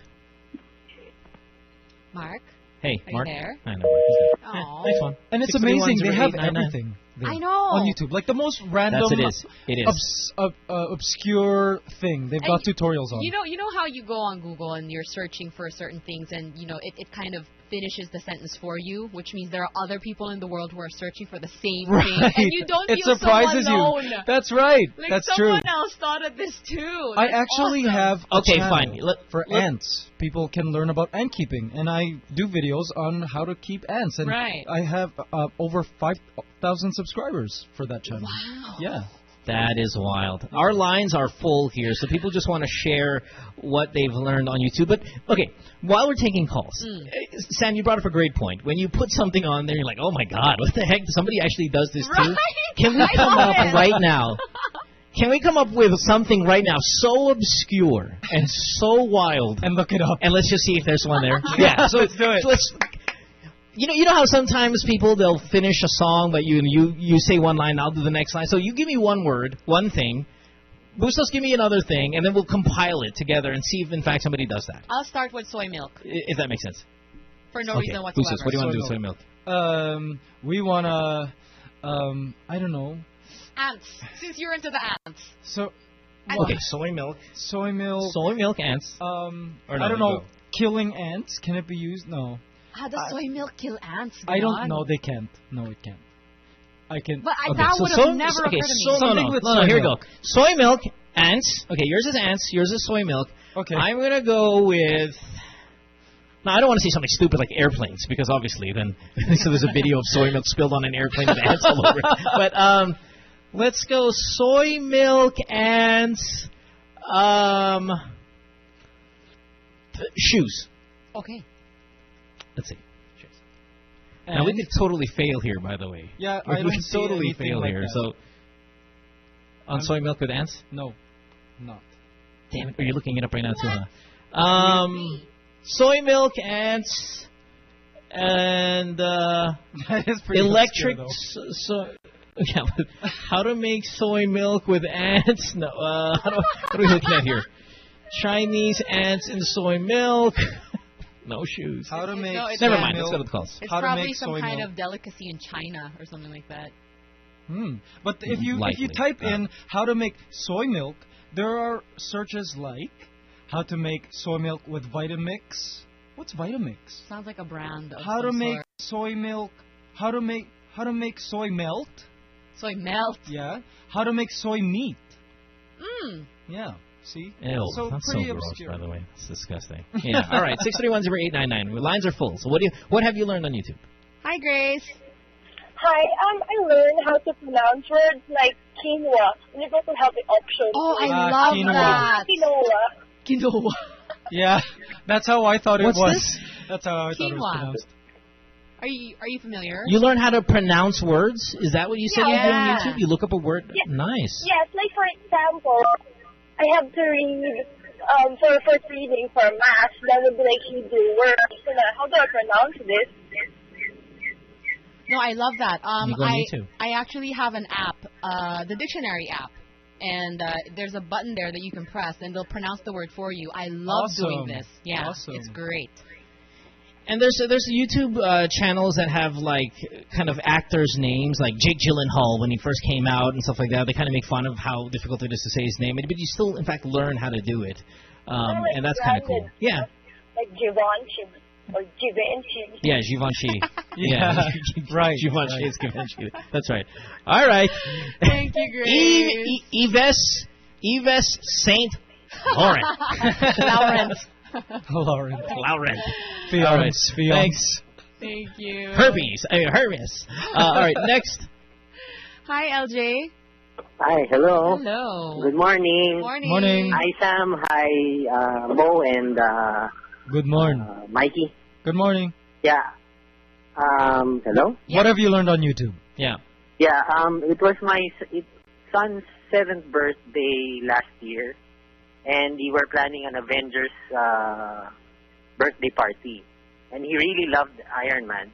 Mark. Hey, Are you Mark. there? I know. He's there. Aw. Yeah, nice one. And it's amazing. They have 0899. everything. there I know. On YouTube. Like the most random, That's it is. It is. obs- uh, uh, obscure thing. They've got tutorials on. You know, you know how you go on Google and you're searching for certain things, and you know it, it kind of finishes the sentence for you, which means there are other people in the world who are searching for the same Right. thing, and you don't It feel surprises so you. That's right. Like That's true. someone else thought of this too. I actually awesome. have a Okay, channel fine. Let- for let- ants. People can learn about ant keeping, and I do videos on how to keep ants. And Right. I have uh, over five thousand subscribers for that channel. Wow. Yeah. That is wild. Our lines are full here, so people just want to share what they've learned on YouTube. But okay, while we're taking calls, Mm. Sam, you brought up a great point. When you put something on there, you're like, "Oh my God, what the heck? Somebody actually does this too." Can we I come up it. right now? Can we come up with something right now so obscure and so wild? And look it up. And let's just see if there's one there. yeah, so Let's do it. so let's. You know, you know how sometimes people they'll finish a song, but you you you say one line, I'll do the next line. So you give me one word, one thing. Bustos, give me another thing, and then we'll compile it together and see if in fact somebody does that. I'll start with soy milk I- If that makes sense. for no okay. reason whatsoever. Bustos, what do you want to do with Soy soy milk? Um, we wanna, um, I don't know. Ants. Since you're into the ants. So. Okay, soy milk. Soy milk. Soy milk ants. Um, Or I don't you know. go. Killing ants? Can it be used? No. How does soy milk kill ants? I don't know. They can't. No, it can't. I can. But I, Okay, that so would soy- have never okay, occurred to so me. no, Something no, with no, no, soy here we milk. go. Soy milk, ants. Okay, yours is ants. Yours is soy milk. Okay. I'm gonna go with. Now I don't want to say something stupid like airplanes because obviously then so there's a video of soy milk spilled on an airplane with ants all over it. But um, let's go soy milk ants. Um, th- shoes. Okay. Let's see. Shoes. Now we could totally fail here, by the way. Yeah, we I don't could totally anything fail like here. that. So on soy milk with ants. No, not. Damn it! Are you looking it up right now too? Huh? Um, soy milk ants and uh, That is pretty electric. obscure, s- so, yeah, but how to make soy milk with ants? No, uh, how do, what are we looking at here? Chinese ants in soy milk. No shoes. How to make No, it's Never not. mind. Let's go to the calls. It's How to probably make some kind milk. of delicacy in China or something like that. Hmm. But if you if you type in how to make soy milk, there are searches like how to make soy milk with Vitamix. What's Vitamix? Sounds like a brand. Of How to some make sort. soy milk. How to make how to make soy melt. soy melt. Yeah. How to make soy meat. Mmm. Yeah. See. Ew, so that's so gross, obscure. by the way. It's disgusting. Yeah. All right. Six three one zero eight nine nine. Lines are full. So what do you? What have you learned on YouTube? Hi, Grace. Hi, um, I learned how to pronounce words like quinoa. And it doesn't have the option. Oh, I Ah, love quinoa. that. Quinoa. Quinoa. Yeah. That's how I thought it What's was. this? That's how I thought it was pronounced. Are you are you familiar? You learn how to pronounce words. Is that what you said you do on YouTube? You look up a word. Yeah. Nice. Yes, like for example, I have to read um for first reading for math. That would be like Hebrew words. So how do I pronounce this? No, I love that. Um, You go on I I actually have an app, uh, the dictionary app, and uh, there's a button there that you can press, and they'll pronounce the word for you. I love doing this. Yeah, Awesome. it's great. And there's there's YouTube uh, channels that have like kind of actors' names, like Jake Gyllenhaal when he first came out and stuff like that. They kind of make fun of how difficult it is to say his name, but you still, in fact, learn how to do it, um, like and that's kind of cool. Yeah, Like Givenchy or Givenchy. yeah, Givenchy. Yeah, right, Givenchy right. is Givenchy. That's right. All right. Thank you, Grace. Eve, e- Yves, Yves Saint Laurent. Laurent. Lauren. Lauren. Fiance, All right. fiance. Thanks. Thank you. Herpes. Uh, Hermes. Uh, all right. Next. Hi, LJ. Hi, hello. Hello. Good morning. Morning. Morning. Hi, Sam. Hi, uh, Mo and uh, Good morning. uh, Mikey. Good morning. Yeah. Um, hello. What have you learned on YouTube? Yeah. Yeah. Um, it was my it, son's seventh birthday last year, and we were planning an Avengers uh, birthday party, and he really loved Iron Man.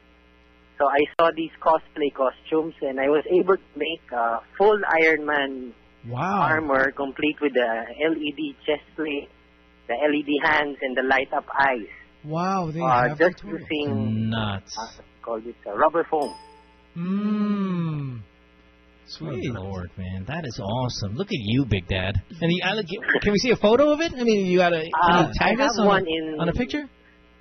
So I saw these cosplay costumes, and I was able to make a full Iron Man Wow. armor complete with the LED chest plate, the LED hands, and the light up eyes. Wow, they Uh, have just tutorials. using Nuts. uh, called it uh, rubber foam. Mmm. Sweet Sweet. Lord, man, that is awesome. Look at you, Big Dad. And the, I can we see a photo of it? I mean, you got to Uh, tag I us on, one a, in- on a picture.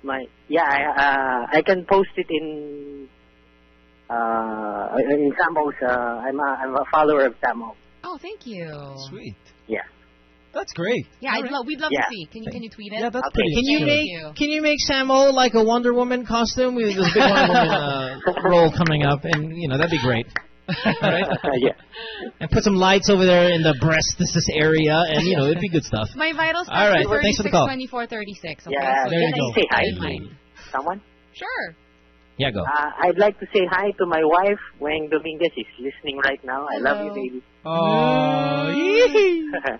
My yeah, I, uh, I can post it in uh in Samo's. Uh, I'm a I'm a follower of Samo. Oh, thank you. Sweet. Yeah. That's great. Yeah, I'd lo- we'd love Yeah. to see. Can you can you tweet it? Yeah, that's Okay, pretty Can you make you. Can you make Samo like a Wonder Woman costume? We There's a big Wonder Woman uh, role coming up, and you know that'd be great. Right? yeah. And put some lights over there in the breasticus area, and you know it'd be good stuff. My vital All right, starts thanks for the call. 24 36. Okay, Yeah, so there you just go. Say hi. keep. Someone? Sure. Yeah, go. Uh, I'd like to say hi to my wife, Weng Dominguez. She's listening right now. I love you, Hello. baby. Oh, yee.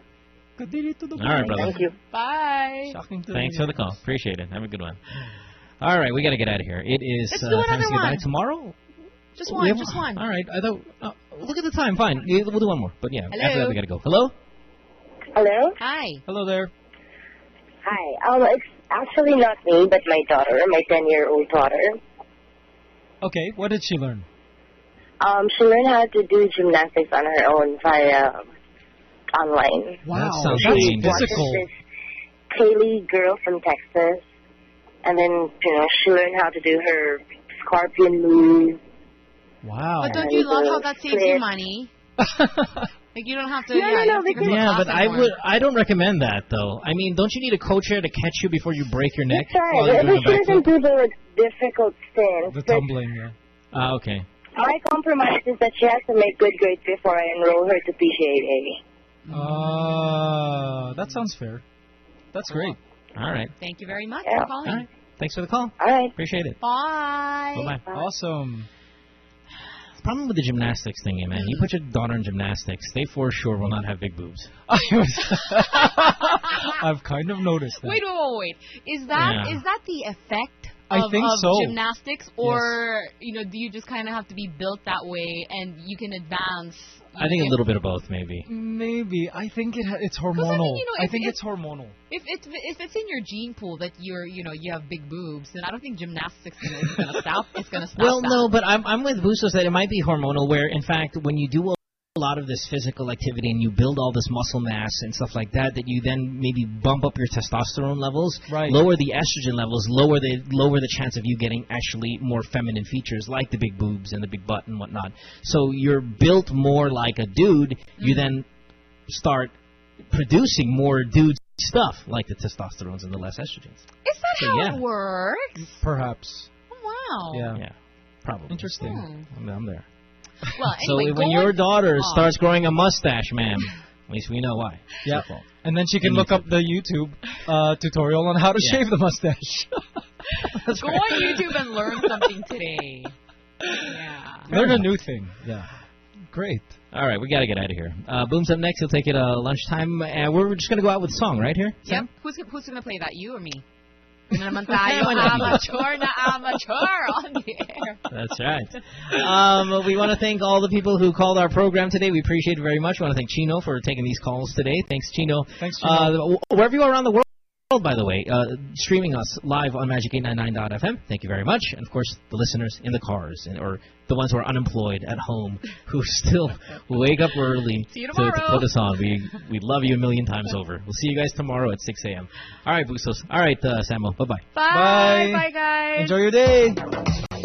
All right, brother. Thank you. Bye. Thanks for the call. Appreciate it. Have a good one. All right, we got to get out of here. It is Let's uh, do time another to say goodbye. one. tomorrow. Just one, have- just one. All right. I thought. Uh, look at the time. Fine. Yeah, We'll do one more. But yeah, after Hello. that we got to go. Hello. Hello? Hi. Hello there. Hi. Um, it's actually not me, but my daughter, my 10-year-old daughter. Okay, what did she learn? Um, she learned how to do gymnastics on her own via online. Wow, That sounds She dangerous. physical. this Kaylee girl from Texas, and then you know she learned how to do her scorpion move. Wow. But don't you love how that saves you money? Like you don't have to. No, yeah, no, no, have to because- Yeah, class but I would. I don't recommend that though. I mean, don't you need a coach here to catch you before you break your neck That's while right. you're doing But a she doesn't do the difficult stints. The tumbling, yeah. Ah, okay. my compromise is that she has to make good grades before I enroll her to PCAA. Uh, that sounds fair. That's great. All right. Thank you very much Yeah. for calling. All right. Thanks for the call. All right. Appreciate it. Bye. Bye bye. Awesome. The problem with the gymnastics thing, man, you put your daughter in gymnastics, they for sure will not have big boobs. I was, I've kind of noticed that. Wait, wait, wait, wait. Is that is Yeah. that the effect I of, think of so. gymnastics, or you know, do you just kind of have to be built that way and you can advance? I think a little bit of both, maybe. Maybe. I think it ha- it's hormonal. you know, I if- think if- it's hormonal. If it's if it's in your gene pool that you're you know you have big boobs, then I don't think gymnastics is gonna, is gonna stop. It's gonna stop. Well, that. no, but I'm I'm with Bustos that it might be hormonal. Where in fact, when you do a lot of this physical activity and you build all this muscle mass and stuff like that, that you then maybe bump up your testosterone levels, Right. lower the estrogen levels, lower the lower the chance of you getting actually more feminine features like the big boobs and the big butt and whatnot. So you're built more like a dude. You then start producing more dude stuff like the testosterones and the less estrogens. Is that So, how yeah. it works? Perhaps. Wow. Yeah. Yeah, probably. Interesting. Hmm. I'm, I'm there. Well, So when your daughter on. starts growing a mustache, ma'am, at least we know why. Yeah. your. And then she can And look up the YouTube uh, tutorial on how to Yeah. shave the mustache. That's Go right. on YouTube and learn something today. Yeah. Learn a new thing. Yeah. Great. All right, we got to get out of here. Uh, Boom's up next. He'll take it uh, lunchtime. And we're just going to go out with a song right here. Yep. Who's who's gonna play that? You or me? Yun na naman tayo, Why not you? amateur na amateur on the air. That's right. Um, we want to thank all the people who called our program today. We appreciate it very much. We want to thank Chino for taking these calls today. Thanks, Chino. Thanks, Chino. Uh, wherever you are around the world, by the way, uh, streaming us live on Magic899.fm. Thank you very much. And of course, the listeners in the cars and, or the ones who are unemployed at home who still wake up early to, to put us on. We we love you a million times over. We'll see you guys tomorrow at 6 a.m. All right, Bustos. All right, uh, Samuel. Bye bye. Bye. Bye. Bye, guys. Enjoy your day.